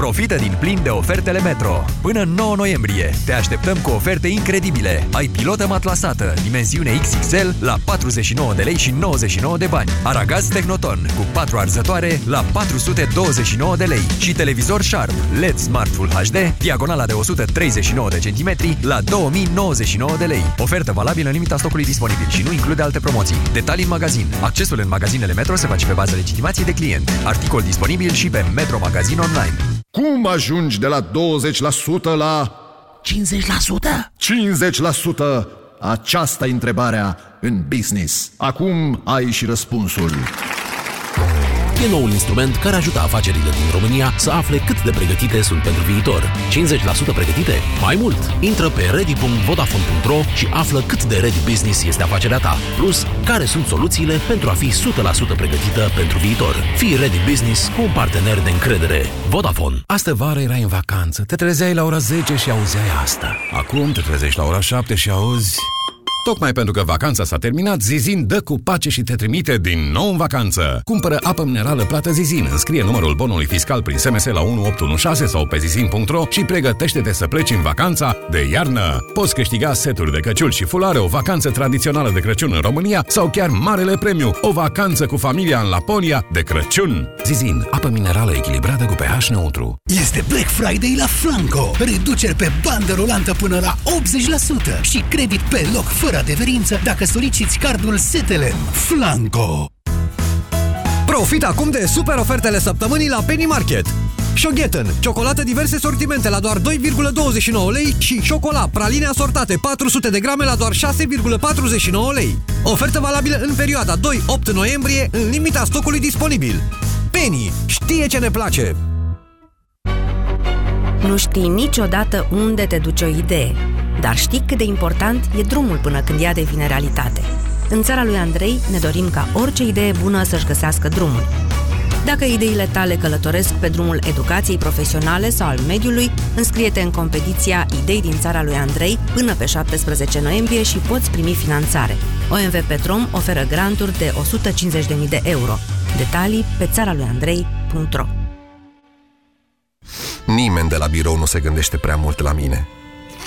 Profită din plin de ofertele Metro. Până 9 noiembrie te așteptăm cu oferte incredibile. Ai pilotă matlasată, dimensiune XXL la 49 de lei și 99 de bani. Aragaz Technoton cu 4 arzătoare la 429 de lei și televizor Sharp LED Smart Full HD, diagonala de 139 de centimetri la 2099 de lei. Ofertă valabilă în limita stocului disponibil și nu include alte promoții. Detalii în magazin. Accesul în magazinele Metro se face pe bază legitimației de client. Articol disponibil și pe Metro Magazin Online. Cum ajungi de la 20% la 50%? 50%! Aceasta e întrebarea în business. Acum ai și răspunsul. E noul instrument care ajută afacerile din România să afle cât de pregătite sunt pentru viitor. 50% pregătite? Mai mult! Intră pe ready.vodafone.ro și află cât de ready business este afacerea ta. Plus, care sunt soluțiile pentru a fi 100% pregătită pentru viitor. Fii ready business cu un partener de încredere. Vodafone. Astă vară erai în vacanță, te trezeai la ora 10 și auzeai asta. Acum te trezești la ora 7 și auzi... Tocmai pentru că vacanța s-a terminat, Zizin dă cu pace și te trimite din nou în vacanță. Cumpără apă minerală plată Zizin, înscrie numărul bonului fiscal prin SMS la 1816 sau pe zizin.ro și pregătește-te să pleci în vacanța de iarnă. Poți câștiga seturi de căciul și fulare, o vacanță tradițională de Crăciun în România sau chiar marele premiu, o vacanță cu familia în Laponia de Crăciun. Zizin, apă minerală echilibrată cu pH neutru. Este Black Friday la Flanco. Reduceri pe bandă rulantă până la 80% și credit pe loc fără adeverință dacă soliciți cardul Setelem. Flanco. Profit acum de super ofertele săptămânii la Penny Market. Shoghetten, ciocolată diverse sortimente la doar 2,29 lei și ciocola, praline asortate 400 de grame la doar 6,49 lei. Ofertă valabilă în perioada 2-8 noiembrie, în limita stocului disponibil. Penny știe ce ne place! Nu știi niciodată unde te duce o idee, dar știi cât de important e drumul până când ea devine realitate. În țara lui Andrei ne dorim ca orice idee bună să-și găsească drumul. Dacă ideile tale călătoresc pe drumul educației profesionale sau al mediului, înscrie-te în competiția Idei din țara lui Andrei până pe 17 noiembrie și poți primi finanțare. OMV Petrom oferă granturi de 150.000 de euro. Detalii pe țara lui Andrei.ro Nimeni de la birou nu se gândește prea mult la mine.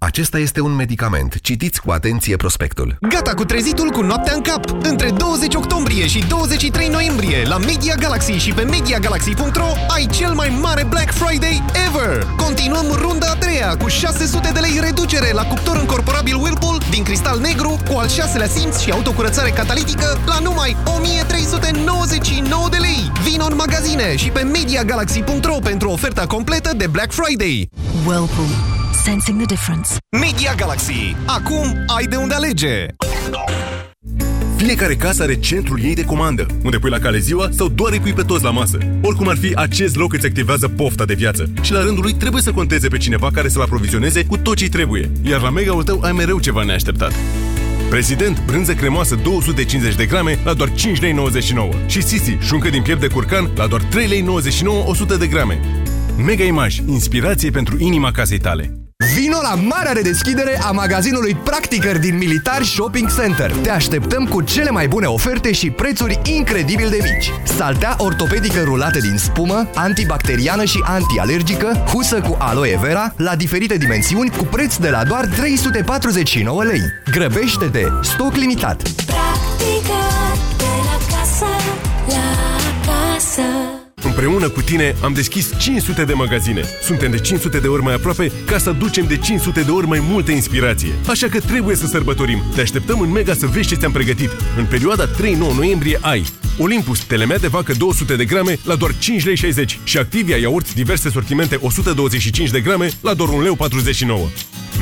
Acesta este un medicament. Citiți cu atenție prospectul. Gata cu trezitul cu noaptea în cap! Între 20 octombrie și 23 noiembrie la Media Galaxy și pe MediaGalaxy.ro ai cel mai mare Black Friday ever! Continuăm runda a treia cu 600 de lei reducere la cuptor încorporabil Whirlpool din cristal negru cu al șaselea simț și autocurățare catalitică la numai 1399 de lei! Vino în magazine și pe MediaGalaxy.ro pentru oferta completă de Black Friday! Whirlpool. Sensing the difference. Media Galaxy. Acum ai de unde alege! Fiecare casă are centrul ei de comandă, unde pui la cale ziua sau doar îi pui pe toți la masă. Oricum ar fi, acest loc îți activează pofta de viață și la rândul lui trebuie să conteze pe cineva care să-l aprovizioneze cu tot ce trebuie. Iar la mega-ul tău ai mereu ceva neașteptat. Prezident, brânză cremoasă 250 de grame la doar 5,99 lei și Sisi, șuncă din piept de curcan la doar 3,99 lei 100 de grame. Mega Image, inspirație pentru inima casei tale. Vino la marea redeschidere a magazinului Practicăr din Militar Shopping Center. Te așteptăm cu cele mai bune oferte și prețuri incredibil de mici. Saltea ortopedică rulată din spumă, antibacteriană și antialergică, husă cu aloe vera, la diferite dimensiuni, cu preț de la doar 349 lei. Grăbește-te! Stoc limitat! Practică de la casă la casă. Împreună cu tine am deschis 500 de magazine. Suntem de 500 de ori mai aproape ca să aducem de 500 de ori mai multă inspirație. Așa că trebuie să sărbătorim. Te așteptăm în Mega să vezi ce ți-am pregătit. În perioada 3-9 noiembrie ai Olympus telemet de vacă 200 de grame la doar 5 lei 60 și Activia iaurt diverse sortimente 125 de grame la doar 1 lei 49.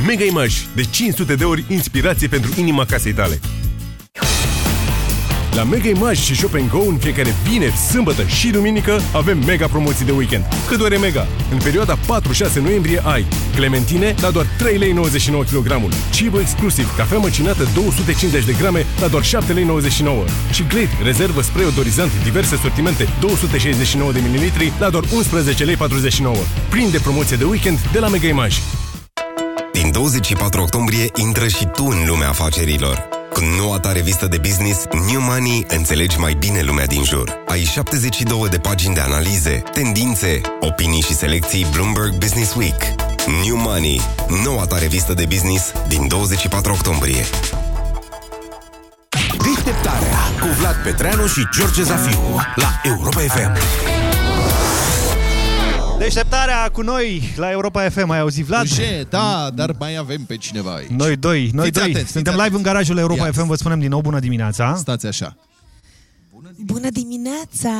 Mega Image, de 500 de ori inspirație pentru inima casei tale. La Mega Image și Shop Go în fiecare vineri, sâmbătă și duminică avem mega promoții de weekend. Cât doar e mega? În perioada 4-6 noiembrie ai Clementine la doar 3 lei 99 kg, Cibo exclusiv, cafea măcinată 250 de grame la doar 7 lei 99 și Glade, rezervă spray odorizant diverse sortimente 269 de ml la doar 11 lei 49. Prinde promoție de weekend de la Mega Image. Din 24 octombrie intră și tu în lumea afacerilor. Cu noua ta revistă de business, New Money, înțelegi mai bine lumea din jur. Ai 72 de pagini de analize, tendințe, opinii și selecții Bloomberg Business Week. New Money, noua ta revistă de business din 24 octombrie. Deșteptarea cu Vlad Petreanu și George Zafiu la Europa FM. Deșteptarea cu noi la Europa FM, ai auzit Vlad? Ce, da, dar mai avem pe cineva aici. Noi doi, noi Fiți doi. atenți, Suntem fiți live în garajul Europa Ia. FM, vă spunem din nou bună dimineața. Stați așa. Bună dimineața! Bună dimineața,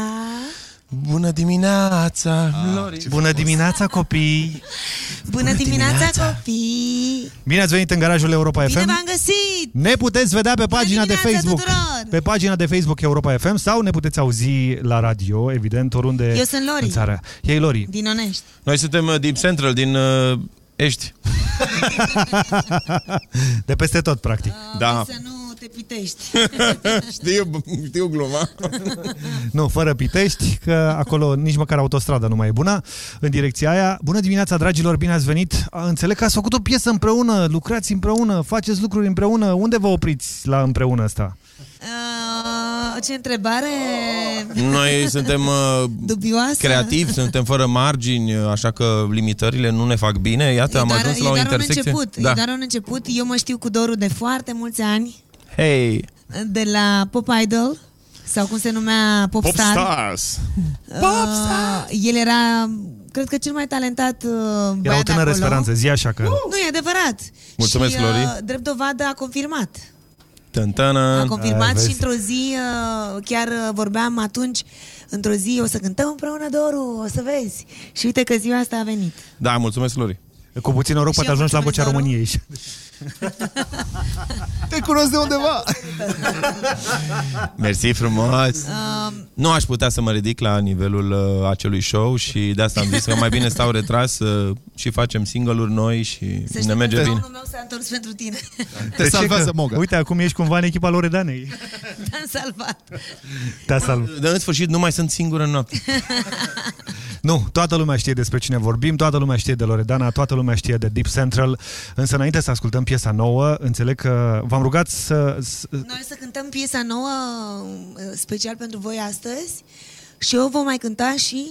Lori. Bună dimineața, copii! Bună dimineața, copii! Bine ați venit în garajul Europa Bine FM. v-am găsit! Ne puteți vedea pe pagina de dimineața Facebook. tuturor! Pe pagina de Facebook Europa FM sau ne puteți auzi la radio, evident, oriunde Eu sunt Lori. în țară. Ei Lori. Din Onești. Noi suntem uh, Deep Central din uh, Ești. De peste tot, practic. Da. Să nu te pitești. știu, știu gluma. Nu, fără Pitești, că acolo nici măcar autostrada nu mai e bună în direcția aia. Bună dimineața, dragilor, bine ați venit. A, Înțeleg că ați făcut o piesă împreună, lucrați împreună, faceți lucruri împreună. Unde vă opriți la împreună asta? Uh, ce întrebare Noi suntem uh, dubioasă. creativi, suntem fără margini, uh, așa că limitările nu ne fac bine. Iată, E am doar, ajuns e la o doar intersecție. un început. Da. E doar un început. Eu mă știu cu Doru de foarte mulți ani, Hei, de la Pop Idol, sau cum se numea Popstar. Popstars! Uh, el era, cred că cel mai talentat uh, băiat Era o tânără acolo. speranță, zi așa că... Nu, e adevărat. Mulțumesc, și, Lori. Uh, drept dovadă a confirmat. Tantana. A confirmat și într-o zi, uh, chiar uh, vorbeam atunci, într-o zi o să cântăm împreună Doru, o să vezi. Și uite că ziua asta a venit. Da, mulțumesc, Lori. Cu puțin noroc poate eu ajungi la mulțumesc, vocea Doru. României. Te cunosc de undeva. Mersi frumos. Uh, Nu aș putea să mă ridic la nivelul uh, acelui show și de asta am zis că mai bine stau retras uh, și facem single-uri noi și să ne știi merge că bine. scaunul meu s-a întors pentru tine. Te ce salvează că- Moga. Uite, acum ești cumva în echipa Loredanei. Te-am salvat. Te-a salvat. De în sfârșit nu mai sunt singur în noapte. Nu, toată lumea știe despre cine vorbim, toată lumea știe de Loredana, toată lumea știe de Deep Central, însă înainte să ascultăm piesa nouă, înțeleg că v-am rugat să... să Noi să cântăm piesa nouă uh, special pentru voi astăzi și eu vom mai cânta și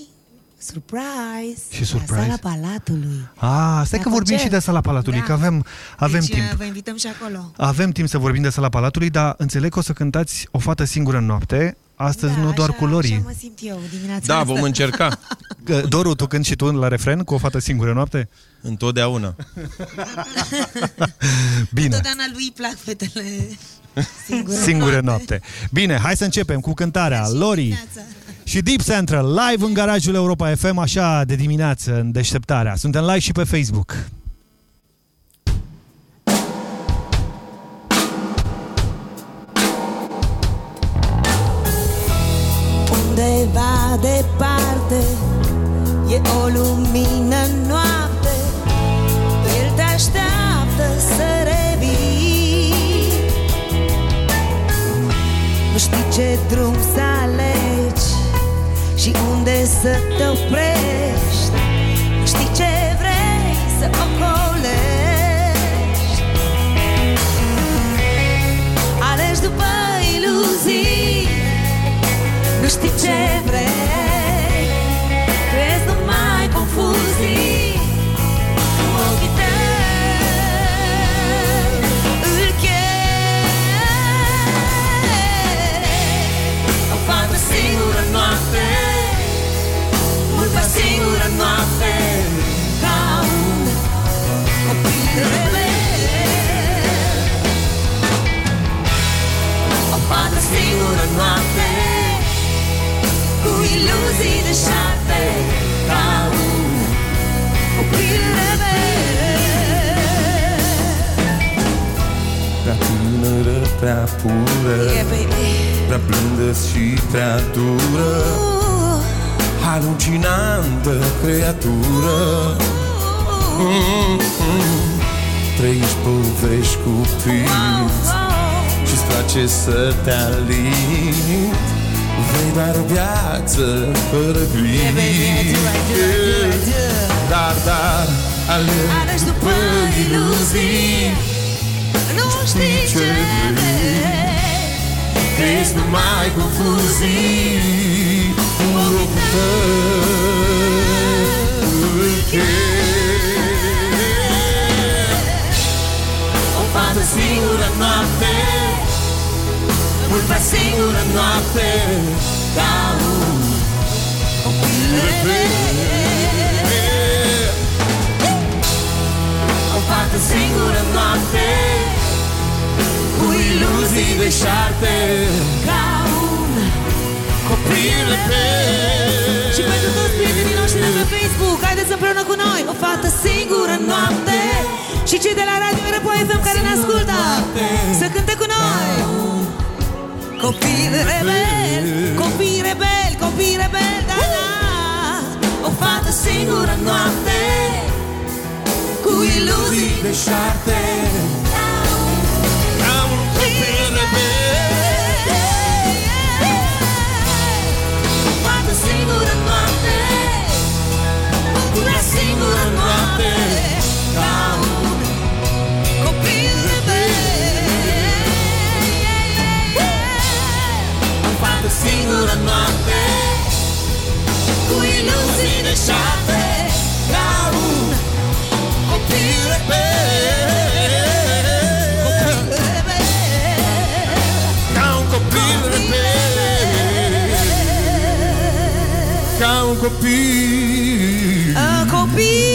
Surprise! Și surprise. La sala Palatului. a, stai La că vorbim concert. și de sala Palatului, Da. că avem, avem deci, timp. uh, Vă invităm și acolo. Avem timp să vorbim de sala Palatului, dar înțeleg că o să cântați o fată singură în noapte, astăzi nu doar cu Așa Lori. mă simt eu dimineața Da, asta. vom încerca. Că, Doru, tu cânti și tu la refren cu o fată singură în noapte? Întotdeauna. Bine. Totdeauna lui îi plac fetele singure. Singură noapte. Bine, hai să începem cu cântarea Lori și Deep Central, live în garajul Europa FM, așa de dimineață, în deșteptarea. Suntem live și pe Facebook. Undeva departe E o lumină în noapte El te așteaptă să revii. Nu știi ce drum să alegi Și unde să te oprești. Nu știi ce vrei să ocolești. Alegi după iluzii. Nu știi ce vrei singură noapte Cu iluzii de șapte Ca un copil rebel. Prea tânără, prea pură yeah, baby. Prea blândă și prea dură. Uh, Halucinantă creatură. Uh, uh, uh. Trăiești povești cu prinț Și-ți place să te alini. Vrei doar o viață fără grijă. Dar, dar, alergi Alegi după iluzii. Nu știi ce vrei. Crezi numai confuzii În locul tău O fată singură în noapte. Mult prea singură în noapte. Ca un copil rebel O fată singură în noapte. Cu iluzii de șarte. Ca un copil rebel Și pentru toți prietenii noștri de pe Facebook Haideți împreună cu noi. O fată singură în noapte Și cei de la Radio Repo FM care ne ascultă Să cânte cu noi. Copii rebel, copii rebel, copii rebel, da, da. O fată singură în noapte Cu iluzii de șarte. Ca un copil rebel O fată singură în noapte Una singură în noapte singură în noapte. Cu iluzii de șarte Ca un copil rebel Copil rebel Ca un copil rebel Ca un copil. A copii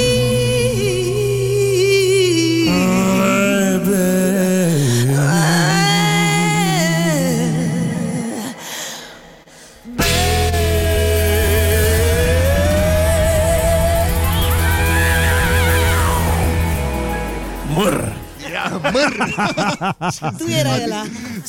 Tu erai ăla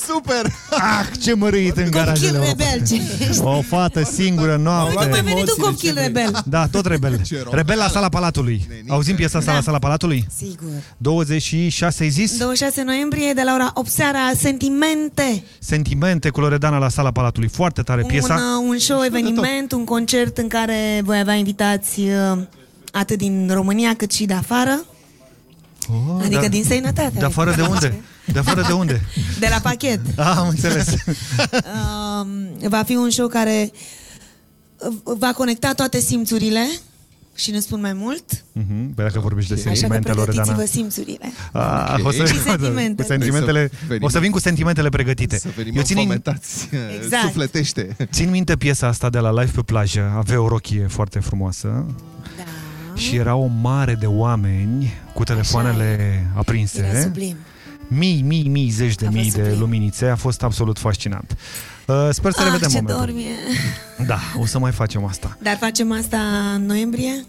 Super! Ah, ce mărâit în garajele Copil rebel, ce ești? O fată singură în Cum ai noapte. venit tu copil rebel? Da, tot rebel. Rebel la sala Palatului. Auzim piesa asta la sala Palatului? Sigur 26 ai zis? 26 noiembrie de la ora 8 seara Sentimente Sentimente cu Loredana la sala Palatului. Foarte tare un, piesa. uh, un show, eveniment, un concert în care voi avea invitați uh, atât din România cât și de afară Oh, Adică da. din sănătate De afară de unde? De afară de unde? De la pachet Ah, am înțeles. um, Va fi un show care uh, va conecta toate simțurile și nu spun mai mult Mhm, Păi dacă vorbești de Așa că sentimente, Loredana. pregătiți-vă simțurile Ah, o să, Și sentimentele. cu sentimentele, Hai să venim- o să vin cu sentimentele pregătite. Să venim Eu țin, in- înfometați, Exact. sufletește. țin minte piesa asta de la Live pe plajă. Avea o rochie foarte frumoasă. Da. Și era o mare de oameni cu telefoanele Era aprinse. sublim Mii, mii, mii, zeci de A fost mii de sublim. luminițe. A fost absolut fascinant. Uh, sper să Ah, revedem ce momentul. dor mie. Da, o să mai facem asta. Dar facem asta în noiembrie?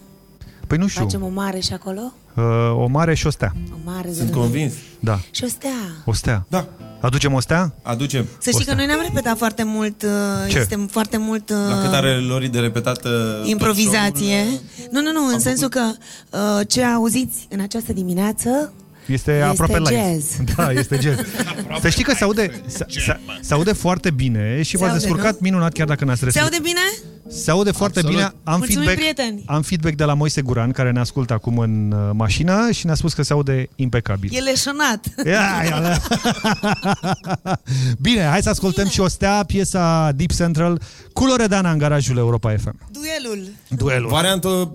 Păi nu știu, Facem o mare și acolo? uh, o mare și o stea. O mare de Sunt lume. convins Da, Și o stea o stea. Da Aducem o stea? Aducem Să știi că noi ne-am repetat foarte mult uh, Ce? Este foarte mult uh, La cât are Lori de repetat uh, improvizație tot Nu, nu, nu, în sensul că uh, Ce auziți în această dimineață Este, Este aproape live. jazz. Da, este jazz. Să știi că se aude, se, se, se aude foarte bine și Se v-ați aude, descurcat nu? minunat chiar dacă n-ați Se respect. aude bine? Se aude foarte Absolut. bine. Am Mulțumim, feedback, prieteni. am feedback de la Moise Guran, care ne ascultă acum în uh, mașină și ne-a spus că se aude impecabil. E leșonat Ia, ia, ia. Bine, hai să ascultăm și o stea, piesa Deep Central cu Loredana în garajul Europa FM. Duelul Duelul. Variantă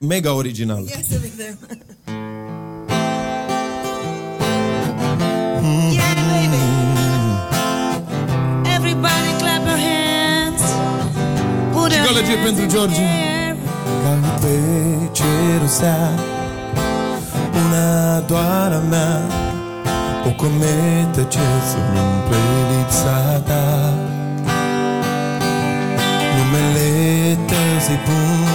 mega originală Ia să vedem gălăgie hands pentru in George. the air. Ca pe cerul sear Una doar a mea O cometă ce să umple lipsa ta Numele tău să-i pun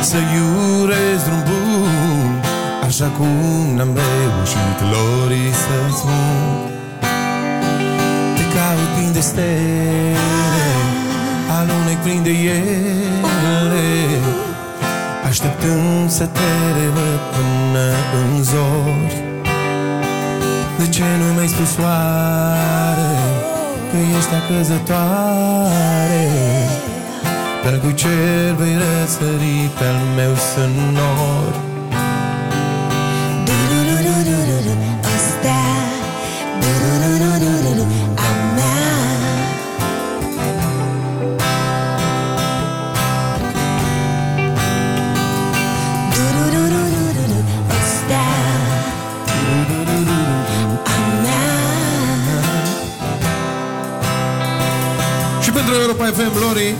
Să iurez drum bun Așa cum n-am reușit Lori să spun plin de stele Alunec prin de ele Așteptând să te revăd până în zori. De ce nu mi-ai spus oare Că ești acăzătoare? Dar cu cer vei răsări pe-al meu sonor Ăsta FM, Lori.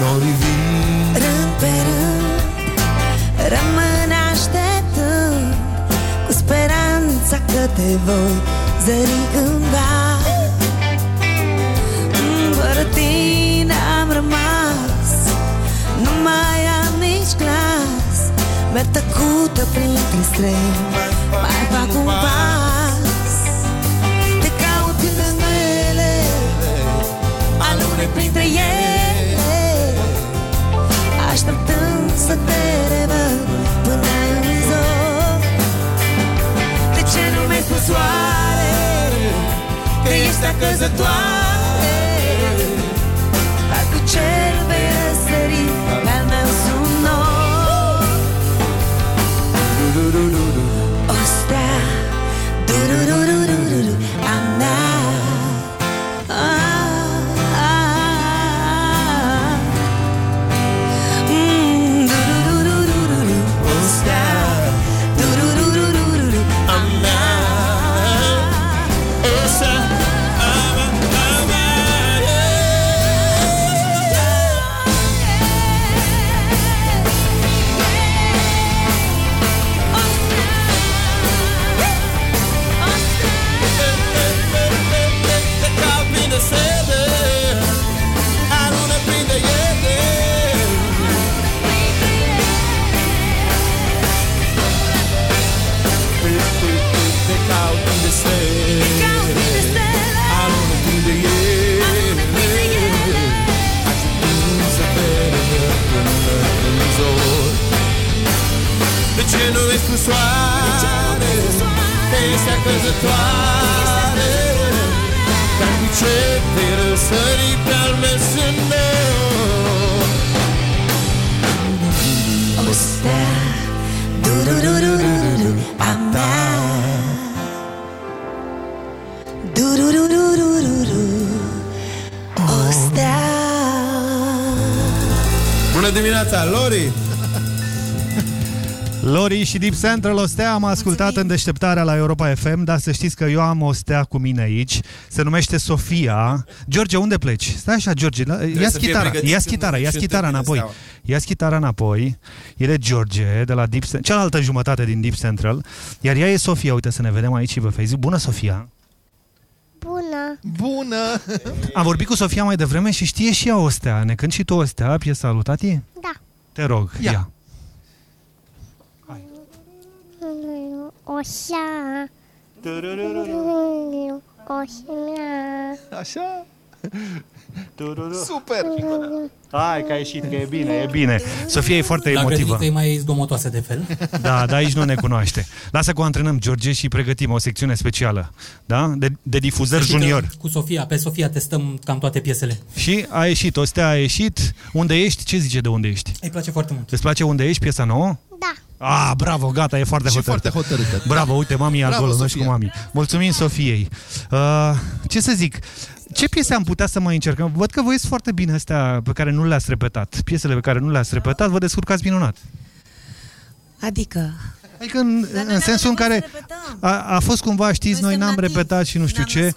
Nori vin. Rând pe rând Rămân așteptând Cu speranța că te voi zări cândva Mm, Fără tine am rămas Nu mai am nici glas Merg tăcută printre străini. Mai fac un pas Așteptând să te revăd până în zor De ce nu mi-ai spus oare Că ești acăzătoare Dar cu cer vei răsări Pe-al meu sunor O stea Du-du-du-du-du-du ce nu vei spus soare Că ești acăzătoare Dar cu ce vei răsări pe-al meu sunor O stea Du-du-du-du-du-du A mea Du-du-du-du-du-du O stea Bună dimineața, Lori! Lori și Deep Central, o stea am ascultat în deșteptarea la Europa FM, dar să știți că eu am o stea cu mine aici, se numește Sofia. George, unde pleci? Stai așa, George, la- ia să fie chitara, pregătit ia când chitara, ia își chitara termină înapoi. steaua. ia chitara înapoi. El e George de la Deep Central, cealaltă jumătate din Deep Central, iar ea e Sofia, uite să ne vedem aici și pe Facebook. Bună, Sofia! Bună! Bună! Am vorbit cu Sofia mai devreme și știe și ea o stea. Ne cânti și tu o stea, piesa lui tati? Da. Te rog, ia. ia. O șa. O șa. Așa? Super! Hai că a ieșit, că e bine, e bine. Sofia e foarte Dar emotivă. că e mai zgomotoasă de fel. Da, da, aici nu ne cunoaște. Lasă că o antrenăm, George, și pregătim o secțiune specială. Da? De, de difuzări Să știi că junior. Cu Sofia, pe Sofia testăm cam toate piesele. Și a ieșit, o stea a ieșit. Unde ești? Ce zice de unde ești? Îi place foarte mult. Îți place unde ești, piesa nouă? Da. Ah, bravo, gata, e foarte Și hotărâtă. foarte hotărâtă. Bravo, uite, mami e Bravo, acolo, nu și Sofia. cu mami. Mulțumim Sofiei. Uh, ce să zic? Ce piese am putea să mai încercăm? Văd că voi sunt foarte bine astea pe care nu le-ați repetat. Piesele pe care nu le-ați repetat, vă descurcați minunat. Adică... Adică în, în sensul în care a, a fost cumva, știți, noi n-am repetat și nu știu ce.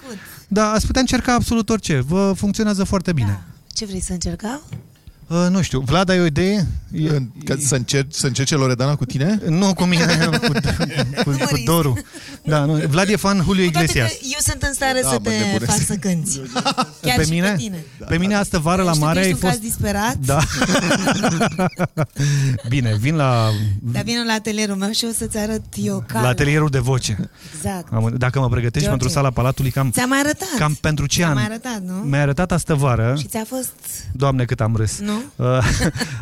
Da, ați putea încerca absolut orice. Vă funcționează foarte bine. Ce vrei să încercăm? Uh, nu știu, Vlad, ai o idee? E... Că să, încerci, să încerce Loredana cu tine? Nu, cu mine, nu, cu, cu, cu Doru. Da, nu. Vlad e fan Julio Cu toate Iglesias. că eu sunt în stare Da, să mă, te nebunesc. fac să cânti. Chiar pe și mine? pe tine. Pe mine astă vară la Știu că mare ai ești un fost... caz disperat, Da. Bine, vin la, dar vin la atelierul meu și o să-ți arăt eu calea. la atelierul de voce. Exact. Am- Dacă mă pregătești George. pentru sala Palatului, cam, Ți-am mai arătat. cam pentru ce Ți-am an? mai arătat, nu? Mi-ai arătat astă vară. Și ți-a fost... Doamne, cât am râs. Nu? Uh,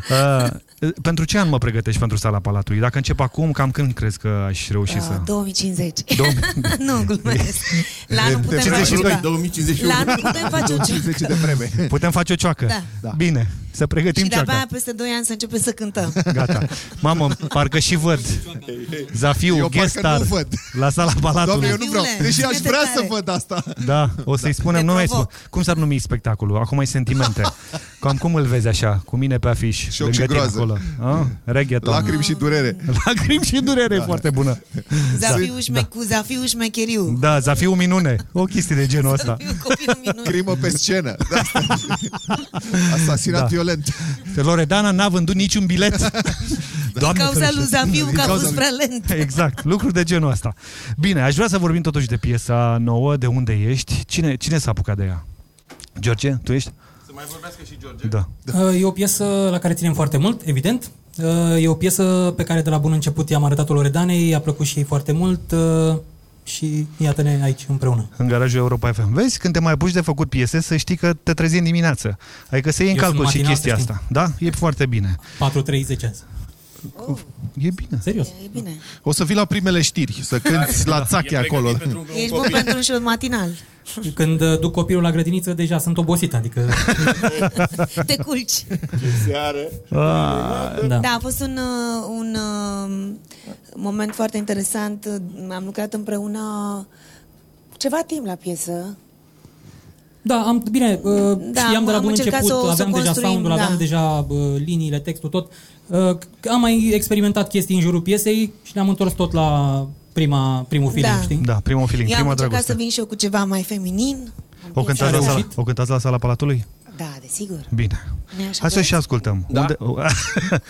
uh, pentru ce an mă pregătești pentru sala Palatului? Dacă încep acum, cam când crezi că aș reuși Uh, să... 2050. Două- nu, glumesc. La anul putem 52. face... 2051. La anul putem face o 50 de vreme. Putem face o cioacă. Da. Da. Bine, să pregătim Și cioaca. de-abia peste 2 ani să începem să cântăm. Gata. Mamă, parcă și văd. Zafiu, Eu guest parcă nu star văd. la sala Palatului. Doamne, eu nu vreau. Zafiule, Deși aș ține-te vrea tare. să văd asta. Da, o să-i spunem, Te nu mai provoc. spun. Cum s-ar numi spectacolul? Acum ai sentimente. Cam cum îl vezi așa, cu mine pe afiș, Șoc lângă și tine groază. Acolo. A? Reggaeton. Lacrimi și durere. Lacrimi și durere, Da. foarte bună. Zafiu, șme, cu Zafiu șmecheriu. Da, Zafiu minune. O chestie de genul ăsta. Copilul minunat. Crimă pe scenă. Da. Asasinat Da. violent. Loredana n-a vândut niciun bilet. Doamne cauza ferește. lui Zafiu, Din că a cauza fost lui- prea lent. Exact, lucruri de genul ăsta. Bine, aș vrea să vorbim totuși de piesa nouă, de unde ești. Cine, cine s-a apucat de ea? George, tu ești? Să mai vorbească și George. Da. Uh, E o piesă la care ținem foarte mult, evident. Uh, E o piesă pe care de la bun început i-am arătat-o Loredanei, i-a plăcut și ei foarte mult uh, și iată-ne aici împreună. În garajul Europa FM. Vezi, când te mai apuci de făcut piese, să știi că te trezi în dimineață. Adică să iei în Eu sunt calcul și matinal, chestia să știi. asta. Da? E foarte bine. 4.30 azi. E bine. Serios. E bine. O să vii la primele știri, să cânti la țache acolo. Ești bun pentru un show matinal. Când uh, duc copilul la grădiniță, deja sunt obosit, adică... Te culci. Seară. Ah, Da. Da, a fost un, uh, un uh, moment foarte interesant. Am lucrat împreună ceva timp la piesă. Da, am, bine, uh, Da, știam de la am bun încercat început, să o- să aveam deja construim, sound-ul, aveam da. deja uh, liniile, textul, tot. Uh, am mai experimentat chestii în jurul piesei și ne-am întors tot la prima, primul feeling, Da. știi? Da, primul feeling, Eu am prima încercat dragoste. să vin și eu cu ceva mai feminin. O cântați, la A sala, reușit? o cântați la sala Palatului? Da, desigur. Bine. Nu-i așa, Hai să băieți? și ascultăm. Da. Unde...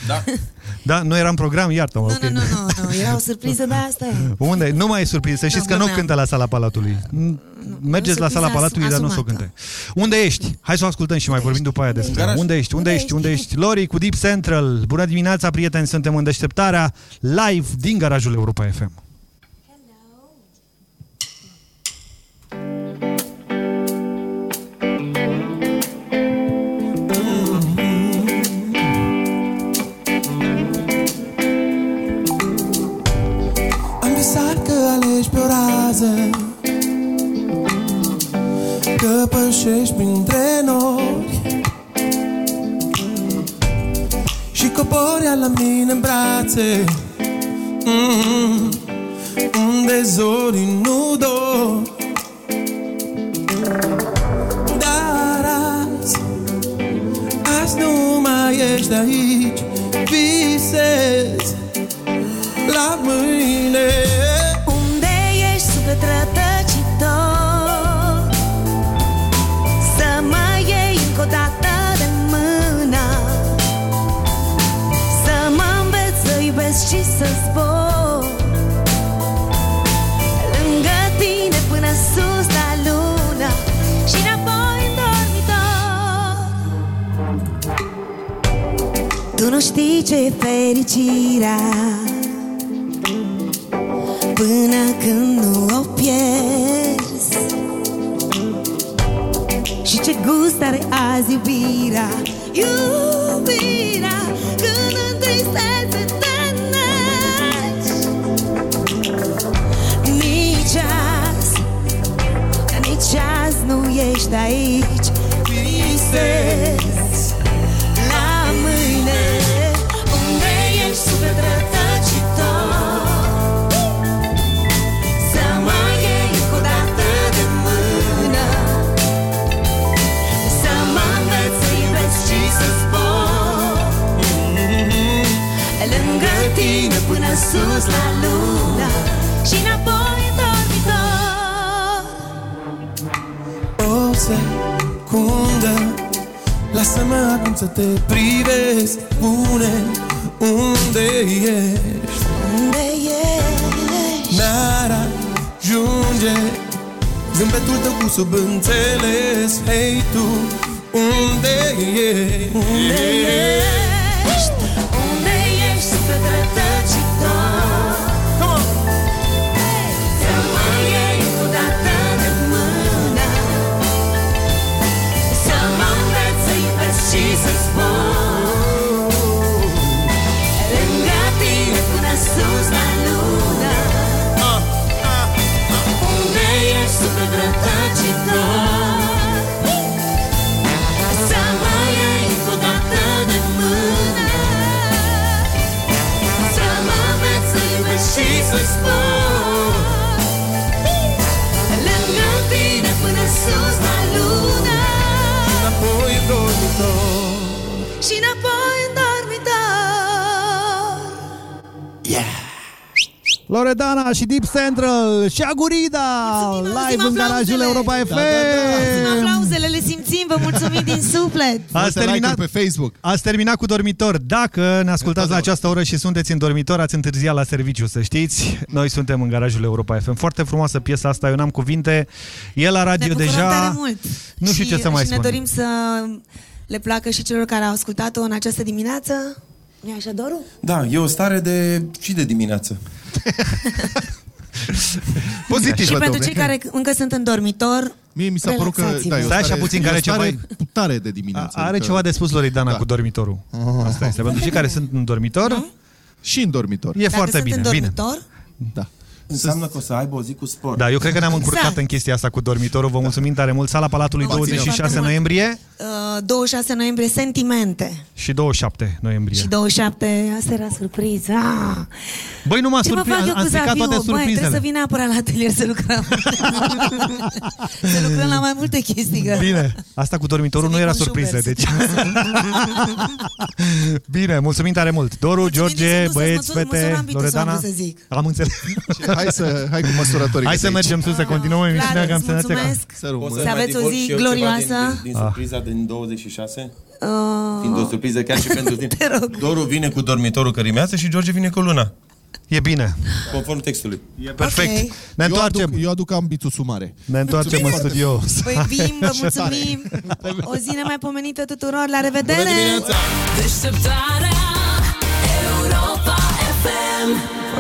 Da. da, nu era în program, iartă-mă. Nu, ok. nu, nu, nu, nu, era o surpriză, da, asta e. Unde? Nu mai e surprins. Să știți Nu, că nu glumeam. cântă la sala Palatului. Mergeți la sala surpriză Palatului, dar nu o să o asumată. cânte. Unde ești? Hai să o ascultăm și mai vorbim după aia despre. Unde ești? Unde ești? Unde ești? Lori cu Deep Central. Bună dimineața, prieteni, suntem în deșteptarea live din garajul Europa FM. Pe o rază Că pășești printre nori Și cobori la mine în brațe. Mm, Unde zorii nu dor. Dar azi Azi nu mai ești aici. Visezi la mâine știi ce e fericirea. Până când nu o pierzi. Și ce gust are azi iubirea Iubirea Când în tristețe te neci. Nici azi Nici azi nu ești aici. Visezi Lângă tine până sus la lună Și înapoi în dormitor O secundă Lasă-mă acum să te privesc Spune unde ești Unde ești? N-ar ajunge Zâmbetul tău cu subînțeles Hei tu, unde ești? Unde ești? Rătăcitor? Să mă Loredana și Deep Central și Agurida live în garajul Europa FM. Mulțumim aplauzele, le simțim, vă mulțumim din suflet Ați terminat pe Facebook. Ați terminat cu dormitor. Dacă ne ascultați la această oră și sunteți în dormitor, ați întârziat la serviciu, să știți. Noi suntem în garajul Europa FM. Foarte frumoasă piesa asta, eu n-am cuvinte. E la radio Ne bucurăm deja. tare mult Nu știu și, ce să mai și ne spun. dorim să le placă și celor care au ascultat-o în această dimineață nu așa, Doru? Da, e o stare de și de dimineață. Pozitiv, și pentru cei care încă sunt în dormitor, Mie mi s-a părut că... relaxați-vă. Da, e o Stai așa stare- puțin, e care o stare ceva- tare de dimineață. Are adică- ceva de spus Loredana Da. cu dormitorul. Asta este. Pentru cei care sunt în dormitor, Și în dormitor. e foarte bine. bine. Da. Înseamnă că o să aibă o zi cu sport. Da, eu cred că ne-am încurcat Exact. în chestia asta cu dormitorul. Vă mulțumim tare mult. Sala Palatului Vă mulțumim 26 foarte mult. noiembrie uh, 26 noiembrie, sentimente. și 27 noiembrie. Și 27, asta era surpriză. Ah. Băi, nu m-a Ce mă surprins. fac eu Am cu stricat Zafiu? toate Băi, trebuie să surprizele. vin neapărat la atelier să lucrăm. să lucrăm la mai multe chestii. Că... Bine, asta cu dormitorul nu era surpriză, deci... Bine, mulțumim tare mult. Doru, George, băieți, fete, Loredana. să zic. Am înțeles. Hai să hai cu măsurătorii. Hai că să de aici. mergem sus, să continuăm emisiunea, că am îți senzația că... mulțumesc. Să rămână. Pot Să mai aveți o divulg zi și eu ceva glorioasă. Din, din, din Ah. surpriza din 26? Uh, Fiind o surpriză chiar și pentru tine. Doru vine cu dormitorul că rimează și George vine cu luna. E bine. Conform textului. E perfect. Ok. Ne Eu întoarcem. aduc, eu aduc ambițul sumare. Ne întoarcem în studio. Păi bim, vă Așa tare. mulțumim. O zi nemaipomenită tuturor. La revedere! Deșteptarea Europa FM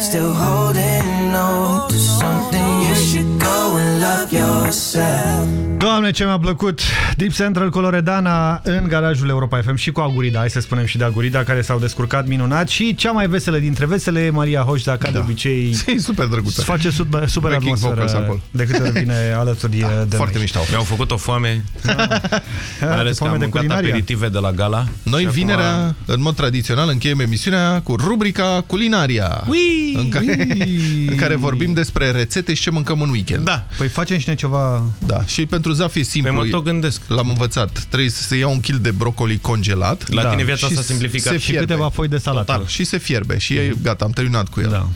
still holding on to something, you should go and love yourself. Doamne, ce mi-a plăcut! Deep Central Coloredana în garajul Europa FM și cu Agurida, hai să spunem și de Agurida, care s-au descurcat minunat și cea mai veselă dintre vesele, Maria Hoșda, ca da. de obicei. E super drăguță. Face super, super Backing vocals atmosferă acolo. de câte ori vine alături da, de foarte noi. mișto. Mi-au făcut o foame. Mai ales că foame am de mâncat culinaria. aperitive de la gala. Noi Și acum- vinerea, în mod tradițional, încheiem emisiunea cu rubrica Culinaria. Ui, în, care, ui. în care vorbim despre rețete și ce mâncăm în weekend. Da. Păi facem și noi ceva... Da, și pentru Zaf e simplu. Pe mă tot gândesc. L-am învățat. Trebuie să se ia un kil de brocoli congelat. La Da. tine viața și s-a simplificat. se Și fierbe. câteva foi de salată. Total. Și se fierbe. Și e gata, am terminat cu el. Da.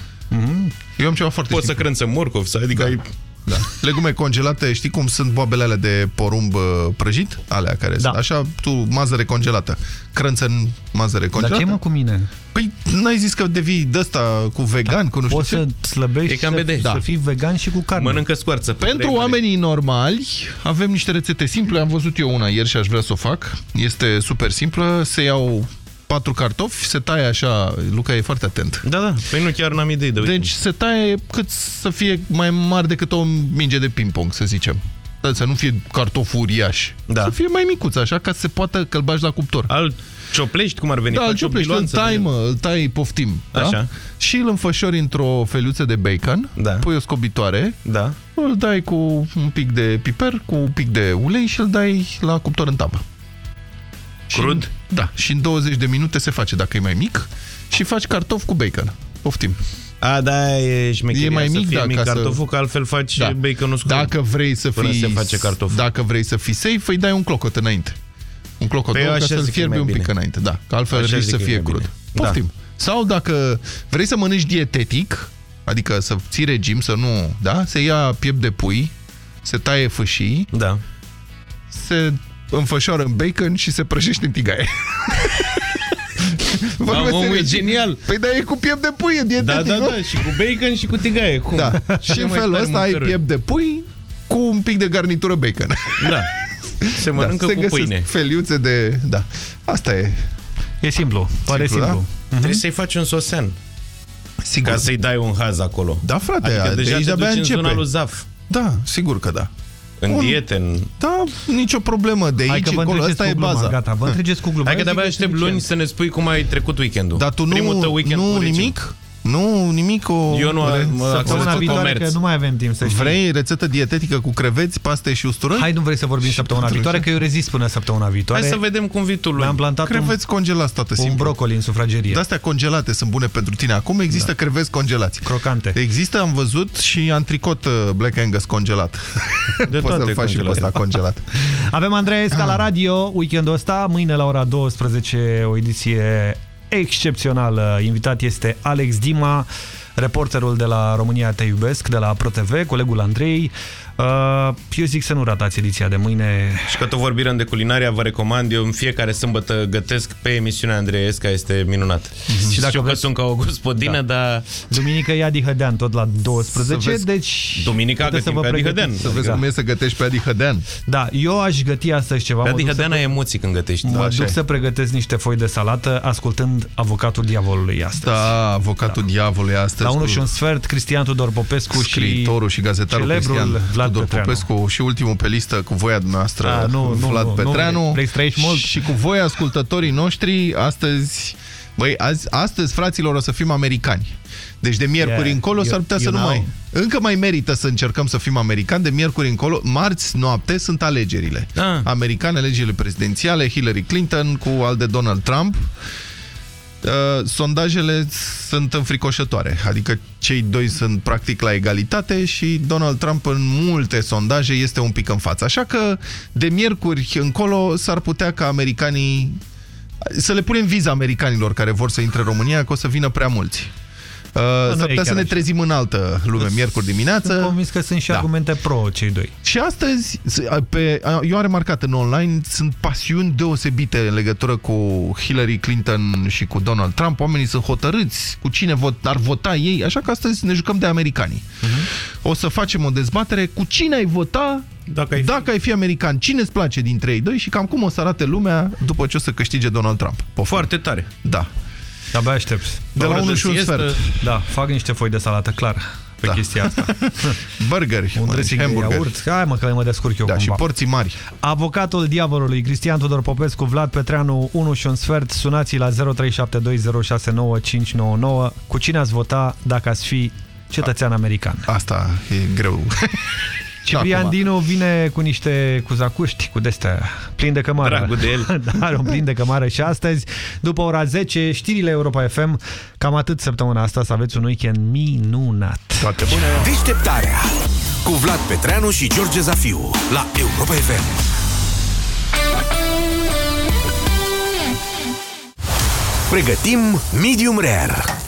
Eu am ceva foarte Poți să simplu. crânță morcov, să adică ai... Da. Legume congelate, știi cum sunt boabele alea de porumb uh, prăjit? Alea care Da. sunt așa, tu mazăre congelată. Crânță în mazăre Dar congelată. ce mă cu mine? Păi n-ai zis că devii de-asta cu vegan, cu nu știu Poți ce? să slăbești E cam să, BD. să Da. fii vegan și cu carne. Mănâncă scoarță. Pentru oamenii normali avem niște rețete simple. Am văzut eu una ieri și aș vrea să o fac. Este super simplă. Se iau patru cartofi, se taie așa, Luca e foarte atent. Da, da. Păi nu chiar n-am idei de uite. Deci se taie cât să fie mai mare decât o minge de ping-pong, să zicem. Da, să nu fie cartof uriaș. Da. Să fie mai micuț, așa, ca să se poată că îl bagi la cuptor. Al cioplești, cum ar veni? Da, îl Faci o cioplești, îl bilanță tai, de- mă, îl tai poftim. Da? Așa. Și îl înfășori într-o feluță de bacon, Da. pui o scobitoare, Da. îl dai cu un pic de piper, cu un pic de ulei și îl dai la cuptor în tabă. Crud? Și, da, și în 20 de minute se face, dacă e mai mic, și faci cartof cu bacon. Poftim. A, da, e șmecheria E mai să mic, fie da, mic ca să- cartoful, că altfel faci Da. baconul scurt. Dacă vrei să Până fii se face cartoful. Dacă vrei să fii safe, îi dai un clocot înainte. Un clocot Păi eu ca așa să-l zic că e fierbi mai un pic bine. înainte, da. Că altfel Așa risci zic să că e fie mai crud. bine. Da. Poftim. Sau dacă vrei să mănânci dietetic, adică să ții regim, să nu, da? Se ia piept de pui, se taie fâșii, Da. se înfășoară în bacon și se prăjește în tigaie. Vorbesc Mamă, omul e serios. genial. Păi da, e cu piept de pui, e dietetic, Da, da, nu? da, și cu bacon și cu tigaie. Cum? Da. și Ce în mai felul tare ăsta ai mâncăruri. piept de pui cu un pic de garnitură bacon. Da. Se mănâncă se cu găsesc pâine. feliuțe de... Da. Asta e. E simplu, pare Simplu, simplu. da? Trebuie să-i faci un sosean. Sigur. Ca să-i dai un haz acolo. Da, frate, Adică de deja aici te de-abia duci în începe. zona lui Zaf. Da, sigur că da. În Un- diete, în... Da, nicio problemă. De Hai aici că vă încolo, întregeți asta e cu gluma, baza. gata, vă întregeți cu gluma. Hai că Eu de-abia zic aștept este luni weekend. să ne spui cum ai trecut weekendul. Dar tu Primul nu, tău weekend nu cu Riciu. nimic? Nu, nimic o... Eu nu re- mă Săptămâna acces viitoare, comerț. că nu mai avem timp să știi. Vrei rețetă dietetică cu creveți, paste și usturoi? Hai, nu vrei să vorbim săptămâna pentru viitoare, ce? că eu rezist până săptămâna viitoare. Hai să vedem cum vii tu luni. Mi-am plantat un, Creveți congelați, tată, un simplu. brocoli în sufragerie. De astea congelate sunt bune pentru tine. Acum există da. creveți congelați. Crocante. Există, am văzut, și antricot uh, Black Angus congelat. De Poți să-l toate faci și pe congelate. ăsta congelat. Avem Andreea Esca la radio weekendul ăsta, mâine la ora 12, o ediție excepțională. Invitat este Alex Dima. reporterul de la România Te Iubesc, de la ProTV, colegul Andrei. Uh, eu zic să nu ratați ediția de mâine. Și că tot vorbim de culinaria, vă recomand. Eu în fiecare sâmbătă gătesc pe emisiunea Andreesca, este minunat. Mm -hmm. Și dacă că sunt ca o gospodină, da. dar... Duminică e Adi Hădean, tot la 12, vezi... deci... Duminica gătim pe Adi Hădean. Să vezi da. cum e să gătești pe Adi Hădean. Da, eu aș găti astăzi ceva. Pe Adi Hădean ai emoții când gătești. Mă da, duc să pregătesc niște foi de salată ascultând Avocatul Diavolului astăzi. Da, Avocatul da. Diavolului astăzi. La 1 și un sfert, Cristian Tudor Popescu Scriitorul și, și gazetarul Cristian Vlad Tudor Petreanu. Popescu și ultimul pe listă cu voia dumneavoastră, A, nu, nu, Vlad nu, Petreanu. Nu, vrei să mult? Și cu voi, ascultătorii noștri, astăzi... Băi, azi, astăzi, fraților, o să fim americani. Deci de miercuri Yeah, încolo you- s-ar putea you să nu know. mai... Încă mai merită să încercăm să fim americani. De miercuri încolo, marți noapte, sunt alegerile. Ah. Americane, alegerile prezidențiale, Hillary Clinton cu al de Donald Trump. Uh, sondajele sunt înfricoșătoare, adică cei doi sunt practic la egalitate și Donald Trump în multe sondaje este un pic în față. Așa că de miercuri încolo s-ar putea ca americanii să le punem viza americanilor care vor să intre în România, că o să vină prea mulți. Uh, nu S-ar e putea chiar să ne așa. trezim în altă lume miercuri dimineață. Sunt convins că sunt și Da. argumente pro cei doi. Și astăzi, pe, eu am remarcat în online, sunt pasiuni deosebite în legătură cu Hillary Clinton și cu Donald Trump. Oamenii sunt hotărâți cu cine vot, ar vota ei, așa că astăzi ne jucăm de americanii. O să facem o dezbatere cu cine ai vota dacă ai fi, dacă ai fi american, cine îți place dintre ei doi și cam cum o să arate lumea după ce o să câștige Donald Trump. Poftim. Foarte tare. Da. Abia aștept. De la oră 1 de și un siestă. sfert. Da, fac niște foi de salată, clar, pe Da. chestia asta. Burgeri, Un mănânci dressing de hamburgeri. iaurt. Hai mă, că mă descurc eu Da, și cumva. porții mari. Avocatul diavolului, Cristian Tudor Popescu, Vlad Petreanu, 1 și un sfert. Sunați la 0372069599. Cu cine ați vota dacă ați fi cetățean american? Asta e greu. Ciprian acum. Dinu vine cu niște cuzacuști, cu destea, plin de cămară. Dragul de el. da, are un plin de cămară și astăzi, după ora 10, știrile Europa FM. Cam atât săptămâna asta, să aveți un weekend minunat. Toate bune. Deșteptarea cu Vlad Petreanu și George Zafiu la Europa FM. Pregătim Medium Rare.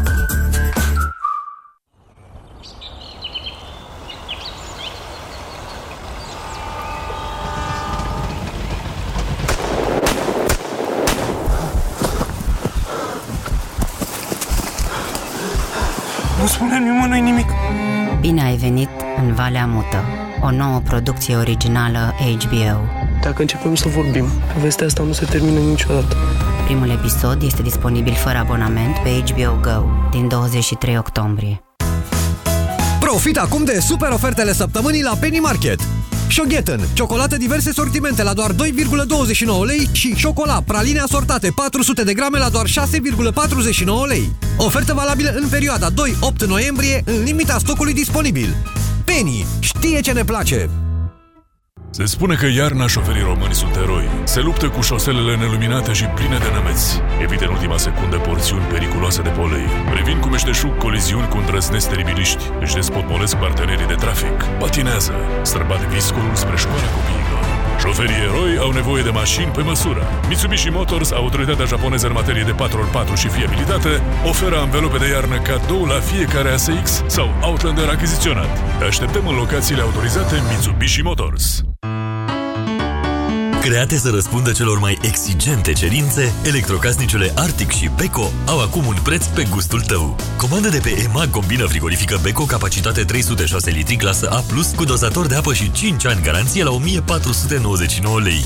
Spune nimănui nimic. Bine ai venit în Valea Mută, o nouă producție originală HBO. Dacă începem să vorbim, povestea asta nu se termină niciodată. Primul episod este disponibil fără abonament pe HBO Go din 23 octombrie. Profit acum de super ofertele săptămânii la Penny Market. Shoghetten, ciocolată diverse sortimente la doar 2,29 lei și ciocola, praline asortate 400 de grame la doar 6,49 lei. Ofertă valabilă în perioada 2-8 noiembrie, în limita stocului disponibil. Penny știe ce ne place! Se spune că iarna șoferii români sunt eroi. Se luptă cu șoselele neluminate și pline de nămeți. Evită în ultima secundă porțiuni periculoase de polei. Previn cu meșteșug coliziuni cu îndrăznesc teribiliști. Își despotmolesc partenerii de trafic. Patinează. Străbat viscul spre școala copiilor. Șoferii eroi au nevoie de mașini pe măsură. Mitsubishi Motors, autoritatea japoneză în materie de 4x4 și fiabilitate, oferă anvelope de iarnă cadou la fiecare ASX sau Outlander achiziționat. Te așteptăm în locațiile autorizate Mitsubishi Motors. Create să răspundă celor mai exigente cerințe, electrocasnicele Arctic și Beko au acum un preț pe gustul tău. Comandă de pe EMAG combină frigorifică Beko capacitate 306 litri clasă A+, cu dozator de apă și 5 ani garanție la 1499 lei.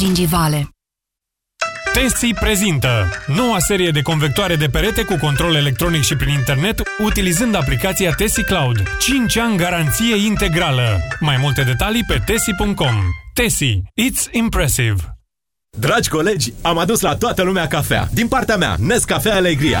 gingivale. Tesi prezintă noua serie de convectoare de perete cu control electronic și prin internet utilizând aplicația Tesi Cloud. 5 ani garanție integrală. Mai multe detalii pe tesi.com. Tesi. It's impressive. Dragi colegi, am adus la toată lumea cafea. Din partea mea, Nescafea Alegria.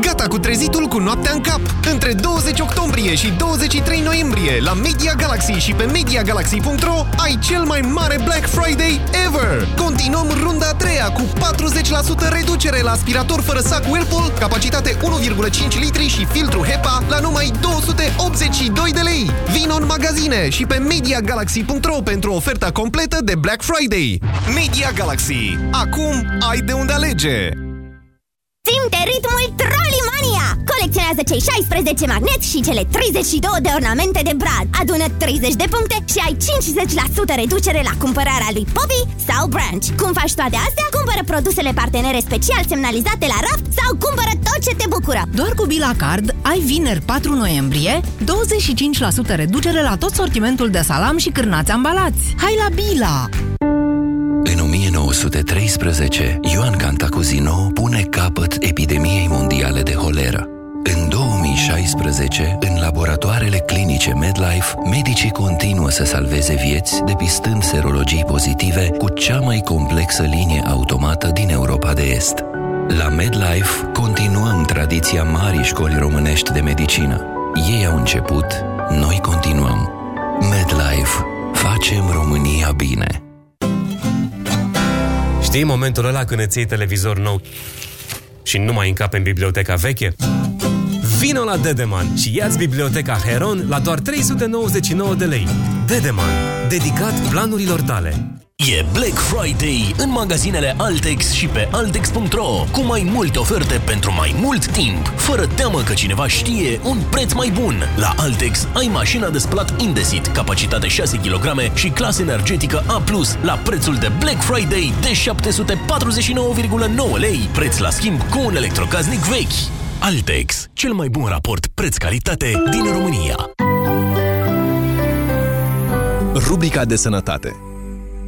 Gata cu trezitul cu noaptea în cap! Între 20 octombrie și 23 noiembrie la Media Galaxy și pe MediaGalaxy.ro ai cel mai mare Black Friday ever! Continuăm runda a treia cu 40% reducere la aspirator fără sac Whirlpool, capacitate 1,5 litri și filtru HEPA la numai 282 de lei! Vino în magazine și pe MediaGalaxy.ro pentru oferta completă de Black Friday! Media Galaxy. Acum ai de unde alege! Simte ritmul Trollimania! Colecționează cei 16 magneți și cele 32 de ornamente de brad. Adună 30 de puncte și ai 50% reducere la cumpărarea lui Poppy sau Branch. Cum faci toate astea? Cumpără produsele partenere special semnalizate la raft sau cumpără tot ce te bucură. Doar cu Bila Card ai vineri 4 noiembrie 25% reducere la tot sortimentul de salam și cârnați ambalați. Hai la Bila! În 1913, Ioan Cantacuzino pune capăt epidemiei mondiale de holeră. În 2016, în laboratoarele clinice MedLife, medicii continuă să salveze vieți, depistând serologii pozitive cu cea mai complexă linie automată din Europa de Est. La MedLife continuăm tradiția marii școli românești de medicină. Ei au început, noi continuăm. MedLife. Facem România bine. Știi momentul ăla când îți iei televizor nou și nu mai încape în biblioteca veche? Vino la Dedeman și ia-ți biblioteca Heron la doar 399 de lei. Dedeman, dedicat planurilor tale. E Black Friday în magazinele Altex și pe Altex.ro cu mai multe oferte pentru mai mult timp, fără teamă că cineva știe un preț mai bun. La Altex ai mașina de spălat Indesit, capacitate 6 kg și clasă energetică A+, la prețul de Black Friday de 749,9 lei, preț la schimb cu un electrocaznic vechi. Altex, cel mai bun raport preț-calitate din România. Rubrica de sănătate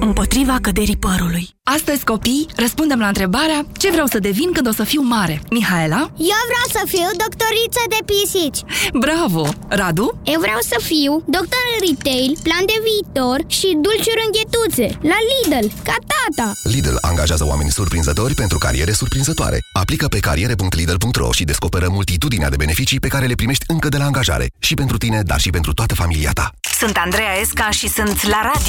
Împotriva căderii părului. Astăzi, copii, răspundem la întrebarea ce vreau să devin când o să fiu mare. Mihaela? Eu vreau să fiu doctoriță de pisici Bravo! Radu? Eu vreau să fiu doctor în retail, plan de viitor și dulciuri înghetuțe La Lidl, ca tata Lidl angajează oameni surprinzători pentru cariere surprinzătoare. Aplică pe cariere.lidl.ro și descoperă multitudinea de beneficii pe care le primești încă de la angajare. Și pentru tine, dar și pentru toată familia ta. Sunt Andreea Esca și sunt la radio.